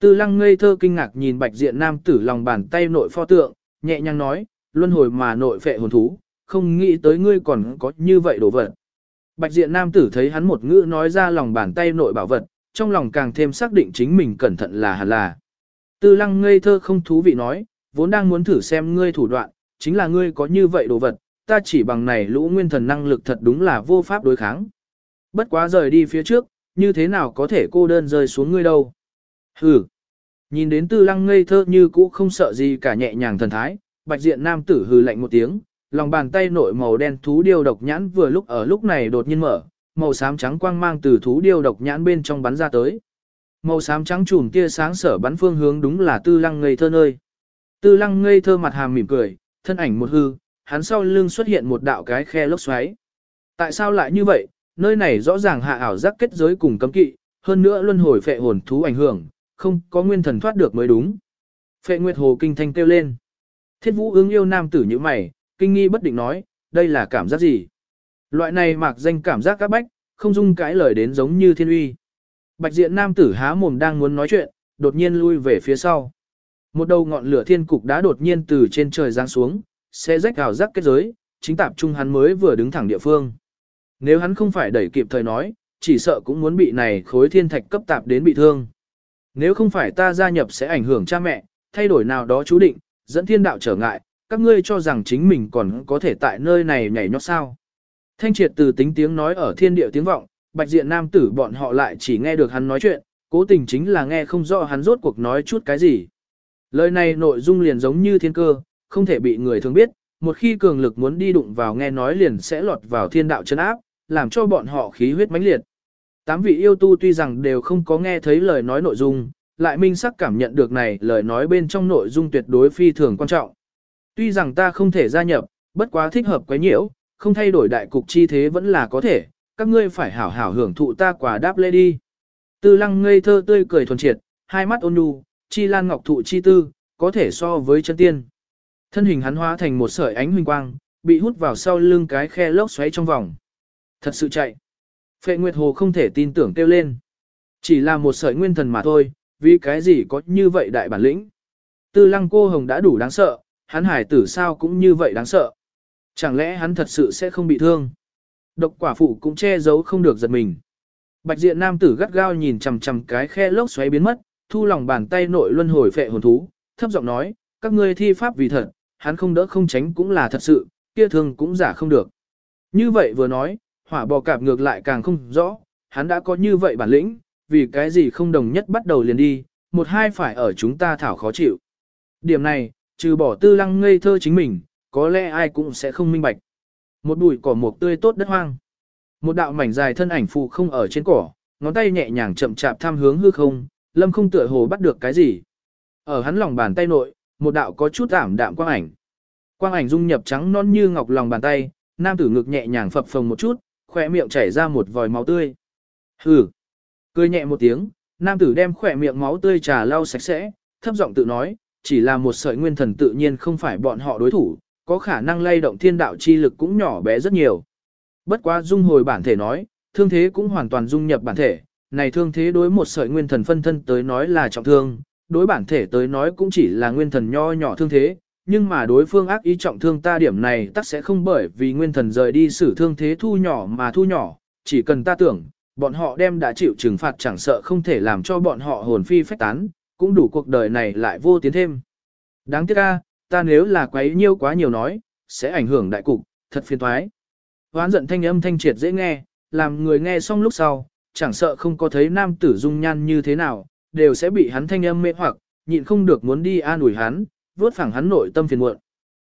Tư lăng ngây thơ kinh ngạc nhìn bạch diện nam tử lòng bàn tay nội pho tượng, nhẹ nhàng nói, luân hồi mà nội phệ hồn thú, không nghĩ tới ngươi còn có như vậy đồ vật. Bạch diện nam tử thấy hắn một ngữ nói ra lòng bàn tay nội bảo vật, trong lòng càng thêm xác định chính mình cẩn thận là hẳn là. Tư lăng ngây thơ không thú vị nói, vốn đang muốn thử xem ngươi thủ đoạn, chính là ngươi có như vậy đồ vật, ta chỉ bằng này lũ nguyên thần năng lực thật đúng là vô pháp đối kháng. Bất quá rời đi phía trước, như thế nào có thể cô đơn rơi xuống ngươi đâu. Hừ. Nhìn đến tư lăng ngây thơ như cũ không sợ gì cả nhẹ nhàng thần thái, bạch diện nam tử hừ lạnh một tiếng, lòng bàn tay nội màu đen thú điêu độc nhãn vừa lúc ở lúc này đột nhiên mở, màu xám trắng quang mang từ thú điêu độc nhãn bên trong bắn ra tới. Màu xám trắng chùm tia sáng sở bắn phương hướng đúng là tư lăng ngây thơ nơi. Tư lăng ngây thơ mặt hàm mỉm cười, thân ảnh một hư, hắn sau lưng xuất hiện một đạo cái khe lốc xoáy. Tại sao lại như vậy, nơi này rõ ràng hạ ảo giác kết giới cùng cấm kỵ, hơn nữa luân hồi phệ hồn thú ảnh hưởng, không có nguyên thần thoát được mới đúng. Phệ Nguyệt Hồ kinh thanh kêu lên. Thiết Vũ ứng yêu nam tử như mày, kinh nghi bất định nói, đây là cảm giác gì? Loại này mạc danh cảm giác các bách, không dung cãi lời đến giống như thiên uy. Bạch diện nam tử há mồm đang muốn nói chuyện, đột nhiên lui về phía sau. Một đầu ngọn lửa thiên cục đã đột nhiên từ trên trời giáng xuống, sẽ rách ảo rắc kết giới, chính tạp trung hắn mới vừa đứng thẳng địa phương. Nếu hắn không phải đẩy kịp thời nói, chỉ sợ cũng muốn bị này khối thiên thạch cấp tạp đến bị thương. Nếu không phải ta gia nhập sẽ ảnh hưởng cha mẹ, thay đổi nào đó chú định, dẫn thiên đạo trở ngại, các ngươi cho rằng chính mình còn có thể tại nơi này nhảy nhót sao. Thanh triệt từ tính tiếng nói ở thiên địa tiếng vọng, bạch diện nam tử bọn họ lại chỉ nghe được hắn nói chuyện, cố tình chính là nghe không rõ hắn rốt cuộc nói chút cái gì. Lời này nội dung liền giống như thiên cơ, không thể bị người thường biết, một khi cường lực muốn đi đụng vào nghe nói liền sẽ lọt vào thiên đạo chân áp, làm cho bọn họ khí huyết mãnh liệt. Tám vị yêu tu tuy rằng đều không có nghe thấy lời nói nội dung, lại minh sắc cảm nhận được này lời nói bên trong nội dung tuyệt đối phi thường quan trọng. Tuy rằng ta không thể gia nhập, bất quá thích hợp quấy nhiễu, không thay đổi đại cục chi thế vẫn là có thể, các ngươi phải hảo hảo hưởng thụ ta quả đáp lê đi. Tư lăng ngây thơ tươi cười thuần triệt, hai mắt ôn nhu, chi lan ngọc thụ chi tư, có thể so với chân tiên. Thân hình hắn hóa thành một sợi ánh huynh quang, bị hút vào sau lưng cái khe lốc xoáy trong vòng. Thật sự chạy. Phệ Nguyệt Hồ không thể tin tưởng kêu lên. Chỉ là một sợi nguyên thần mà thôi, vì cái gì có như vậy đại bản lĩnh. Tư lăng cô hồng đã đủ đáng sợ, hắn hải tử sao cũng như vậy đáng sợ. Chẳng lẽ hắn thật sự sẽ không bị thương? Độc quả phụ cũng che giấu không được giật mình. Bạch diện nam tử gắt gao nhìn chằm chằm cái khe lốc xoáy biến mất, thu lòng bàn tay nội luân hồi phệ hồn thú, thấp giọng nói, các ngươi thi pháp vì thật, hắn không đỡ không tránh cũng là thật sự, kia thương cũng giả không được. Như vậy vừa nói, hỏa bò cạp ngược lại càng không rõ, hắn đã có như vậy bản lĩnh, vì cái gì không đồng nhất bắt đầu liền đi, một hai phải ở chúng ta thảo khó chịu. Điểm này, trừ bỏ tư lăng ngây thơ chính mình, có lẽ ai cũng sẽ không minh bạch. Một bụi cỏ mục tươi tốt đất hoang. Một đạo mảnh dài thân ảnh phụ không ở trên cỏ, ngón tay nhẹ nhàng chậm chạp tham hướng hư không, lâm không tựa hồ bắt được cái gì. Ở hắn lòng bàn tay nội, một đạo có chút ảm đạm quang ảnh. Quang ảnh dung nhập trắng non như ngọc lòng bàn tay, nam tử ngực nhẹ nhàng phập phồng một chút, khỏe miệng chảy ra một vòi máu tươi. Hừ. Cười nhẹ một tiếng, nam tử đem khỏe miệng máu tươi trà lau sạch sẽ, thấp giọng tự nói, chỉ là một sợi nguyên thần tự nhiên không phải bọn họ đối thủ, có khả năng lay động thiên đạo chi lực cũng nhỏ bé rất nhiều. Bất quá dung hồi bản thể nói, thương thế cũng hoàn toàn dung nhập bản thể, này thương thế đối một sợi nguyên thần phân thân tới nói là trọng thương, đối bản thể tới nói cũng chỉ là nguyên thần nho nhỏ thương thế, nhưng mà đối phương ác ý trọng thương ta điểm này tắc sẽ không bởi vì nguyên thần rời đi xử thương thế thu nhỏ mà thu nhỏ, chỉ cần ta tưởng, bọn họ đem đã chịu trừng phạt chẳng sợ không thể làm cho bọn họ hồn phi phách tán, cũng đủ cuộc đời này lại vô tiến thêm. Đáng tiếc a, ta nếu là quấy nhiêu quá nhiều nói, sẽ ảnh hưởng đại cục, thật phiền toái. Hoán giận thanh âm thanh triệt dễ nghe, làm người nghe xong lúc sau, chẳng sợ không có thấy nam tử dung nhan như thế nào, đều sẽ bị hắn thanh âm mê hoặc, nhịn không được muốn đi an ủi hắn, vuốt phẳng hắn nội tâm phiền muộn.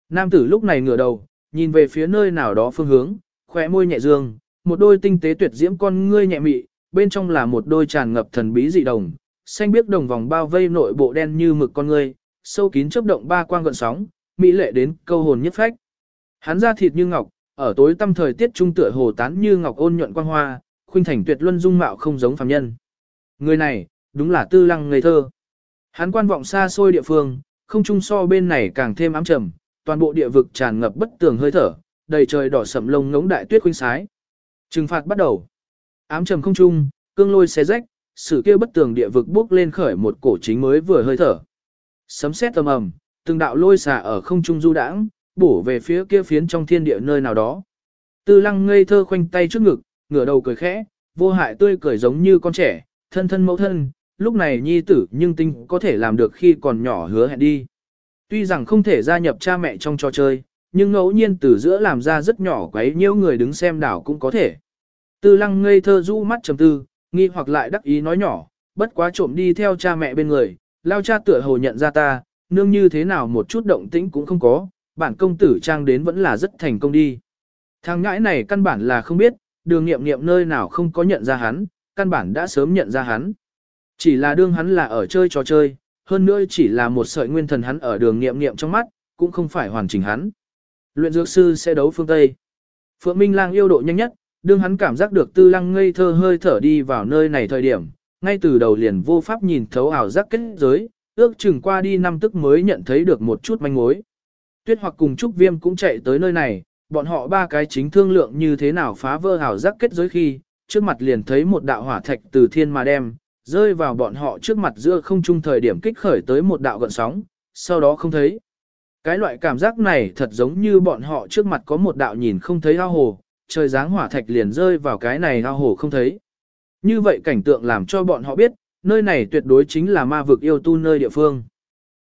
Nam tử lúc này ngửa đầu, nhìn về phía nơi nào đó phương hướng, khóe môi nhẹ dương, một đôi tinh tế tuyệt diễm con ngươi nhẹ mị, bên trong là một đôi tràn ngập thần bí dị đồng, xanh biếc đồng vòng bao vây nội bộ đen như mực con ngươi, sâu kín chớp động ba quang gợn sóng, mỹ lệ đến câu hồn nhất phách. Hắn da thịt như ngọc, ở tối tăm thời tiết trung tựa hồ tán như ngọc ôn nhuận quang hoa, khuynh thành tuyệt luân dung mạo không giống phàm nhân. Người này, đúng là tư lăng ngây thơ. Hắn quan vọng xa xôi địa phương, không trung so bên này càng thêm ám trầm, toàn bộ địa vực tràn ngập bất tường hơi thở, đầy trời đỏ sậm lông ngống đại tuyết khuynh sái. Trừng phạt bắt đầu. Ám trầm không trung, cương lôi xé rách, sự kia bất tường địa vực bước lên khởi một cổ chính mới vừa hơi thở. Sấm sét tầm ầm, từng đạo lôi xả ở không trung du đãng, bổ về phía kia phiến trong thiên địa nơi nào đó. Tư lăng ngây thơ khoanh tay trước ngực, ngửa đầu cười khẽ, vô hại tươi cười giống như con trẻ, thân thân mẫu thân, lúc này nhi tử nhưng tinh có thể làm được khi còn nhỏ hứa hẹn đi. Tuy rằng không thể gia nhập cha mẹ trong trò chơi, nhưng ngẫu nhiên từ giữa làm ra rất nhỏ quấy nhiễu người đứng xem đảo cũng có thể. Tư lăng ngây thơ rũ mắt trầm tư, nghi hoặc lại đắc ý nói nhỏ, bất quá trộm đi theo cha mẹ bên người, lao cha tựa hồ nhận ra ta, nương như thế nào một chút động tĩnh cũng không có, bản công tử trang đến vẫn là rất thành công đi. Thằng ngãi này căn bản là không biết, đường nghiệm nghiệm nơi nào không có nhận ra hắn, căn bản đã sớm nhận ra hắn. Chỉ là đương hắn là ở chơi trò chơi, hơn nữa chỉ là một sợi nguyên thần hắn ở đường nghiệm nghiệm trong mắt, cũng không phải hoàn chỉnh hắn. Luyện dược sư sẽ đấu phương Tây. Phượng Minh Lang yêu độ nhanh nhất, đương hắn cảm giác được tư lăng ngây thơ hơi thở đi vào nơi này thời điểm, ngay từ đầu liền vô pháp nhìn thấu ảo giác kết giới, ước chừng qua đi năm tức mới nhận thấy được một chút manh mối. Tuyết hoặc cùng Trúc Viêm cũng chạy tới nơi này, bọn họ ba cái chính thương lượng như thế nào phá vỡ hào giác kết giới khi, trước mặt liền thấy một đạo hỏa thạch từ thiên mà đem, rơi vào bọn họ trước mặt giữa không trung thời điểm kích khởi tới một đạo gợn sóng, sau đó không thấy. Cái loại cảm giác này thật giống như bọn họ trước mặt có một đạo nhìn không thấy ao hồ, trời dáng hỏa thạch liền rơi vào cái này ao hồ không thấy. Như vậy cảnh tượng làm cho bọn họ biết, nơi này tuyệt đối chính là ma vực yêu tu nơi địa phương.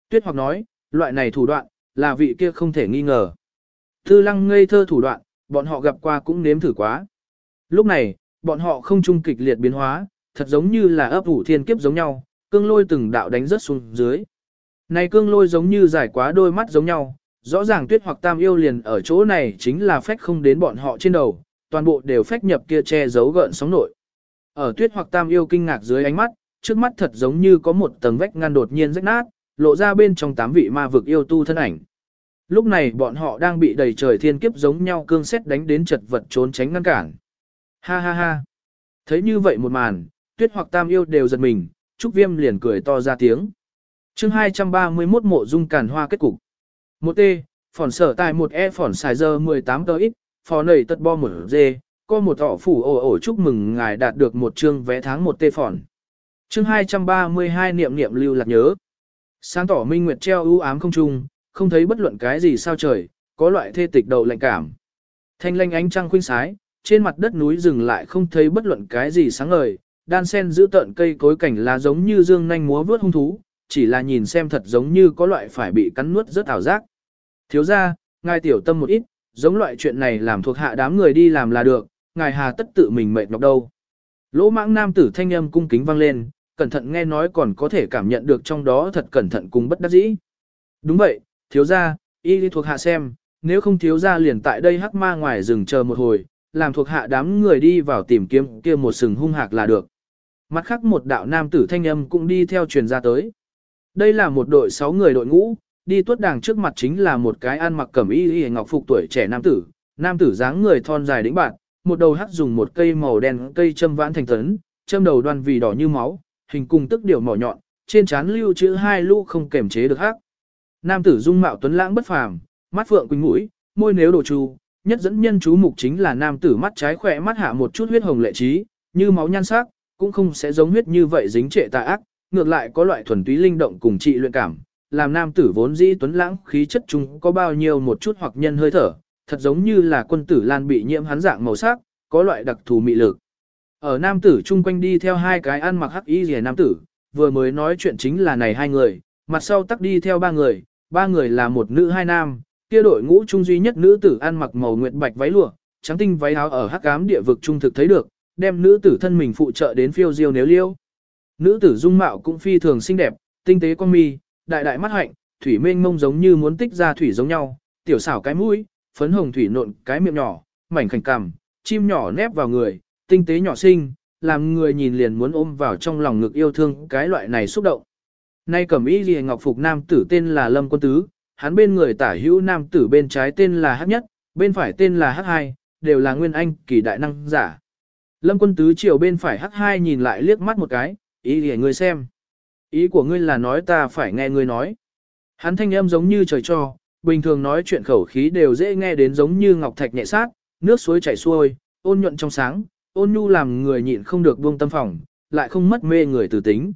Tuyết hoặc nói, loại này thủ đoạn, là vị kia không thể nghi ngờ. Tư lăng ngây thơ thủ đoạn, bọn họ gặp qua cũng nếm thử quá. Lúc này, bọn họ không trung kịch liệt biến hóa, thật giống như là ấp ủ thiên kiếp giống nhau, cương lôi từng đạo đánh rất xuống dưới. Này cương lôi giống như giải quá đôi mắt giống nhau, rõ ràng tuyết hoặc tam yêu liền ở chỗ này chính là phách không đến bọn họ trên đầu, toàn bộ đều phách nhập kia che giấu gợn sóng nội. Ở tuyết hoặc tam yêu kinh ngạc dưới ánh mắt, trước mắt thật giống như có một tầng vách ngăn đột nhiên rách nát, lộ ra bên trong tám vị ma vực yêu tu thân ảnh. Lúc này bọn họ đang bị đầy trời thiên kiếp giống nhau cương xét đánh đến chật vật trốn tránh ngăn cản. Ha ha ha. Thấy như vậy một màn, tuyết hoặc tam yêu đều giật mình, Trúc Viêm liền cười to ra tiếng. chương 231 mộ dung cản hoa kết cục. Một T, phỏn sở tài một E phỏn xài giờ 18 tờ ít, phò nầy tật bo một dê, có một thọ phủ ổ ổ chúc mừng ngài đạt được một chương vé tháng một T phỏn. chương 232 niệm niệm lưu lạc nhớ. Sáng tỏ minh nguyệt treo ưu ám không trung, không thấy bất luận cái gì sao trời, có loại thê tịch đầu lạnh cảm. Thanh lanh ánh trăng khuynh sái, trên mặt đất núi rừng lại không thấy bất luận cái gì sáng ngời, đan sen giữ tận cây cối cảnh là giống như dương nhanh múa vướt hung thú, chỉ là nhìn xem thật giống như có loại phải bị cắn nuốt rất ảo giác. Thiếu ra, ngài tiểu tâm một ít, giống loại chuyện này làm thuộc hạ đám người đi làm là được, ngài hà tất tự mình mệt nhọc đâu. Lỗ mãng nam tử thanh âm cung kính vang lên, cẩn thận nghe nói còn có thể cảm nhận được trong đó thật cẩn thận cùng bất đắc dĩ. Đúng vậy, thiếu ra, y thuộc hạ xem, nếu không thiếu ra liền tại đây hắc ma ngoài rừng chờ một hồi, làm thuộc hạ đám người đi vào tìm kiếm kia một sừng hung hạc là được. Mặt khác một đạo nam tử thanh âm cũng đi theo truyền ra tới. Đây là một đội 6 người đội ngũ, đi tuất đàng trước mặt chính là một cái ăn mặc cẩm y y ngọc phục tuổi trẻ nam tử, nam tử dáng người thon dài đĩnh bạn, một đầu hắc dùng một cây màu đen cây châm vãn thành tấn, châm đầu đoan vì đỏ như máu, hình cùng tức điều mỏ nhọn, trên trán lưu chữ hai lũ không kềm chế được hắc. Nam tử dung mạo tuấn lãng bất phàm, mắt phượng quỳnh mũi, môi nếu đồ chu, nhất dẫn nhân chú mục chính là nam tử mắt trái khỏe mắt hạ một chút huyết hồng lệ trí, như máu nhan sắc, cũng không sẽ giống huyết như vậy dính trệ tà ác, ngược lại có loại thuần túy linh động cùng trị luyện cảm, làm nam tử vốn dĩ tuấn lãng khí chất chúng có bao nhiêu một chút hoặc nhân hơi thở, thật giống như là quân tử lan bị nhiễm hắn dạng màu sắc, có loại đặc thù mị lực. Ở nam tử chung quanh đi theo hai cái ăn mặc hắc y rìa nam tử, vừa mới nói chuyện chính là này hai người, mặt sau tắc đi theo ba người, ba người là một nữ hai nam, kia đội ngũ trung duy nhất nữ tử ăn mặc màu nguyệt bạch váy lụa, trắng tinh váy áo ở hắc ám địa vực trung thực thấy được, đem nữ tử thân mình phụ trợ đến phiêu diêu nếu liêu. Nữ tử dung mạo cũng phi thường xinh đẹp, tinh tế con mi, đại đại mắt hạnh, thủy mênh mông giống như muốn tích ra thủy giống nhau, tiểu xảo cái mũi, phấn hồng thủy nộn cái miệng nhỏ, mảnh khảnh cằm, chim nhỏ nép vào người, tinh tế nhỏ xinh, làm người nhìn liền muốn ôm vào trong lòng ngực yêu thương cái loại này xúc động. Nay cẩm y ghi ngọc phục nam tử tên là Lâm Quân Tứ, hắn bên người tả hữu nam tử bên trái tên là Hắc Nhất, bên phải tên là Hắc Hai, đều là nguyên anh kỳ đại năng giả. Lâm Quân Tứ chiều bên phải Hắc Hai nhìn lại liếc mắt một cái, ý để ngươi xem. Ý của ngươi là nói ta phải nghe ngươi nói. Hắn thanh âm giống như trời cho, bình thường nói chuyện khẩu khí đều dễ nghe đến giống như ngọc thạch nhẹ sát, nước suối chảy xuôi, ôn nhuận trong sáng, ôn nhu làm người nhịn không được buông tâm phòng, lại không mất mê người từ tính.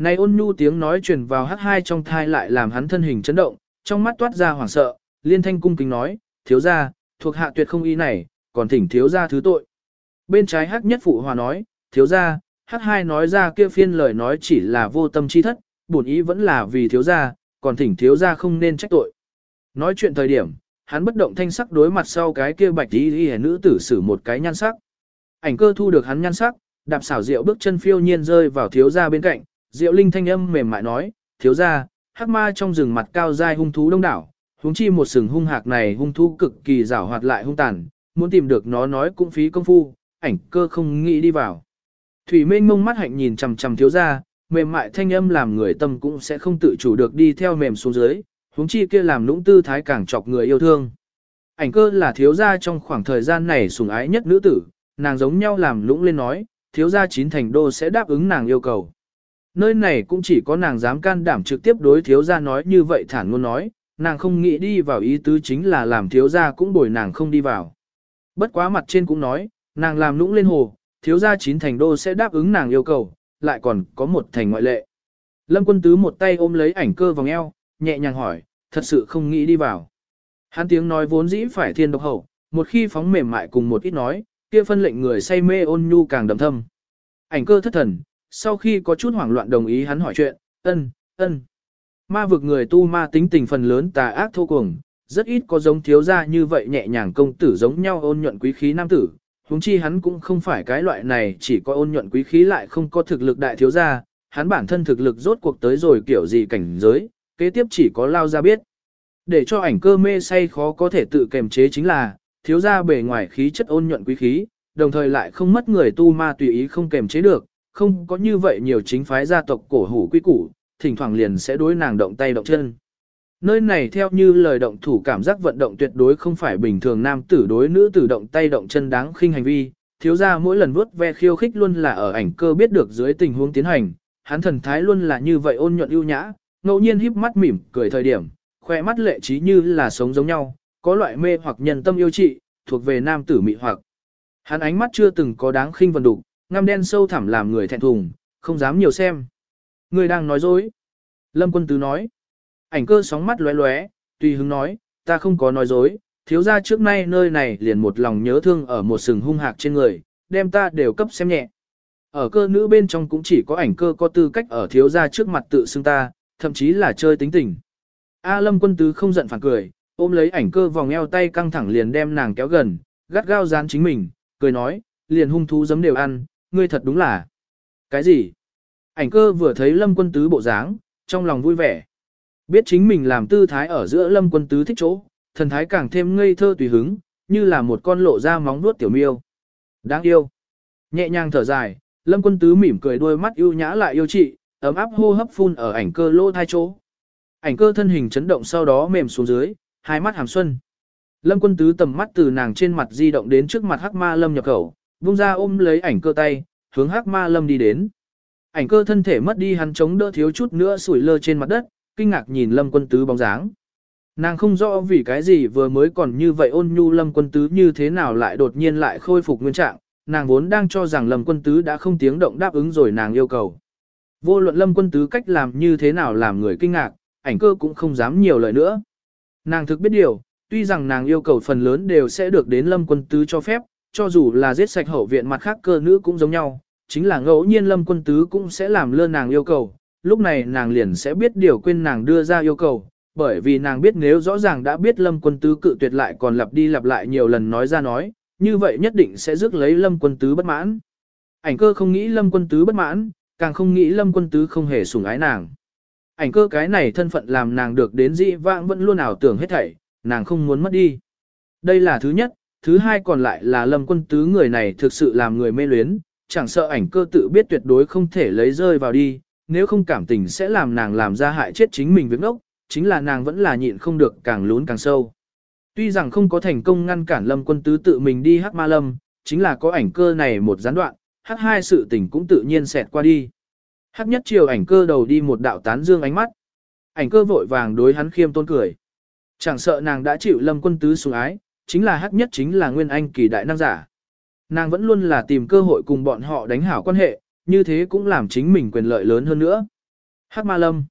Này ôn nhu tiếng nói truyền vào hắc hai trong thai lại làm hắn thân hình chấn động, trong mắt toát ra hoảng sợ, liên thanh cung kính nói, thiếu gia, thuộc hạ tuyệt không ý này, còn thỉnh thiếu gia thứ tội. Bên trái hắc nhất phụ hòa nói, thiếu gia, hắc hai nói ra kia phiên lời nói chỉ là vô tâm chi thất, bổn ý vẫn là vì thiếu gia, còn thỉnh thiếu gia không nên trách tội. Nói chuyện thời điểm, hắn bất động thanh sắc đối mặt sau cái kia bạch y y nữ tử sử một cái nhan sắc. Ảnh cơ thu được hắn nhan sắc, đạp xảo diệu bước chân phiêu nhiên rơi vào thiếu gia bên cạnh, diệu linh thanh âm mềm mại nói, thiếu gia, hắc ma trong rừng mặt cao dai hung thú đông đảo, huống chi một sừng hung hạc này hung thú cực kỳ rảo hoạt lại hung tàn, muốn tìm được nó nói cũng phí công phu, ảnh cơ không nghĩ đi vào. Thủy Minh mông mắt hạnh nhìn chằm chằm thiếu gia, mềm mại thanh âm làm người tâm cũng sẽ không tự chủ được đi theo mềm xuống dưới, huống chi kia làm lũng tư thái càng chọc người yêu thương. Ảnh cơ là thiếu gia trong khoảng thời gian này sủng ái nhất nữ tử, nàng giống nhau làm lũng lên nói, thiếu gia chín thành đô sẽ đáp ứng nàng yêu cầu. Nơi này cũng chỉ có nàng dám can đảm trực tiếp đối thiếu gia nói như vậy thản ngôn nói, nàng không nghĩ đi vào ý tứ chính là làm thiếu gia cũng bồi nàng không đi vào. Bất quá mặt trên cũng nói, nàng làm lũng lên hồ, thiếu gia chín thành đô sẽ đáp ứng nàng yêu cầu, lại còn có một thành ngoại lệ. Lâm quân tứ một tay ôm lấy ảnh cơ vòng eo, nhẹ nhàng hỏi, thật sự không nghĩ đi vào. Hắn tiếng nói vốn dĩ phải thiên độc hậu, một khi phóng mềm mại cùng một ít nói, kia phân lệnh người say mê ôn nhu càng đậm thâm. Ảnh cơ thất thần, sau khi có chút hoảng loạn đồng ý hắn hỏi chuyện, ân, ân. Ma vực người tu ma tính tình phần lớn tà ác thô cuồng, rất ít có giống thiếu gia như vậy nhẹ nhàng công tử giống nhau ôn nhuận quý khí nam tử, huống chi hắn cũng không phải cái loại này chỉ có ôn nhuận quý khí lại không có thực lực đại thiếu gia, hắn bản thân thực lực rốt cuộc tới rồi kiểu gì cảnh giới, kế tiếp chỉ có lao ra biết. Để cho ảnh cơ mê say khó có thể tự kềm chế chính là, thiếu gia bề ngoài khí chất ôn nhuận quý khí, đồng thời lại không mất người tu ma tùy ý không kềm chế được, không có như vậy nhiều chính phái gia tộc cổ hủ quy củ, thỉnh thoảng liền sẽ đối nàng động tay động chân. Nơi này theo như lời động thủ cảm giác vận động tuyệt đối không phải bình thường nam tử đối nữ tử động tay động chân đáng khinh hành vi, thiếu gia mỗi lần vuốt ve khiêu khích luôn là ở ảnh cơ biết được dưới tình huống tiến hành, hắn thần thái luôn là như vậy ôn nhuận ưu nhã, ngẫu nhiên híp mắt mỉm cười thời điểm, khoe mắt lệ trí như là sống giống nhau, có loại mê hoặc nhân tâm yêu trị, thuộc về nam tử mị hoặc. Hắn ánh mắt chưa từng có đáng khinh vần đục, ngăm đen sâu thẳm làm người thẹn thùng, không dám nhiều xem. Người đang nói dối. Lâm quân tứ nói. Ảnh cơ sóng mắt lóe lóe, tùy hứng nói, ta không có nói dối, thiếu ra trước nay nơi này liền một lòng nhớ thương ở một sừng hung hạc trên người, đem ta đều cấp xem nhẹ. Ở cơ nữ bên trong cũng chỉ có ảnh cơ có tư cách ở thiếu ra trước mặt tự xưng ta, thậm chí là chơi tính tình. A lâm quân tứ không giận phản cười, ôm lấy ảnh cơ vòng eo tay căng thẳng liền đem nàng kéo gần, gắt gao dán chính mình, cười nói, liền hung thú giấm đều ăn, ngươi thật đúng là. Cái gì? Ảnh cơ vừa thấy lâm quân tứ bộ dáng, trong lòng vui vẻ. Biết chính mình làm tư thái ở giữa lâm quân tứ thích chỗ, thần thái càng thêm ngây thơ tùy hứng, như là một con lộ ra móng vuốt tiểu miêu. Đáng yêu. Nhẹ nhàng thở dài, lâm quân tứ mỉm cười đôi mắt yêu nhã lại yêu trị, ấm áp hô hấp phun ở ảnh cơ lỗ thai chỗ. Ảnh cơ thân hình chấn động sau đó mềm xuống dưới, hai mắt hàm xuân. Lâm quân tứ tầm mắt từ nàng trên mặt di động đến trước mặt hắc ma lâm nhập khẩu, vung ra ôm lấy ảnh cơ tay, hướng hắc ma lâm đi đến. Ảnh cơ thân thể mất đi hắn chống đỡ thiếu chút nữa sủi lơ trên mặt đất, kinh ngạc nhìn lâm quân tứ bóng dáng. Nàng không rõ vì cái gì vừa mới còn như vậy ôn nhu lâm quân tứ như thế nào lại đột nhiên lại khôi phục nguyên trạng, nàng vốn đang cho rằng lâm quân tứ đã không tiếng động đáp ứng rồi nàng yêu cầu. Vô luận lâm quân tứ cách làm như thế nào làm người kinh ngạc, ảnh cơ cũng không dám nhiều lời nữa. Nàng thực biết điều, tuy rằng nàng yêu cầu phần lớn đều sẽ được đến lâm quân tứ cho phép, cho dù là giết sạch hậu viện mặt khác cơ nữ cũng giống nhau, chính là ngẫu nhiên lâm quân tứ cũng sẽ làm lơ nàng yêu cầu, lúc này nàng liền sẽ biết điều quên nàng đưa ra yêu cầu, bởi vì nàng biết nếu rõ ràng đã biết lâm quân tứ cự tuyệt lại còn lặp đi lặp lại nhiều lần nói ra nói, như vậy nhất định sẽ rước lấy lâm quân tứ bất mãn. Ảnh cơ không nghĩ lâm quân tứ bất mãn, càng không nghĩ lâm quân tứ không hề sủng ái nàng. Ảnh cơ cái này thân phận làm nàng được đến dị vãng vẫn luôn ảo tưởng hết thảy, nàng không muốn mất đi. Đây là thứ nhất, thứ hai còn lại là lâm quân tứ người này thực sự làm người mê luyến, chẳng sợ ảnh cơ tự biết tuyệt đối không thể lấy rơi vào đi, nếu không cảm tình sẽ làm nàng làm ra hại chết chính mình việc ngốc, chính là nàng vẫn là nhịn không được càng lún càng sâu. Tuy rằng không có thành công ngăn cản lâm quân tứ tự mình đi hắc ma lâm, chính là có ảnh cơ này một gián đoạn, hắc hai sự tình cũng tự nhiên xẹt qua đi. Hắc nhất chiều ảnh cơ đầu đi một đạo tán dương ánh mắt. Ảnh cơ vội vàng đối hắn khiêm tôn cười. Chẳng sợ nàng đã chịu lâm quân tứ sủng ái, chính là hắc nhất chính là nguyên anh kỳ đại năng giả. Nàng vẫn luôn là tìm cơ hội cùng bọn họ đánh hảo quan hệ, như thế cũng làm chính mình quyền lợi lớn hơn nữa. Hắc ma lâm.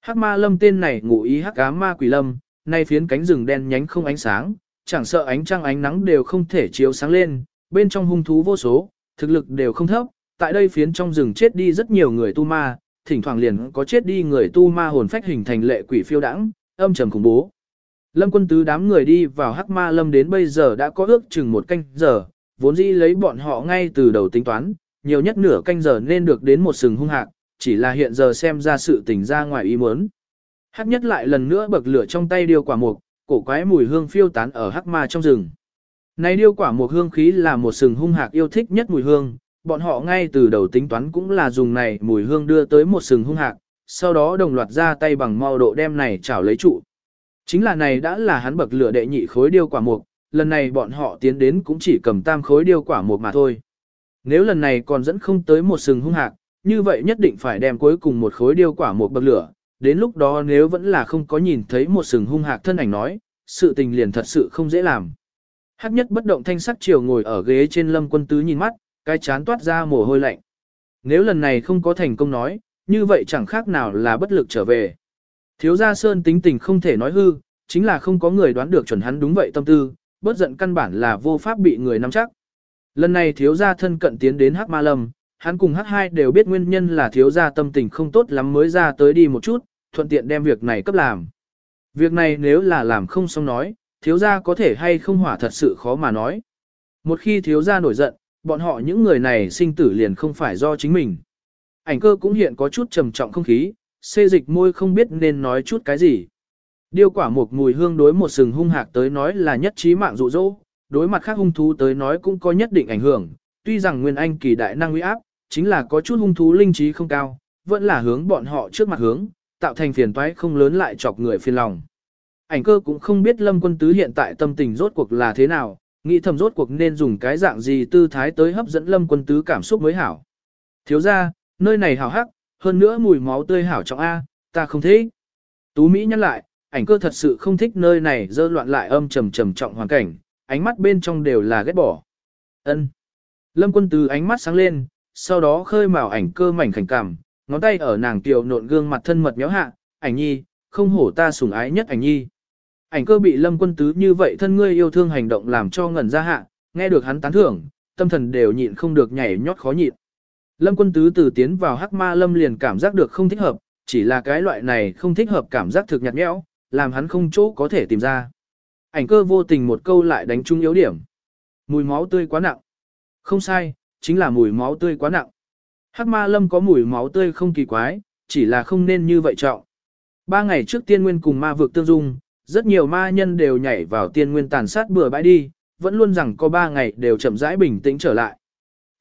Hắc ma lâm tên này ngụ ý hắc ám ma quỷ lâm, nay phiến cánh rừng đen nhánh không ánh sáng, chẳng sợ ánh trăng ánh nắng đều không thể chiếu sáng lên, bên trong hung thú vô số, thực lực đều không thấp, tại đây phiến trong rừng chết đi rất nhiều người tu ma, thỉnh thoảng liền có chết đi người tu ma hồn phách hình thành lệ quỷ phiêu đãng, âm trầm khủng bố. Lâm quân tứ đám người đi vào hắc ma lâm đến bây giờ đã có ước chừng một canh giờ, vốn dĩ lấy bọn họ ngay từ đầu tính toán, nhiều nhất nửa canh giờ nên được đến một sừng hung hạc, chỉ là hiện giờ xem ra sự tình ra ngoài ý muốn. Hắc nhất lại lần nữa bậc lửa trong tay điêu quả mục, cổ quái mùi hương phiêu tán ở hắc ma trong rừng. Này điêu quả mục hương khí là một sừng hung hạc yêu thích nhất mùi hương, bọn họ ngay từ đầu tính toán cũng là dùng này mùi hương đưa tới một sừng hung hạc, sau đó đồng loạt ra tay bằng mau độ đem này chảo lấy trụ. Chính là này đã là hắn bậc lửa đệ nhị khối điêu quả mục, lần này bọn họ tiến đến cũng chỉ cầm tam khối điêu quả mục mà thôi. Nếu lần này còn dẫn không tới một sừng hung hạc, như vậy nhất định phải đem cuối cùng một khối điêu quả mục bậc lửa, đến lúc đó nếu vẫn là không có nhìn thấy một sừng hung hạc thân ảnh nói, sự tình liền thật sự không dễ làm. Hắc nhất bất động thanh sắc chiều ngồi ở ghế trên lâm quân tứ nhìn mắt, cái chán toát ra mồ hôi lạnh. Nếu lần này không có thành công nói, như vậy chẳng khác nào là bất lực trở về. Thiếu gia Sơn tính tình không thể nói hư, chính là không có người đoán được chuẩn hắn đúng vậy tâm tư, bất giận căn bản là vô pháp bị người nắm chắc. Lần này thiếu gia thân cận tiến đến Hắc Ma Lâm, hắn cùng Hắc Hai đều biết nguyên nhân là thiếu gia tâm tình không tốt lắm mới ra tới đi một chút, thuận tiện đem việc này cấp làm. Việc này nếu là làm không xong nói, thiếu gia có thể hay không hỏa thật sự khó mà nói. Một khi thiếu gia nổi giận, bọn họ những người này sinh tử liền không phải do chính mình. Ảnh cơ cũng hiện có chút trầm trọng không khí, xê dịch môi không biết nên nói chút cái gì. Điêu quả một mùi hương đối một sừng hung hạc tới nói là nhất trí mạng dụ dỗ, đối mặt khác hung thú tới nói cũng có nhất định ảnh hưởng, tuy rằng Nguyên Anh kỳ đại năng uy áp, chính là có chút hung thú linh trí không cao, vẫn là hướng bọn họ trước mặt hướng, tạo thành phiền toái không lớn lại chọc người phiền lòng. Ảnh cơ cũng không biết Lâm Quân Tứ hiện tại tâm tình rốt cuộc là thế nào, nghĩ thầm rốt cuộc nên dùng cái dạng gì tư thái tới hấp dẫn Lâm Quân Tứ cảm xúc mới hảo. Thiếu ra, nơi này hảo hắc, hơn nữa mùi máu tươi hảo trọng A, ta không thích. Tú Mỹ nhắc lại, ảnh cơ thật sự không thích nơi này dơ loạn lại âm trầm trầm trọng hoàn cảnh, ánh mắt bên trong đều là ghét bỏ. Ân. Lâm quân từ ánh mắt sáng lên, sau đó khơi mào ảnh cơ mảnh khảnh cảm, ngón tay ở nàng tiểu nộn gương mặt thân mật méo hạ, ảnh nhi, không hổ ta sủng ái nhất ảnh nhi. Ảnh cơ bị lâm quân tứ như vậy thân ngươi yêu thương hành động làm cho ngẩn ra hạ, nghe được hắn tán thưởng, tâm thần đều nhịn không được nhảy nhót khó nhịn. Lâm quân tứ từ tiến vào hắc ma lâm liền cảm giác được không thích hợp, chỉ là cái loại này không thích hợp cảm giác thực nhạt nhẽo, làm hắn không chỗ có thể tìm ra. Ảnh cơ vô tình một câu lại đánh trúng yếu điểm. Mùi máu tươi quá nặng. Không sai, chính là mùi máu tươi quá nặng. Hắc ma lâm có mùi máu tươi không kỳ quái, chỉ là không nên như vậy trọng. Ba ngày trước tiên nguyên cùng ma vực tương dung, rất nhiều ma nhân đều nhảy vào tiên nguyên tàn sát bừa bãi đi, vẫn luôn rằng có ba ngày đều chậm rãi bình tĩnh trở lại.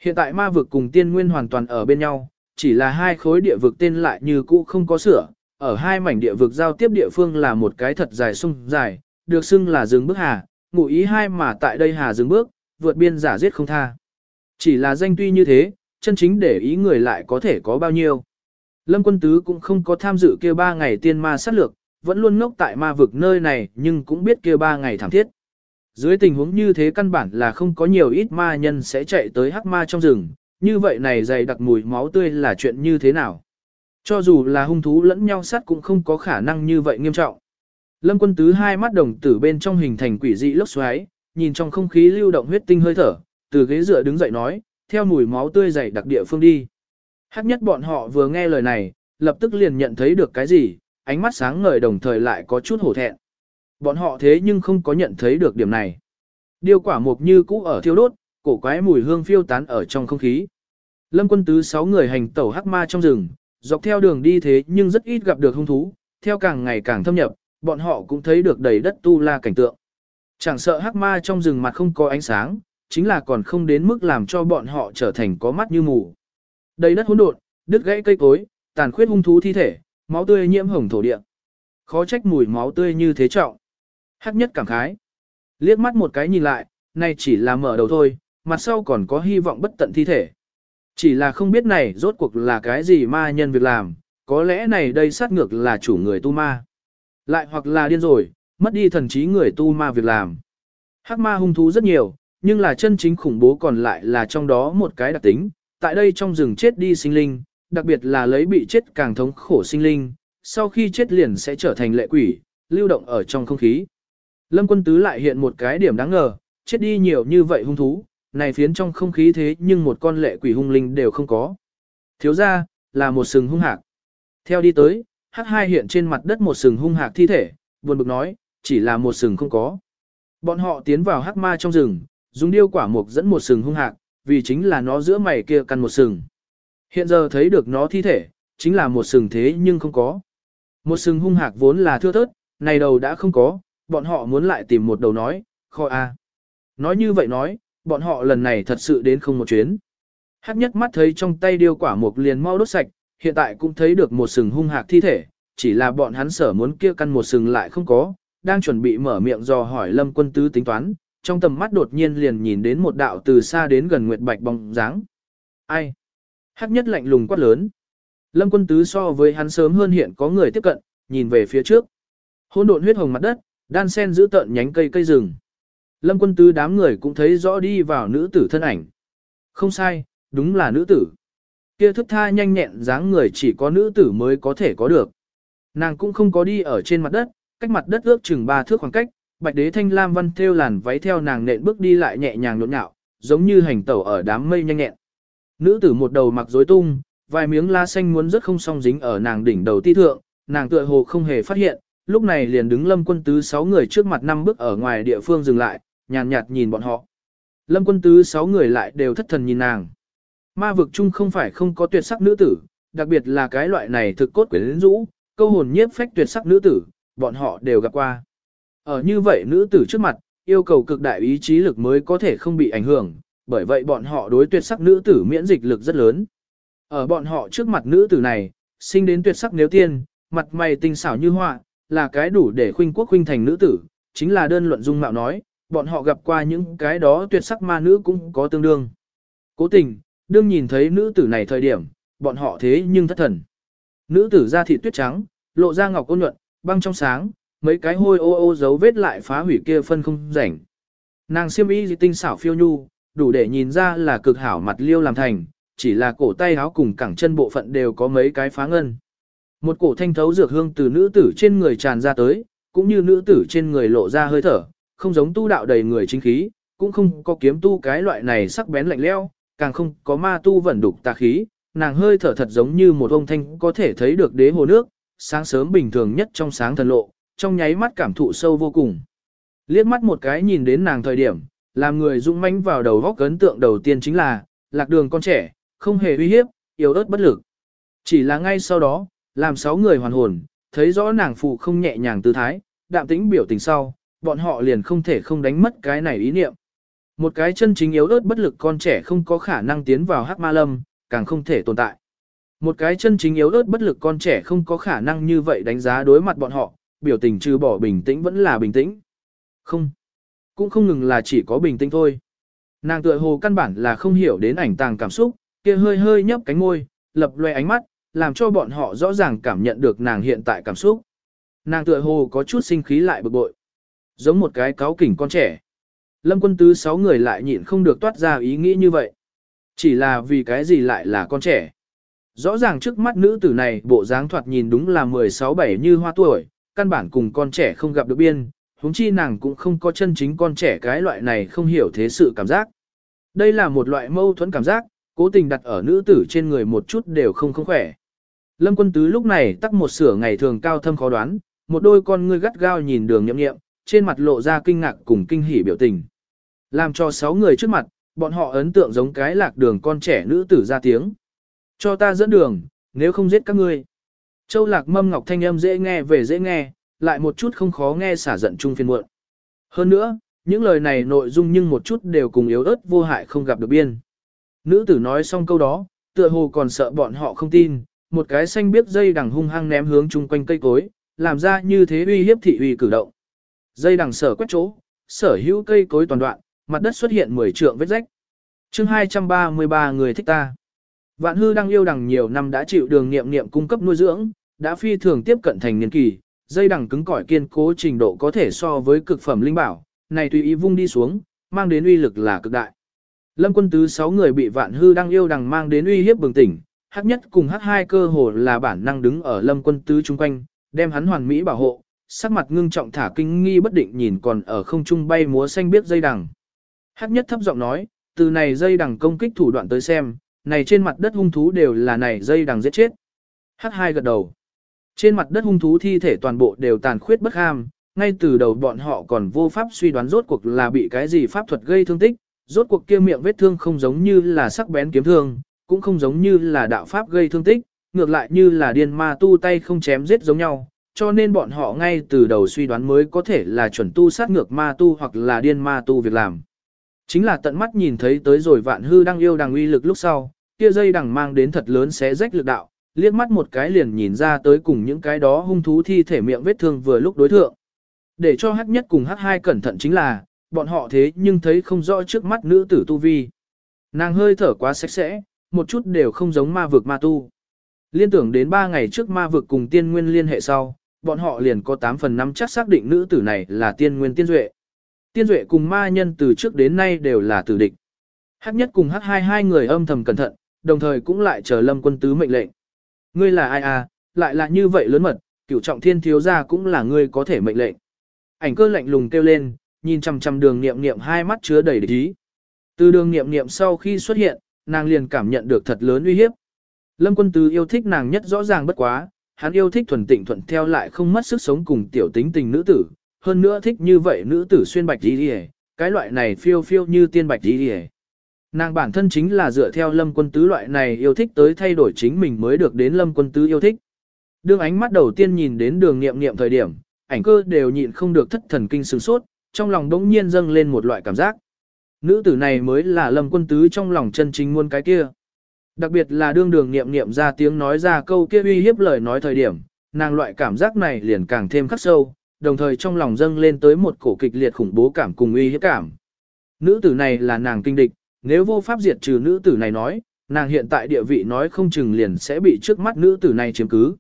Hiện tại ma vực cùng tiên nguyên hoàn toàn ở bên nhau, chỉ là hai khối địa vực tên lại như cũ không có sửa, ở hai mảnh địa vực giao tiếp địa phương là một cái thật dài sung dài, được xưng là rừng bước hà, ngụ ý hai mà tại đây hà rừng bước, vượt biên giả giết không tha. Chỉ là danh tuy như thế, chân chính để ý người lại có thể có bao nhiêu. Lâm quân tứ cũng không có tham dự kia ba ngày tiên ma sát lược, vẫn luôn ngốc tại ma vực nơi này nhưng cũng biết kia ba ngày thảm thiết. Dưới tình huống như thế căn bản là không có nhiều ít ma nhân sẽ chạy tới hắc ma trong rừng, như vậy này dày đặc mùi máu tươi là chuyện như thế nào? Cho dù là hung thú lẫn nhau sát cũng không có khả năng như vậy nghiêm trọng. Lâm quân tứ hai mắt đồng tử bên trong hình thành quỷ dị lốc xoáy, nhìn trong không khí lưu động huyết tinh hơi thở, từ ghế dựa đứng dậy nói, theo mùi máu tươi dày đặc địa phương đi. Hắc nhất bọn họ vừa nghe lời này, lập tức liền nhận thấy được cái gì, ánh mắt sáng ngời đồng thời lại có chút hổ thẹn. Bọn họ thế nhưng không có nhận thấy được điểm này. Điêu quả mục như cũ ở thiêu đốt, cổ quái mùi hương phiêu tán ở trong không khí. Lâm quân tứ sáu người hành tẩu hắc ma trong rừng, dọc theo đường đi thế nhưng rất ít gặp được hung thú, theo càng ngày càng thâm nhập, bọn họ cũng thấy được đầy đất tu la cảnh tượng. Chẳng sợ hắc ma trong rừng mặt không có ánh sáng, chính là còn không đến mức làm cho bọn họ trở thành có mắt như mù. Đầy đất hỗn độn, đứt gãy cây cối, tàn khuyết hung thú thi thể, máu tươi nhiễm hồng thổ địa. Khó trách mùi máu tươi như thế trọng. Hắc nhất cảm khái. Liếc mắt một cái nhìn lại, này chỉ là mở đầu thôi, mặt sau còn có hy vọng bất tận thi thể. Chỉ là không biết này rốt cuộc là cái gì ma nhân việc làm, có lẽ này đây sát ngược là chủ người tu ma. Lại hoặc là điên rồi, mất đi thần trí người tu ma việc làm. Hắc ma hung thú rất nhiều, nhưng là chân chính khủng bố còn lại là trong đó một cái đặc tính. Tại đây trong rừng chết đi sinh linh, đặc biệt là lấy bị chết càng thống khổ sinh linh, sau khi chết liền sẽ trở thành lệ quỷ, lưu động ở trong không khí. Lâm quân tứ lại hiện một cái điểm đáng ngờ, chết đi nhiều như vậy hung thú, này phiến trong không khí thế nhưng một con lệ quỷ hung linh đều không có. Thiếu ra, là một sừng hung hạc. Theo đi tới, hắc hai hiện trên mặt đất một sừng hung hạc thi thể, buồn bực nói, chỉ là một sừng không có. Bọn họ tiến vào hắc ma trong rừng, dùng điêu quả mục dẫn một sừng hung hạc, vì chính là nó giữa mày kia căn một sừng. Hiện giờ thấy được nó thi thể, chính là một sừng thế nhưng không có. Một sừng hung hạc vốn là thưa thớt, này đầu đã không có, bọn họ muốn lại tìm một đầu nói, kho a. Nói như vậy nói, bọn họ lần này thật sự đến không một chuyến. Hắc nhất mắt thấy trong tay điêu quả mục liền mau đốt sạch, hiện tại cũng thấy được một sừng hung hạc thi thể, chỉ là bọn hắn sở muốn kia căn một sừng lại không có, đang chuẩn bị mở miệng dò hỏi lâm quân tứ tính toán, trong tầm mắt đột nhiên liền nhìn đến một đạo từ xa đến gần nguyệt bạch bóng dáng. Ai? Hắc nhất lạnh lùng quát lớn. Lâm quân tứ so với hắn sớm hơn hiện có người tiếp cận, nhìn về phía trước. Hôn độn huyết hồng mặt đất, đan sen giữ tợn nhánh cây cây rừng. Lâm quân tứ đám người cũng thấy rõ đi vào nữ tử thân ảnh. Không sai, đúng là nữ tử. Kia thức tha nhanh nhẹn dáng người chỉ có nữ tử mới có thể có được. Nàng cũng không có đi ở trên mặt đất, cách mặt đất ước chừng ba thước khoảng cách, bạch đế thanh lam văn theo làn váy theo nàng nện bước đi lại nhẹ nhàng nhộn nhạo, giống như hành tẩu ở đám mây nhanh nhẹn. Nữ tử một đầu mặc rối tung, vài miếng lá xanh muốn rất không song dính ở nàng đỉnh đầu ti thượng, nàng tựa hồ không hề phát hiện, lúc này liền đứng lâm quân tứ sáu người trước mặt năm bước ở ngoài địa phương dừng lại, nhàn nhạt, nhìn bọn họ. Lâm quân tứ sáu người lại đều thất thần nhìn nàng. Ma vực chung không phải không có tuyệt sắc nữ tử, đặc biệt là cái loại này thực cốt quyến rũ, câu hồn nhiếp phách tuyệt sắc nữ tử, bọn họ đều gặp qua. Ở như vậy nữ tử trước mặt, yêu cầu cực đại ý chí lực mới có thể không bị ảnh hưởng, bởi vậy bọn họ đối tuyệt sắc nữ tử miễn dịch lực rất lớn. Ở bọn họ trước mặt nữ tử này, sinh đến tuyệt sắc nếu tiên, mặt mày tinh xảo như họa, là cái đủ để khuynh quốc khuynh thành nữ tử, chính là đơn luận dung mạo nói, bọn họ gặp qua những cái đó tuyệt sắc ma nữ cũng có tương đương. Cố tình, đương nhìn thấy nữ tử này thời điểm, bọn họ thế nhưng thất thần. Nữ tử da thịt tuyết trắng, lộ ra ngọc ôn nhuận, băng trong sáng, mấy cái hôi ô ô dấu vết lại phá hủy kia phân không rảnh. Nàng siêm y dị tinh xảo phiêu nhu, đủ để nhìn ra là cực hảo mặt liêu làm thành, chỉ là cổ tay áo cùng cẳng chân bộ phận đều có mấy cái phá ngân. Một cổ thanh thấu dược hương từ nữ tử trên người tràn ra tới, cũng như nữ tử trên người lộ ra hơi thở, không giống tu đạo đầy người chính khí, cũng không có kiếm tu cái loại này sắc bén lạnh leo, càng không có ma tu vẩn đục tà khí, nàng hơi thở thật giống như một ông thanh có thể thấy được đế hồ nước, sáng sớm bình thường nhất trong sáng thần lộ, trong nháy mắt cảm thụ sâu vô cùng. Liếc mắt một cái nhìn đến nàng thời điểm, làm người dũng mãnh vào đầu góc ấn tượng đầu tiên chính là, lạc đường con trẻ, không hề uy hiếp, yếu ớt bất lực. Chỉ là ngay sau đó, làm sáu người hoàn hồn, thấy rõ nàng phụ không nhẹ nhàng tư thái, đạm tĩnh biểu tình sau, bọn họ liền không thể không đánh mất cái này ý niệm. Một cái chân chính yếu ớt bất lực con trẻ không có khả năng tiến vào hắc ma lâm, càng không thể tồn tại. Một cái chân chính yếu ớt bất lực con trẻ không có khả năng như vậy đánh giá đối mặt bọn họ, biểu tình trừ bỏ bình tĩnh vẫn là bình tĩnh. Không, cũng không ngừng là chỉ có bình tĩnh thôi. Nàng tựa hồ căn bản là không hiểu đến ảnh tàng cảm xúc, kia hơi hơi nhấp cánh môi, lập loe ánh mắt, làm cho bọn họ rõ ràng cảm nhận được nàng hiện tại cảm xúc. Nàng tựa hồ có chút sinh khí lại bực bội. Giống một cái cáo kỉnh con trẻ. Lâm quân tứ sáu người lại nhịn không được toát ra ý nghĩ như vậy. Chỉ là vì cái gì lại là con trẻ. Rõ ràng trước mắt nữ tử này bộ dáng thoạt nhìn đúng là 16-7 như hoa tuổi, căn bản cùng con trẻ không gặp được biên, huống chi nàng cũng không có chân chính con trẻ cái loại này không hiểu thế sự cảm giác. Đây là một loại mâu thuẫn cảm giác, cố tình đặt ở nữ tử trên người một chút đều không không khỏe. Lâm quân tứ lúc này tắc một sửa ngày thường cao thâm khó đoán, một đôi con ngươi gắt gao nhìn đường nhậm nghiệm, trên mặt lộ ra kinh ngạc cùng kinh hỉ biểu tình. Làm cho sáu người trước mặt, bọn họ ấn tượng giống cái lạc đường con trẻ nữ tử ra tiếng. Cho ta dẫn đường, nếu không giết các ngươi. Châu lạc mâm ngọc thanh âm dễ nghe về dễ nghe, lại một chút không khó nghe xả giận chung phiên muộn. Hơn nữa, những lời này nội dung nhưng một chút đều cùng yếu ớt vô hại không gặp được biên. Nữ tử nói xong câu đó, tựa hồ còn sợ bọn họ không tin, một cái xanh biết dây đằng hung hăng ném hướng chung quanh cây cối, làm ra như thế uy hiếp thị uy cử động. Dây đằng sở quét chỗ, sở hữu cây cối toàn đoạn, mặt đất xuất hiện 10 trượng vết rách. chương 233 người thích ta. Vạn hư đang yêu đằng nhiều năm đã chịu đường nghiệm nghiệm cung cấp nuôi dưỡng, đã phi thường tiếp cận thành niên kỳ, dây đằng cứng cỏi kiên cố trình độ có thể so với cực phẩm linh bảo, này tùy ý vung đi xuống, mang đến uy lực là cực đại. Lâm quân tứ 6 người bị vạn hư đang yêu đằng mang đến uy hiếp bừng tỉnh, hắc nhất cùng hắc hai cơ hồ là bản năng đứng ở lâm quân tứ chung quanh, đem hắn hoàn mỹ bảo hộ, sắc mặt ngưng trọng thả kinh nghi bất định nhìn còn ở không trung bay múa xanh biết dây đằng. Hắc nhất thấp giọng nói, từ này dây đằng công kích thủ đoạn tới xem, này trên mặt đất hung thú đều là này dây đằng giết chết. Hắc hai gật đầu. Trên mặt đất hung thú thi thể toàn bộ đều tàn khuyết bất ham, ngay từ đầu bọn họ còn vô pháp suy đoán rốt cuộc là bị cái gì pháp thuật gây thương tích, rốt cuộc kia miệng vết thương không giống như là sắc bén kiếm thương, cũng không giống như là đạo pháp gây thương tích, ngược lại như là điên ma tu tay không chém giết giống nhau, cho nên bọn họ ngay từ đầu suy đoán mới có thể là chuẩn tu sát ngược ma tu hoặc là điên ma tu việc làm. Chính là tận mắt nhìn thấy tới rồi vạn hư đang yêu đằng uy lực lúc sau, kia dây đằng mang đến thật lớn xé rách lực đạo, liếc mắt một cái liền nhìn ra tới cùng những cái đó hung thú thi thể miệng vết thương vừa lúc đối thượng. Để cho hắc nhất cùng hắc hai cẩn thận chính là, bọn họ thế nhưng thấy không rõ trước mắt nữ tử tu vi. Nàng hơi thở quá sạch sẽ, một chút đều không giống ma vực ma tu. Liên tưởng đến ba ngày trước ma vực cùng tiên nguyên liên hệ sau, bọn họ liền có 8 phần 5 chắc xác định nữ tử này là tiên nguyên tiên duệ. Tiên duệ cùng ma nhân từ trước đến nay đều là tử địch. Hắc nhất cùng hắc hai hai người âm thầm cẩn thận, đồng thời cũng lại chờ lâm quân tứ mệnh lệnh. Ngươi là ai à, lại là như vậy lớn mật, cửu trọng thiên thiếu gia cũng là ngươi có thể mệnh lệnh. Ảnh cơ lạnh lùng kêu lên, nhìn chằm chằm đường nghiệm nghiệm hai mắt chứa đầy địch ý. Từ đường nghiệm nghiệm sau khi xuất hiện, nàng liền cảm nhận được thật lớn uy hiếp. Lâm quân tứ yêu thích nàng nhất rõ ràng bất quá, hắn yêu thích thuần tịnh thuận theo lại không mất sức sống cùng tiểu tính tình nữ tử, hơn nữa thích như vậy nữ tử xuyên bạch đi đi cái loại này phiêu phiêu như tiên bạch đi đi Nàng bản thân chính là dựa theo lâm quân tứ loại này yêu thích tới thay đổi chính mình mới được đến lâm quân tứ yêu thích. Đương ánh mắt đầu tiên nhìn đến đường nghiệm nghiệm thời điểm, ảnh cơ đều nhịn không được thất thần kinh sửng sốt, trong lòng đống nhiên dâng lên một loại cảm giác. Nữ tử này mới là lâm quân tứ trong lòng chân chính muôn cái kia. Đặc biệt là đương đường nghiệm nghiệm ra tiếng nói ra câu kia uy hiếp lời nói thời điểm, nàng loại cảm giác này liền càng thêm khắc sâu, đồng thời trong lòng dâng lên tới một cổ kịch liệt khủng bố cảm cùng uy hiếp cảm. Nữ tử này là nàng kinh địch, nếu vô pháp diệt trừ nữ tử này nói, nàng hiện tại địa vị nói không chừng liền sẽ bị trước mắt nữ tử này chiếm cứ.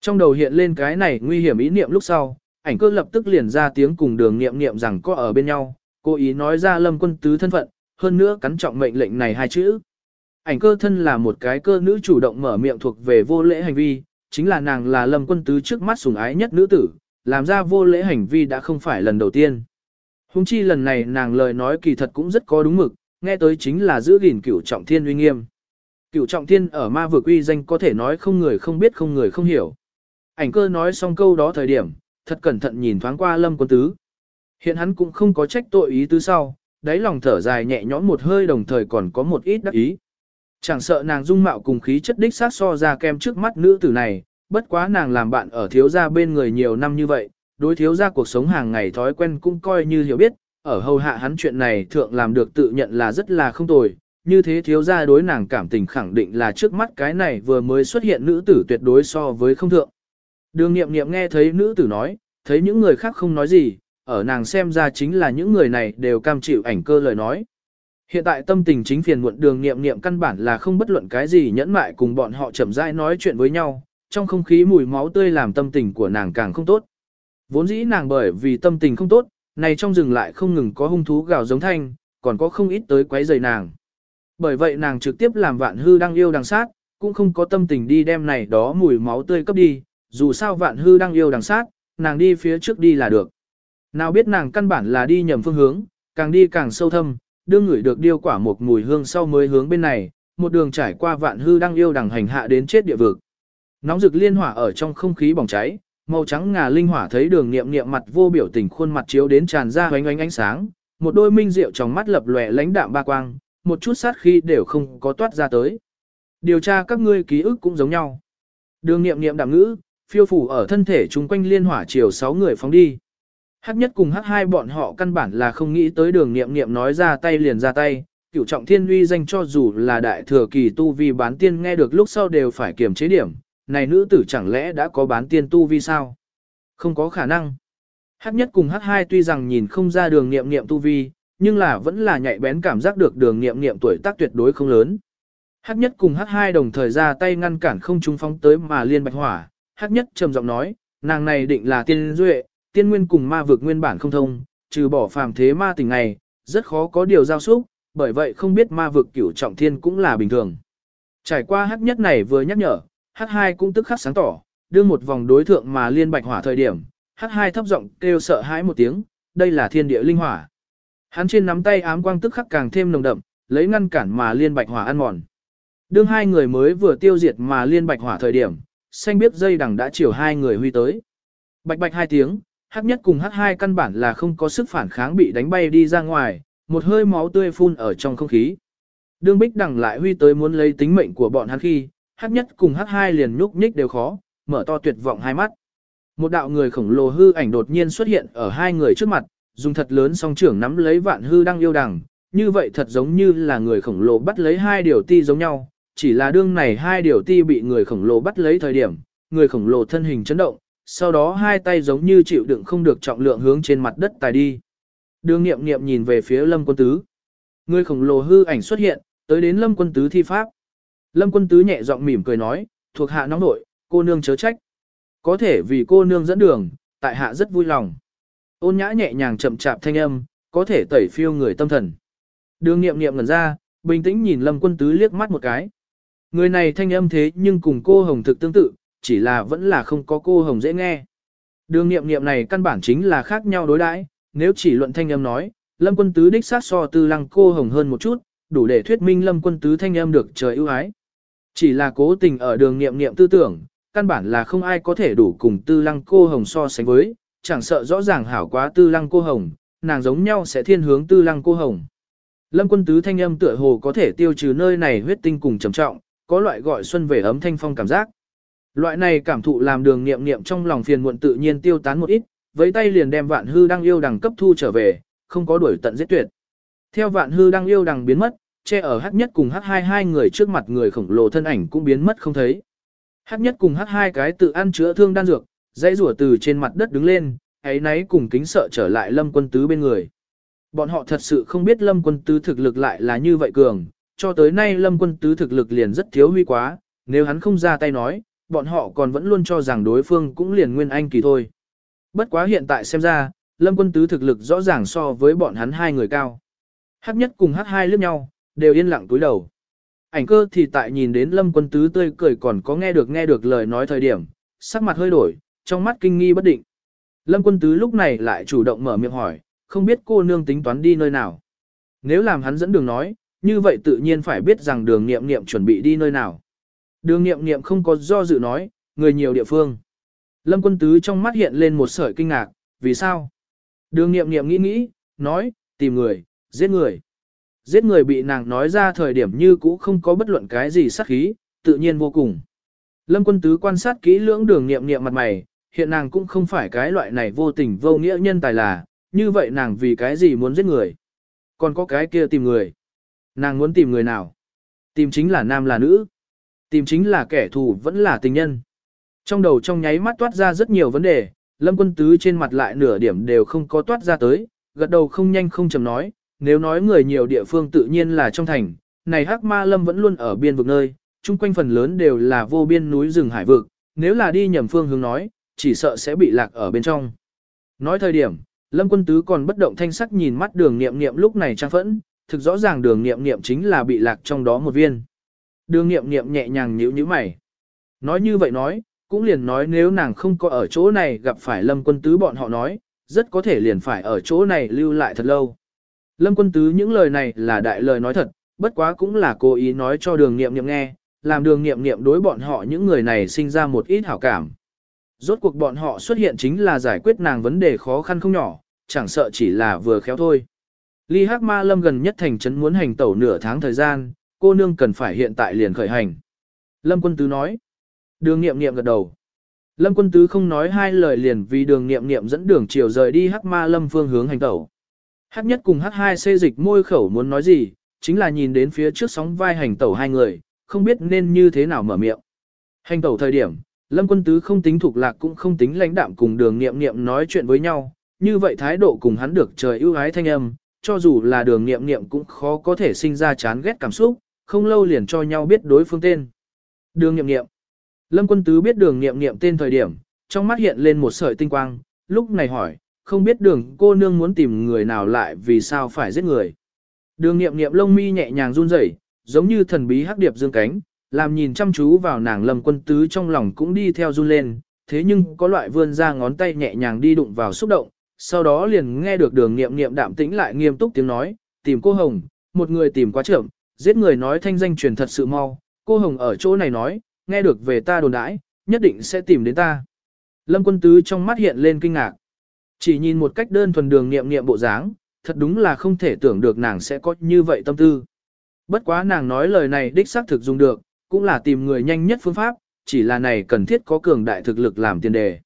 Trong đầu hiện lên cái này nguy hiểm ý niệm lúc sau, ảnh cơ lập tức liền ra tiếng cùng đường niệm niệm rằng có ở bên nhau, cố ý nói ra lâm quân tứ thân phận, hơn nữa cắn trọng mệnh lệnh này hai chữ. Ảnh cơ thân là một cái cơ nữ chủ động mở miệng thuộc về vô lễ hành vi, chính là nàng là lâm quân tứ trước mắt sùng ái nhất nữ tử, làm ra vô lễ hành vi đã không phải lần đầu tiên. Hùng chi lần này nàng lời nói kỳ thật cũng rất có đúng mực, nghe tới chính là giữ gìn cửu trọng thiên uy nghiêm. Cửu trọng thiên ở ma vực uy danh có thể nói không người không biết không người không hiểu. Ảnh cơ nói xong câu đó thời điểm, thật cẩn thận nhìn thoáng qua lâm quân tứ. Hiện hắn cũng không có trách tội ý tứ sau, đáy lòng thở dài nhẹ nhõm một hơi đồng thời còn có một ít đắc ý. Chẳng sợ nàng dung mạo cùng khí chất đích sát so ra kem trước mắt nữ tử này, bất quá nàng làm bạn ở thiếu gia bên người nhiều năm như vậy, đối thiếu gia cuộc sống hàng ngày thói quen cũng coi như hiểu biết, ở hầu hạ hắn chuyện này thượng làm được tự nhận là rất là không tồi, như thế thiếu gia đối nàng cảm tình khẳng định là trước mắt cái này vừa mới xuất hiện nữ tử tuyệt đối so với không thượng. Đường nghiệm nghiệm nghe thấy nữ tử nói, thấy những người khác không nói gì, ở nàng xem ra chính là những người này đều cam chịu ảnh cơ lời nói. Hiện tại tâm tình chính phiền muộn đường nghiệm nghiệm căn bản là không bất luận cái gì nhẫn mại cùng bọn họ chậm rãi nói chuyện với nhau, trong không khí mùi máu tươi làm tâm tình của nàng càng không tốt. Vốn dĩ nàng bởi vì tâm tình không tốt, này trong rừng lại không ngừng có hung thú gào giống thanh, còn có không ít tới quấy rầy nàng. Bởi vậy nàng trực tiếp làm vạn hư đang yêu đằng sát, cũng không có tâm tình đi đem này đó mùi máu tươi cấp đi, dù sao vạn hư đang yêu đằng sát, nàng đi phía trước đi là được. Nào biết nàng căn bản là đi nhầm phương hướng, càng đi càng sâu thâm, đương ngửi được điêu quả một mùi hương sau mới hướng bên này, một đường trải qua vạn hư đang yêu đằng hành hạ đến chết địa vực. Nóng rực liên hỏa ở trong không khí bỏng cháy, màu trắng ngà linh hỏa thấy đường nghiệm nghiệm mặt vô biểu tình khuôn mặt chiếu đến tràn ra hoánh ánh ánh sáng, một đôi minh rượu trong mắt lập lòe lãnh đạm ba quang, một chút sát khi đều không có toát ra tới. Điều tra các ngươi ký ức cũng giống nhau. Đường nghiệm nghiệm đạm ngữ, phiêu phủ ở thân thể chung quanh liên hỏa chiều sáu người phóng đi. Hắc nhất cùng hắc hai bọn họ căn bản là không nghĩ tới đường nghiệm nghiệm nói ra tay liền ra tay, cửu trọng thiên uy danh cho dù là đại thừa kỳ tu vi bán tiên nghe được lúc sau đều phải kiềm chế điểm, này nữ tử chẳng lẽ đã có bán tiên tu vi sao? Không có khả năng. Hắc nhất cùng hắc hai tuy rằng nhìn không ra đường nghiệm nghiệm tu vi, nhưng là vẫn là nhạy bén cảm giác được đường nghiệm nghiệm tuổi tác tuyệt đối không lớn. Hắc nhất cùng hắc hai đồng thời ra tay ngăn cản không trung phóng tới mà liên bạch hỏa, hắc nhất trầm giọng nói, nàng này định là tiên duệ, tiên nguyên cùng ma vực nguyên bản không thông, trừ bỏ phàm thế ma tình ngày, rất khó có điều giao xúc, bởi vậy không biết ma vực cửu trọng thiên cũng là bình thường. Trải qua hắc nhất này vừa nhắc nhở, hắc hai cũng tức khắc sáng tỏ, đưa một vòng đối thượng mà liên bạch hỏa thời điểm, hắc hai thấp giọng kêu sợ hãi một tiếng, đây là thiên địa linh hỏa. Hắn trên nắm tay ám quang tức khắc càng thêm nồng đậm, lấy ngăn cản mà liên bạch hỏa ăn mòn. Đương hai người mới vừa tiêu diệt mà liên bạch hỏa thời điểm, xanh biết dây đằng đã chiều hai người huy tới. Bạch bạch hai tiếng, hắc nhất cùng hắc hai căn bản là không có sức phản kháng bị đánh bay đi ra ngoài, một hơi máu tươi phun ở trong không khí. Đương Bích đằng lại huy tới muốn lấy tính mệnh của bọn hắn khi, hắc nhất cùng hắc hai liền nhúc nhích đều khó, mở to tuyệt vọng hai mắt. Một đạo người khổng lồ hư ảnh đột nhiên xuất hiện ở hai người trước mặt, dùng thật lớn song trưởng nắm lấy vạn hư đang yêu đằng, như vậy thật giống như là người khổng lồ bắt lấy hai điều ti giống nhau, chỉ là đương này hai điều ti bị người khổng lồ bắt lấy thời điểm, người khổng lồ thân hình chấn động, sau đó hai tay giống như chịu đựng không được trọng lượng hướng trên mặt đất tài đi. Đường nghiệm nghiệm nhìn về phía lâm quân tứ. Người khổng lồ hư ảnh xuất hiện, tới đến lâm quân tứ thi pháp. Lâm quân tứ nhẹ giọng mỉm cười nói, thuộc hạ nóng nội, cô nương chớ trách. Có thể vì cô nương dẫn đường, tại hạ rất vui lòng. Ôn nhã nhẹ nhàng chậm chạp thanh âm, có thể tẩy phiêu người tâm thần. Đường nghiệm nghiệm ngẩn ra, bình tĩnh nhìn lâm quân tứ liếc mắt một cái. Người này thanh âm thế nhưng cùng cô hồng thực tương tự, chỉ là vẫn là không có cô hồng dễ nghe. Đường nghiệm nghiệm này căn bản chính là khác nhau đối đãi nếu chỉ luận thanh âm nói, lâm quân tứ đích sát so tư lăng cô hồng hơn một chút, đủ để thuyết minh lâm quân tứ thanh âm được trời ưu ái. Chỉ là cố tình ở đường nghiệm nghiệm tư tưởng, căn bản là không ai có thể đủ cùng tư lăng cô hồng so sánh với, chẳng sợ rõ ràng hảo quá tư lăng cô hồng, nàng giống nhau sẽ thiên hướng tư lăng cô hồng. Lâm quân tứ thanh âm tựa hồ có thể tiêu trừ nơi này huyết tinh cùng trầm trọng, có loại gọi xuân về ấm thanh phong cảm giác. Loại này cảm thụ làm đường nghiệm nghiệm trong lòng phiền muộn tự nhiên tiêu tán một ít, với tay liền đem vạn hư đang yêu đằng cấp thu trở về, không có đuổi tận giết tuyệt. Theo vạn hư đang yêu đằng biến mất, che ở hắc nhất cùng hắc hai hai người trước mặt người khổng lồ thân ảnh cũng biến mất không thấy. Hắc nhất cùng hắc hai cái tự ăn chữa thương đan dược, dãy rủa từ trên mặt đất đứng lên, ấy nấy cùng kính sợ trở lại lâm quân tứ bên người. Bọn họ thật sự không biết lâm quân tứ thực lực lại là như vậy cường, cho tới nay lâm quân tứ thực lực liền rất thiếu huy quá, nếu hắn không ra tay nói, bọn họ còn vẫn luôn cho rằng đối phương cũng liền nguyên anh kỳ thôi. Bất quá hiện tại xem ra, lâm quân tứ thực lực rõ ràng so với bọn hắn hai người cao. Hắc nhất cùng hắc hai liếc nhau, đều yên lặng túi đầu. Ảnh cơ thì tại nhìn đến lâm quân tứ tươi cười còn có nghe được nghe được lời nói thời điểm, sắc mặt hơi đổi, trong mắt kinh nghi bất định. Lâm quân tứ lúc này lại chủ động mở miệng hỏi, không biết cô nương tính toán đi nơi nào. Nếu làm hắn dẫn đường nói, như vậy tự nhiên phải biết rằng đường nghiệm nghiệm chuẩn bị đi nơi nào. Đường nghiệm nghiệm không có do dự nói, người nhiều địa phương. Lâm quân tứ trong mắt hiện lên một sợi kinh ngạc, vì sao? Đường nghiệm nghiệm nghĩ nghĩ, nói, tìm người, giết người. Giết người bị nàng nói ra thời điểm như cũ không có bất luận cái gì sắc khí, tự nhiên vô cùng. Lâm quân tứ quan sát kỹ lưỡng đường nghiệm nghiệm mặt mày, hiện nàng cũng không phải cái loại này vô tình vô nghĩa nhân tài là, như vậy nàng vì cái gì muốn giết người. Còn có cái kia tìm người. Nàng muốn tìm người nào? Tìm chính là nam là nữ. Tìm chính là kẻ thù vẫn là tình nhân. Trong đầu trong nháy mắt toát ra rất nhiều vấn đề, lâm quân tứ trên mặt lại nửa điểm đều không có toát ra tới, gật đầu không nhanh không chầm nói, nếu nói người nhiều địa phương tự nhiên là trong thành, này hắc ma lâm vẫn luôn ở biên vực nơi, chung quanh phần lớn đều là vô biên núi rừng hải vực, nếu là đi nhầm phương hướng nói, chỉ sợ sẽ bị lạc ở bên trong. Nói thời điểm, lâm quân tứ còn bất động thanh sắc nhìn mắt đường nghiệm nghiệm lúc này trang phẫn, thực rõ ràng đường nghiệm nghiệm chính là bị lạc trong đó một viên. Đường nghiệm nghiệm nhẹ nhàng nhíu nhíu mày. Nói như vậy nói, cũng liền nói nếu nàng không có ở chỗ này gặp phải lâm quân tứ bọn họ nói, rất có thể liền phải ở chỗ này lưu lại thật lâu. Lâm quân tứ những lời này là đại lời nói thật, bất quá cũng là cố ý nói cho đường nghiệm nghiệm nghe, làm đường nghiệm nghiệm đối bọn họ những người này sinh ra một ít hảo cảm. Rốt cuộc bọn họ xuất hiện chính là giải quyết nàng vấn đề khó khăn không nhỏ, chẳng sợ chỉ là vừa khéo thôi. Ly Hắc Ma Lâm gần nhất thành trấn muốn hành tẩu nửa tháng thời gian, cô nương cần phải hiện tại liền khởi hành. Lâm quân tứ nói. Đường nghiệm nghiệm gật đầu. Lâm quân tứ không nói hai lời liền vì đường nghiệm nghiệm dẫn đường chiều rời đi Hắc Ma Lâm phương hướng hành tẩu. Hắc nhất cùng Hắc hai xê dịch môi khẩu muốn nói gì, chính là nhìn đến phía trước sóng vai hành tẩu hai người, không biết nên như thế nào mở miệng. Hành tẩu thời điểm, Lâm quân tứ không tính thuộc lạc cũng không tính lãnh đạm cùng đường nghiệm nghiệm nói chuyện với nhau, như vậy thái độ cùng hắn được trời ưu ái thanh âm, cho dù là đường nghiệm nghiệm cũng khó có thể sinh ra chán ghét cảm xúc, không lâu liền cho nhau biết đối phương tên. Đường nghiệm nghiệm. Lâm quân tứ biết đường nghiệm nghiệm tên thời điểm, trong mắt hiện lên một sợi tinh quang, lúc này hỏi, không biết đường cô nương muốn tìm người nào lại vì sao phải giết người. Đường nghiệm nghiệm lông mi nhẹ nhàng run rẩy, giống như thần bí hắc điệp dương cánh, làm nhìn chăm chú vào nàng lâm quân tứ trong lòng cũng đi theo run lên, thế nhưng có loại vươn ra ngón tay nhẹ nhàng đi đụng vào xúc động, sau đó liền nghe được đường nghiệm nghiệm đạm tĩnh lại nghiêm túc tiếng nói, tìm cô Hồng, một người tìm quá trưởng, giết người nói thanh danh truyền thật sự mau, cô Hồng ở chỗ này nói, nghe được về ta đồn đãi, nhất định sẽ tìm đến ta. Lâm quân tứ trong mắt hiện lên kinh ngạc. Chỉ nhìn một cách đơn thuần đường nghiệm nghiệm bộ dáng, thật đúng là không thể tưởng được nàng sẽ có như vậy tâm tư. Bất quá nàng nói lời này đích xác thực dùng được, cũng là tìm người nhanh nhất phương pháp, chỉ là này cần thiết có cường đại thực lực làm tiền đề.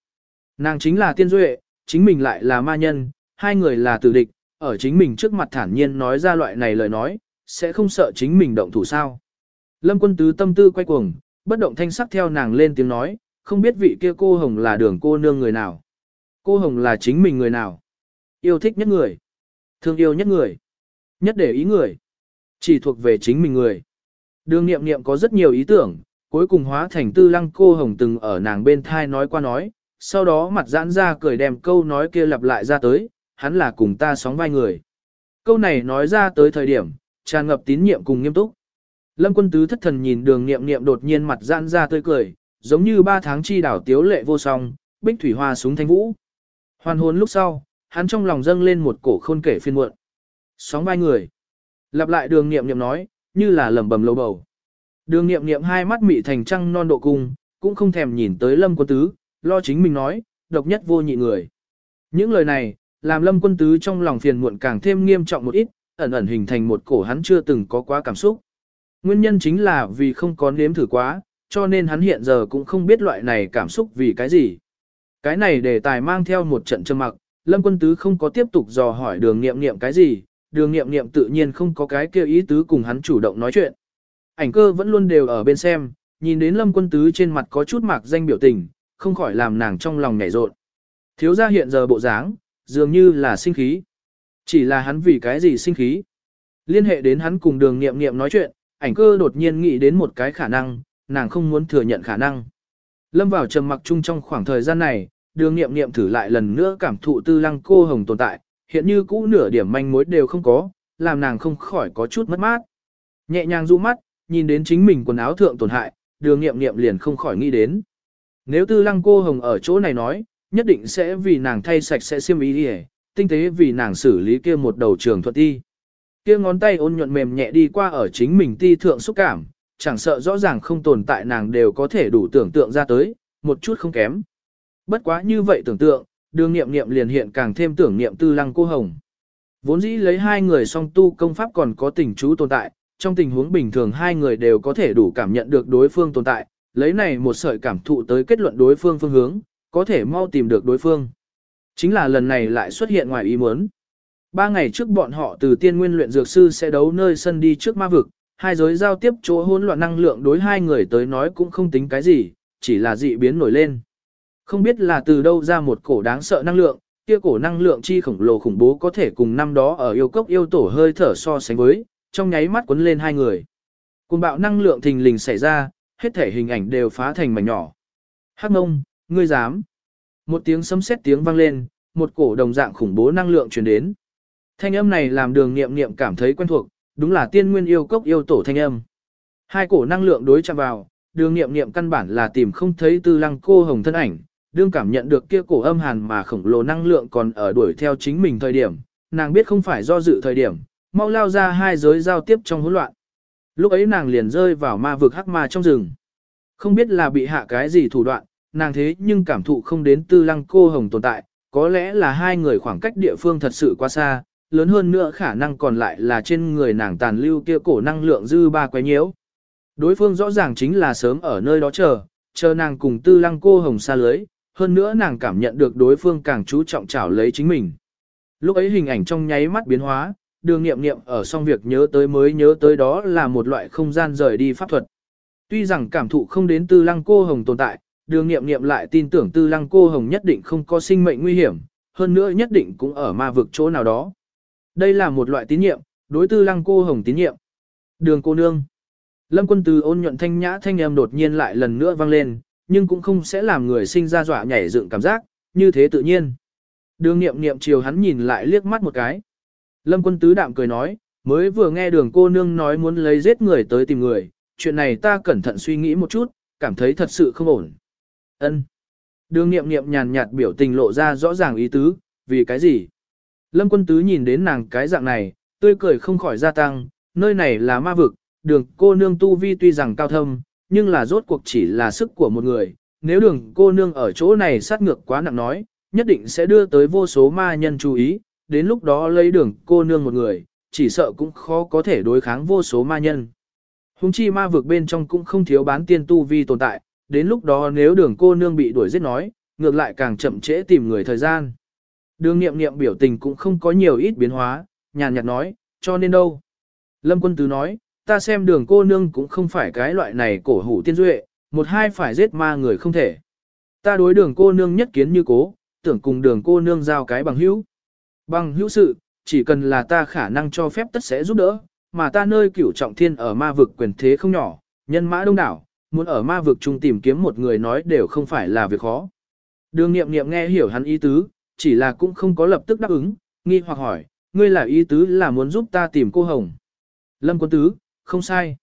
Nàng chính là tiên duệ, chính mình lại là ma nhân, hai người là tử địch, ở chính mình trước mặt thản nhiên nói ra loại này lời nói, sẽ không sợ chính mình động thủ sao. Lâm quân tứ tâm tư quay cuồng, bất động thanh sắc theo nàng lên tiếng nói, không biết vị kia cô hồng là đường cô nương người nào. Cô hồng là chính mình người nào. Yêu thích nhất người. Thương yêu nhất người. Nhất để ý người. Chỉ thuộc về chính mình người. Đường nghiệm nghiệm có rất nhiều ý tưởng, cuối cùng hóa thành tư lăng cô hồng từng ở nàng bên thai nói qua nói, sau đó mặt giãn ra cười đem câu nói kia lặp lại ra tới, hắn là cùng ta sóng vai người. Câu này nói ra tới thời điểm, tràn ngập tín nhiệm cùng nghiêm túc. Lâm quân tứ thất thần nhìn đường nghiệm nghiệm đột nhiên mặt giãn ra tươi cười, giống như ba tháng chi đảo tiếu lệ vô song, bích thủy hoa súng thanh vũ. Hoàn hồn lúc sau, hắn trong lòng dâng lên một cổ khôn kể phiên muộn. Sóng vai người. Lặp lại đường nghiệm nghiệm nói, như là lẩm bẩm lâu bầu. Đường nghiệm nghiệm hai mắt mị thành trăng non độ cung, cũng không thèm nhìn tới lâm quân tứ, lo chính mình nói, độc nhất vô nhị người. Những lời này, làm lâm quân tứ trong lòng phiền muộn càng thêm nghiêm trọng một ít, ẩn ẩn hình thành một cổ hắn chưa từng có quá cảm xúc. Nguyên nhân chính là vì không có nếm thử quá, cho nên hắn hiện giờ cũng không biết loại này cảm xúc vì cái gì. Cái này đề tài mang theo một trận trầm mặc, lâm quân tứ không có tiếp tục dò hỏi đường nghiệm nghiệm cái gì, đường nghiệm nghiệm tự nhiên không có cái kêu ý tứ cùng hắn chủ động nói chuyện. Ảnh cơ vẫn luôn đều ở bên xem, nhìn đến lâm quân tứ trên mặt có chút mạc danh biểu tình, không khỏi làm nàng trong lòng nhảy rộn. Thiếu gia hiện giờ bộ dáng, dường như là sinh khí. Chỉ là hắn vì cái gì sinh khí. Liên hệ đến hắn cùng đường nghiệm nghiệm nói chuyện, ảnh cơ đột nhiên nghĩ đến một cái khả năng, nàng không muốn thừa nhận khả năng. Lâm vào trầm mặc chung trong khoảng thời gian này, đường nghiệm nghiệm thử lại lần nữa cảm thụ tư lăng cô hồng tồn tại, hiện như cũ nửa điểm manh mối đều không có, làm nàng không khỏi có chút mất mát. Nhẹ nhàng du mắt, nhìn đến chính mình quần áo thượng tổn hại, đường nghiệm nghiệm liền không khỏi nghĩ đến. Nếu tư lăng cô hồng ở chỗ này nói, nhất định sẽ vì nàng thay sạch sẽ xiêm ý đi tinh tế vì nàng xử lý kia một đầu trường thuật ti. Kia ngón tay ôn nhuận mềm nhẹ đi qua ở chính mình ti thượng xúc cảm, chẳng sợ rõ ràng không tồn tại nàng đều có thể đủ tưởng tượng ra tới, một chút không kém. Bất quá như vậy tưởng tượng, đường nghiệm nghiệm liền hiện càng thêm tưởng nghiệm tư lăng cô hồng. Vốn dĩ lấy hai người song tu công pháp còn có tình chú tồn tại, trong tình huống bình thường hai người đều có thể đủ cảm nhận được đối phương tồn tại, lấy này một sợi cảm thụ tới kết luận đối phương phương hướng, có thể mau tìm được đối phương. Chính là lần này lại xuất hiện ngoài ý muốn. Ba ngày trước bọn họ từ tiên nguyên luyện dược sư sẽ đấu nơi sân đi trước ma vực, hai giới giao tiếp chỗ hỗn loạn năng lượng đối hai người tới nói cũng không tính cái gì, chỉ là dị biến nổi lên. Không biết là từ đâu ra một cổ đáng sợ năng lượng, kia cổ năng lượng chi khổng lồ khủng bố có thể cùng năm đó ở yêu cốc yêu tổ hơi thở so sánh với, trong nháy mắt quấn lên hai người. Cùng bạo năng lượng thình lình xảy ra, hết thể hình ảnh đều phá thành mảnh nhỏ. Hắc ngông, ngươi dám. Một tiếng sấm sét tiếng vang lên, một cổ đồng dạng khủng bố năng lượng truyền đến. Thanh âm này làm đường nghiệm nghiệm cảm thấy quen thuộc, đúng là tiên nguyên yêu cốc yêu tổ thanh âm. Hai cổ năng lượng đối chạm vào, đường nghiệm nghiệm căn bản là tìm không thấy tư lăng cô hồng thân ảnh, đương cảm nhận được kia cổ âm hàn mà khổng lồ năng lượng còn ở đuổi theo chính mình thời điểm, nàng biết không phải do dự thời điểm, mau lao ra hai giới giao tiếp trong hỗn loạn. Lúc ấy nàng liền rơi vào ma vực hắc ma trong rừng. Không biết là bị hạ cái gì thủ đoạn, nàng thế nhưng cảm thụ không đến tư lăng cô hồng tồn tại, có lẽ là hai người khoảng cách địa phương thật sự quá xa, lớn hơn nữa khả năng còn lại là trên người nàng tàn lưu kia cổ năng lượng dư ba quấy nhiễu. Đối phương rõ ràng chính là sớm ở nơi đó chờ, chờ nàng cùng tư lăng cô hồng xa lưới, hơn nữa nàng cảm nhận được đối phương càng chú trọng chảo lấy chính mình. Lúc ấy hình ảnh trong nháy mắt biến hóa, đường nghiệm nghiệm ở xong việc nhớ tới mới nhớ tới đó là một loại không gian rời đi pháp thuật. Tuy rằng cảm thụ không đến tư lăng cô hồng tồn tại, đường nghiệm nghiệm lại tin tưởng tư lăng cô hồng nhất định không có sinh mệnh nguy hiểm, hơn nữa nhất định cũng ở ma vực chỗ nào đó. Đây là một loại tín nhiệm, đối tư lăng cô hồng tín nhiệm. Đường cô nương. Lâm quân từ ôn nhuận thanh nhã thanh em đột nhiên lại lần nữa vang lên, nhưng cũng không sẽ làm người sinh ra dọa nhảy dựng cảm giác, như thế tự nhiên. Đường nghiệm nghiệm chiều hắn nhìn lại liếc mắt một cái. Lâm quân tứ đạm cười nói, mới vừa nghe đường cô nương nói muốn lấy giết người tới tìm người, chuyện này ta cẩn thận suy nghĩ một chút, cảm thấy thật sự không ổn. Ân. Đường nghiệm nghiệm nhàn nhạt biểu tình lộ ra rõ ràng ý tứ, vì cái gì? Lâm quân tứ nhìn đến nàng cái dạng này, tươi cười không khỏi gia tăng, nơi này là ma vực, đường cô nương tu vi tuy rằng cao thâm, nhưng là rốt cuộc chỉ là sức của một người, nếu đường cô nương ở chỗ này sát ngược quá nặng nói, nhất định sẽ đưa tới vô số ma nhân chú ý, đến lúc đó lấy đường cô nương một người, chỉ sợ cũng khó có thể đối kháng vô số ma nhân. Hùng chi ma vực bên trong cũng không thiếu bán tiên tu vi tồn tại, đến lúc đó nếu đường cô nương bị đuổi giết nói, ngược lại càng chậm trễ tìm người thời gian. Đường nghiệm nghiệm biểu tình cũng không có nhiều ít biến hóa, nhàn nhạt nói, cho nên đâu. Lâm quân tứ nói, ta xem đường cô nương cũng không phải cái loại này cổ hủ tiên duệ, một hai phải giết ma người không thể. Ta đối đường cô nương nhất kiến như cố, tưởng cùng đường cô nương giao cái bằng hữu. Bằng hữu sự, chỉ cần là ta khả năng cho phép tất sẽ giúp đỡ, mà ta nơi cửu trọng thiên ở ma vực quyền thế không nhỏ, nhân mã đông đảo, muốn ở ma vực chung tìm kiếm một người nói đều không phải là việc khó. Đường nghiệm nghiệm nghe hiểu hắn ý tứ, chỉ là cũng không có lập tức đáp ứng, nghi hoặc hỏi, ngươi là ý tứ là muốn giúp ta tìm cô Hồng. Lâm quân tứ, không sai.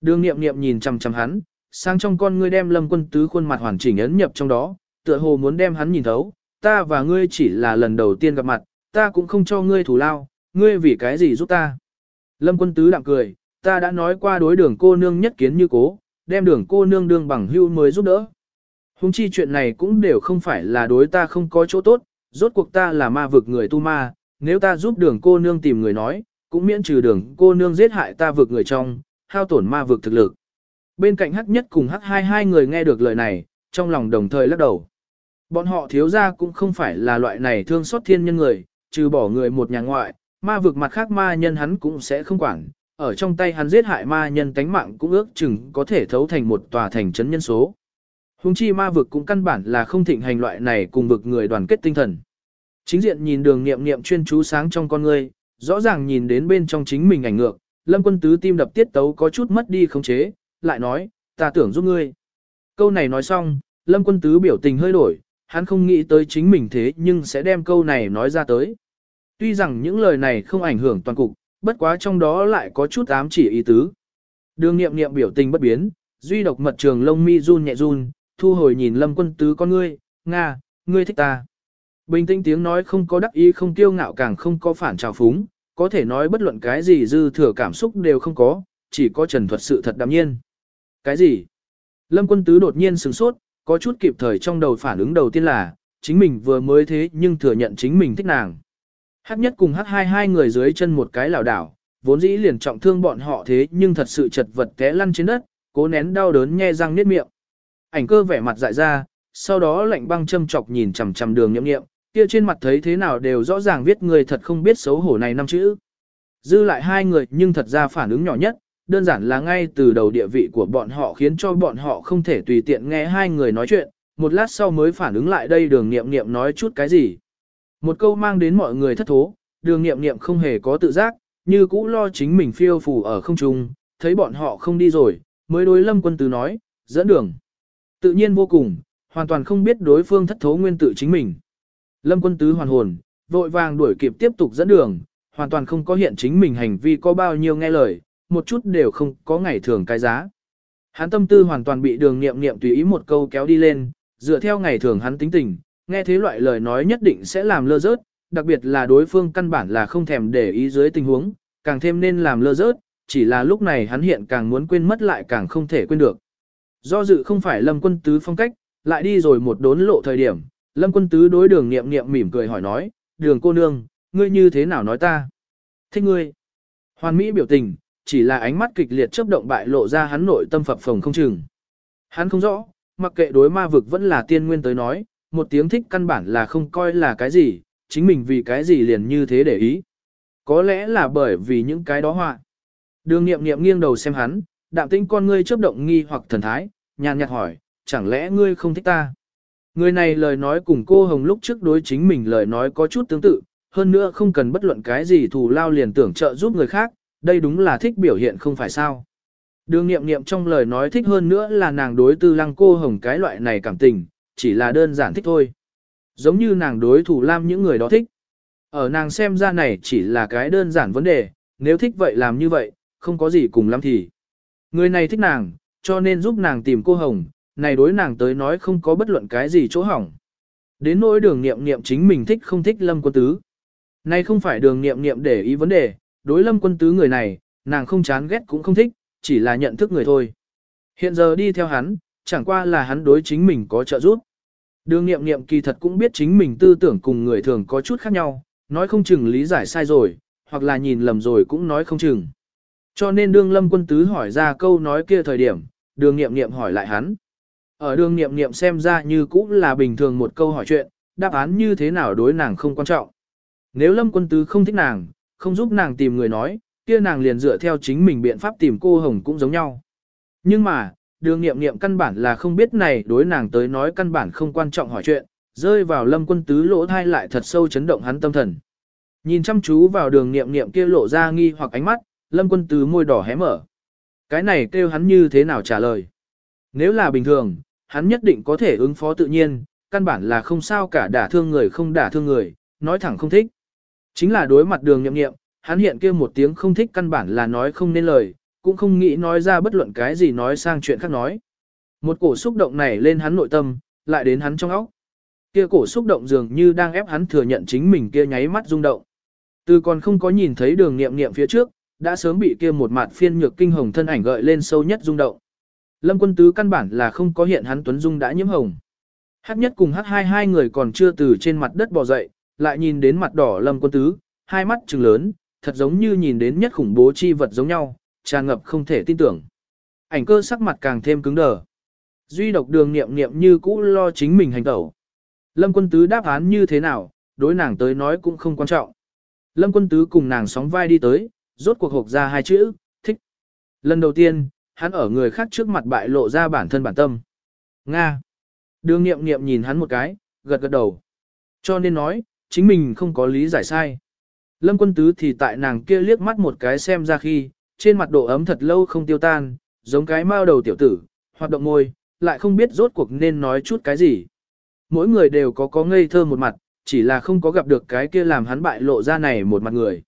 Đường nghiệm nghiệm nhìn chằm chằm hắn, sang trong con ngươi đem lâm quân tứ khuôn mặt hoàn chỉnh ấn nhập trong đó, tựa hồ muốn đem hắn nhìn thấu, ta và ngươi chỉ là lần đầu tiên gặp mặt, ta cũng không cho ngươi thủ lao, ngươi vì cái gì giúp ta. Lâm quân tứ đạm cười, ta đã nói qua đối đường cô nương nhất kiến như cố, đem đường cô nương đương bằng hưu mới giúp đỡ. Hùng chi chuyện này cũng đều không phải là đối ta không có chỗ tốt, rốt cuộc ta là ma vực người tu ma, nếu ta giúp đường cô nương tìm người nói, cũng miễn trừ đường cô nương giết hại ta vực người trong, hao tổn ma vực thực lực. Bên cạnh hắc nhất cùng hắc hai hai người nghe được lời này, trong lòng đồng thời lắc đầu. Bọn họ thiếu ra cũng không phải là loại này thương xót thiên nhân người, trừ bỏ người một nhà ngoại, ma vực mặt khác ma nhân hắn cũng sẽ không quản, ở trong tay hắn giết hại ma nhân tánh mạng cũng ước chừng có thể thấu thành một tòa thành trấn nhân số. Hùng chi ma vực cũng căn bản là không thịnh hành loại này cùng vực người đoàn kết tinh thần. Chính diện nhìn đường nghiệm nghiệm chuyên chú sáng trong con ngươi, rõ ràng nhìn đến bên trong chính mình ảnh ngược, lâm quân tứ tim đập tiết tấu có chút mất đi khống chế, lại nói, ta tưởng giúp ngươi. Câu này nói xong, lâm quân tứ biểu tình hơi đổi, hắn không nghĩ tới chính mình thế nhưng sẽ đem câu này nói ra tới. Tuy rằng những lời này không ảnh hưởng toàn cục, bất quá trong đó lại có chút ám chỉ ý tứ. Đường nghiệm nghiệm biểu tình bất biến, duy độc mật trường lông mi run nhẹ run, thu hồi nhìn lâm quân tứ con ngươi, Nga, ngươi thích ta. Bình tĩnh tiếng nói không có đắc ý không kiêu ngạo càng không có phản trào phúng, có thể nói bất luận cái gì dư thừa cảm xúc đều không có, chỉ có trần thuật sự thật đạm nhiên. Cái gì? Lâm quân tứ đột nhiên sửng sốt, có chút kịp thời trong đầu phản ứng đầu tiên là, chính mình vừa mới thế nhưng thừa nhận chính mình thích nàng. Hát nhất cùng hát hai hai người dưới chân một cái lảo đảo, vốn dĩ liền trọng thương bọn họ thế nhưng thật sự chật vật té lăn trên đất, cố nén đau đớn nhe răng niết miệng. Ảnh cơ vẻ mặt dại ra, sau đó lạnh băng châm chọc nhìn chằm chằm đường nhậm nghiệm, kia trên mặt thấy thế nào đều rõ ràng viết người thật không biết xấu hổ này năm chữ. Dư lại hai người nhưng thật ra phản ứng nhỏ nhất, đơn giản là ngay từ đầu địa vị của bọn họ khiến cho bọn họ không thể tùy tiện nghe hai người nói chuyện, một lát sau mới phản ứng lại đây đường nghiệm nghiệm nói chút cái gì. Một câu mang đến mọi người thất thố, đường nghiệm nghiệm không hề có tự giác, như cũ lo chính mình phiêu phù ở không trung, thấy bọn họ không đi rồi, mới đối lâm quân tứ nói, dẫn đường. Tự nhiên vô cùng, hoàn toàn không biết đối phương thất thố nguyên tự chính mình. Lâm quân tứ hoàn hồn, vội vàng đuổi kịp tiếp tục dẫn đường, hoàn toàn không có hiện chính mình hành vi có bao nhiêu nghe lời, một chút đều không có ngày thường cái giá. Hắn tâm tư hoàn toàn bị đường nghiệm nghiệm tùy ý một câu kéo đi lên, dựa theo ngày thường hắn tính tình, nghe thế loại lời nói nhất định sẽ làm lơ rớt, đặc biệt là đối phương căn bản là không thèm để ý dưới tình huống, càng thêm nên làm lơ rớt, chỉ là lúc này hắn hiện càng muốn quên mất lại càng không thể quên được. Do dự không phải lâm quân tứ phong cách, lại đi rồi một đốn lộ thời điểm, lâm quân tứ đối đường nghiệm nghiệm mỉm cười hỏi nói, đường cô nương, ngươi như thế nào nói ta? Thích ngươi. Hoàn Mỹ biểu tình, chỉ là ánh mắt kịch liệt chớp động bại lộ ra hắn nội tâm phập phồng không chừng. Hắn không rõ, mặc kệ đối ma vực vẫn là tiên nguyên tới nói, một tiếng thích căn bản là không coi là cái gì, chính mình vì cái gì liền như thế để ý. Có lẽ là bởi vì những cái đó họa. Đường nghiệm nghiệm nghiêng đầu xem hắn, đạm tĩnh con ngươi chớp động nghi hoặc thần thái, nhàn nhạt hỏi, chẳng lẽ ngươi không thích ta? Người này lời nói cùng cô Hồng lúc trước đối chính mình lời nói có chút tương tự, hơn nữa không cần bất luận cái gì thù lao liền tưởng trợ giúp người khác, đây đúng là thích biểu hiện không phải sao. Đường nghiệm nghiệm trong lời nói thích hơn nữa là nàng đối tư lăng cô Hồng cái loại này cảm tình, chỉ là đơn giản thích thôi. Giống như nàng đối thủ lam những người đó thích. Ở nàng xem ra này chỉ là cái đơn giản vấn đề, nếu thích vậy làm như vậy, không có gì cùng lắm thì. Người này thích nàng, cho nên giúp nàng tìm cô Hồng, này đối nàng tới nói không có bất luận cái gì chỗ hỏng. Đến nỗi đường nghiệm nghiệm chính mình thích không thích lâm quân tứ. Này không phải đường nghiệm nghiệm để ý vấn đề, đối lâm quân tứ người này, nàng không chán ghét cũng không thích, chỉ là nhận thức người thôi. Hiện giờ đi theo hắn, chẳng qua là hắn đối chính mình có trợ giúp. Đường nghiệm nghiệm kỳ thật cũng biết chính mình tư tưởng cùng người thường có chút khác nhau, nói không chừng lý giải sai rồi, hoặc là nhìn lầm rồi cũng nói không chừng. Cho nên đương lâm quân tứ hỏi ra câu nói kia thời điểm, đường nghiệm nghiệm hỏi lại hắn. Ở đường nghiệm nghiệm xem ra như cũng là bình thường một câu hỏi chuyện, đáp án như thế nào đối nàng không quan trọng. Nếu lâm quân tứ không thích nàng, không giúp nàng tìm người nói, kia nàng liền dựa theo chính mình biện pháp tìm cô Hồng cũng giống nhau. Nhưng mà, đường nghiệm nghiệm căn bản là không biết này đối nàng tới nói căn bản không quan trọng hỏi chuyện, rơi vào lâm quân tứ lỗ thai lại thật sâu chấn động hắn tâm thần. Nhìn chăm chú vào đường nghiệm nghiệm kia lộ ra nghi hoặc ánh mắt, lâm quân tứ môi đỏ hé mở. Cái này kêu hắn như thế nào trả lời. Nếu là bình thường, hắn nhất định có thể ứng phó tự nhiên, căn bản là không sao cả đả thương người không đả thương người, nói thẳng không thích. Chính là đối mặt đường nhậm nghiệm, hắn hiện kia một tiếng không thích căn bản là nói không nên lời, cũng không nghĩ nói ra bất luận cái gì nói sang chuyện khác nói. Một cổ xúc động này lên hắn nội tâm, lại đến hắn trong óc. Kia cổ xúc động dường như đang ép hắn thừa nhận chính mình kia nháy mắt rung động. Từ còn không có nhìn thấy đường nghiệm nghiệm phía trước, đã sớm bị kia một mặt phiên nhược kinh hồng thân ảnh gợi lên sâu nhất rung động. Lâm quân tứ căn bản là không có hiện hắn tuấn dung đã nhiễm hồng. Hát nhất cùng hát hai hai người còn chưa từ trên mặt đất bò dậy, lại nhìn đến mặt đỏ lâm quân tứ, hai mắt trừng lớn, thật giống như nhìn đến nhất khủng bố chi vật giống nhau, tràn ngập không thể tin tưởng. Ảnh cơ sắc mặt càng thêm cứng đờ. Duy độc đường niệm niệm như cũ lo chính mình hành tẩu. Lâm quân tứ đáp án như thế nào, đối nàng tới nói cũng không quan trọng. Lâm quân tứ cùng nàng sóng vai đi tới, rốt cuộc hộp ra hai chữ, thích. Lần đầu tiên, hắn ở người khác trước mặt bại lộ ra bản thân bản tâm. Nga. Đường nghiệm nghiệm nhìn hắn một cái, gật gật đầu. Cho nên nói, chính mình không có lý giải sai. Lâm quân tứ thì tại nàng kia liếc mắt một cái xem ra khi, trên mặt độ ấm thật lâu không tiêu tan, giống cái mao đầu tiểu tử, hoạt động môi, lại không biết rốt cuộc nên nói chút cái gì. Mỗi người đều có có ngây thơ một mặt, chỉ là không có gặp được cái kia làm hắn bại lộ ra này một mặt người.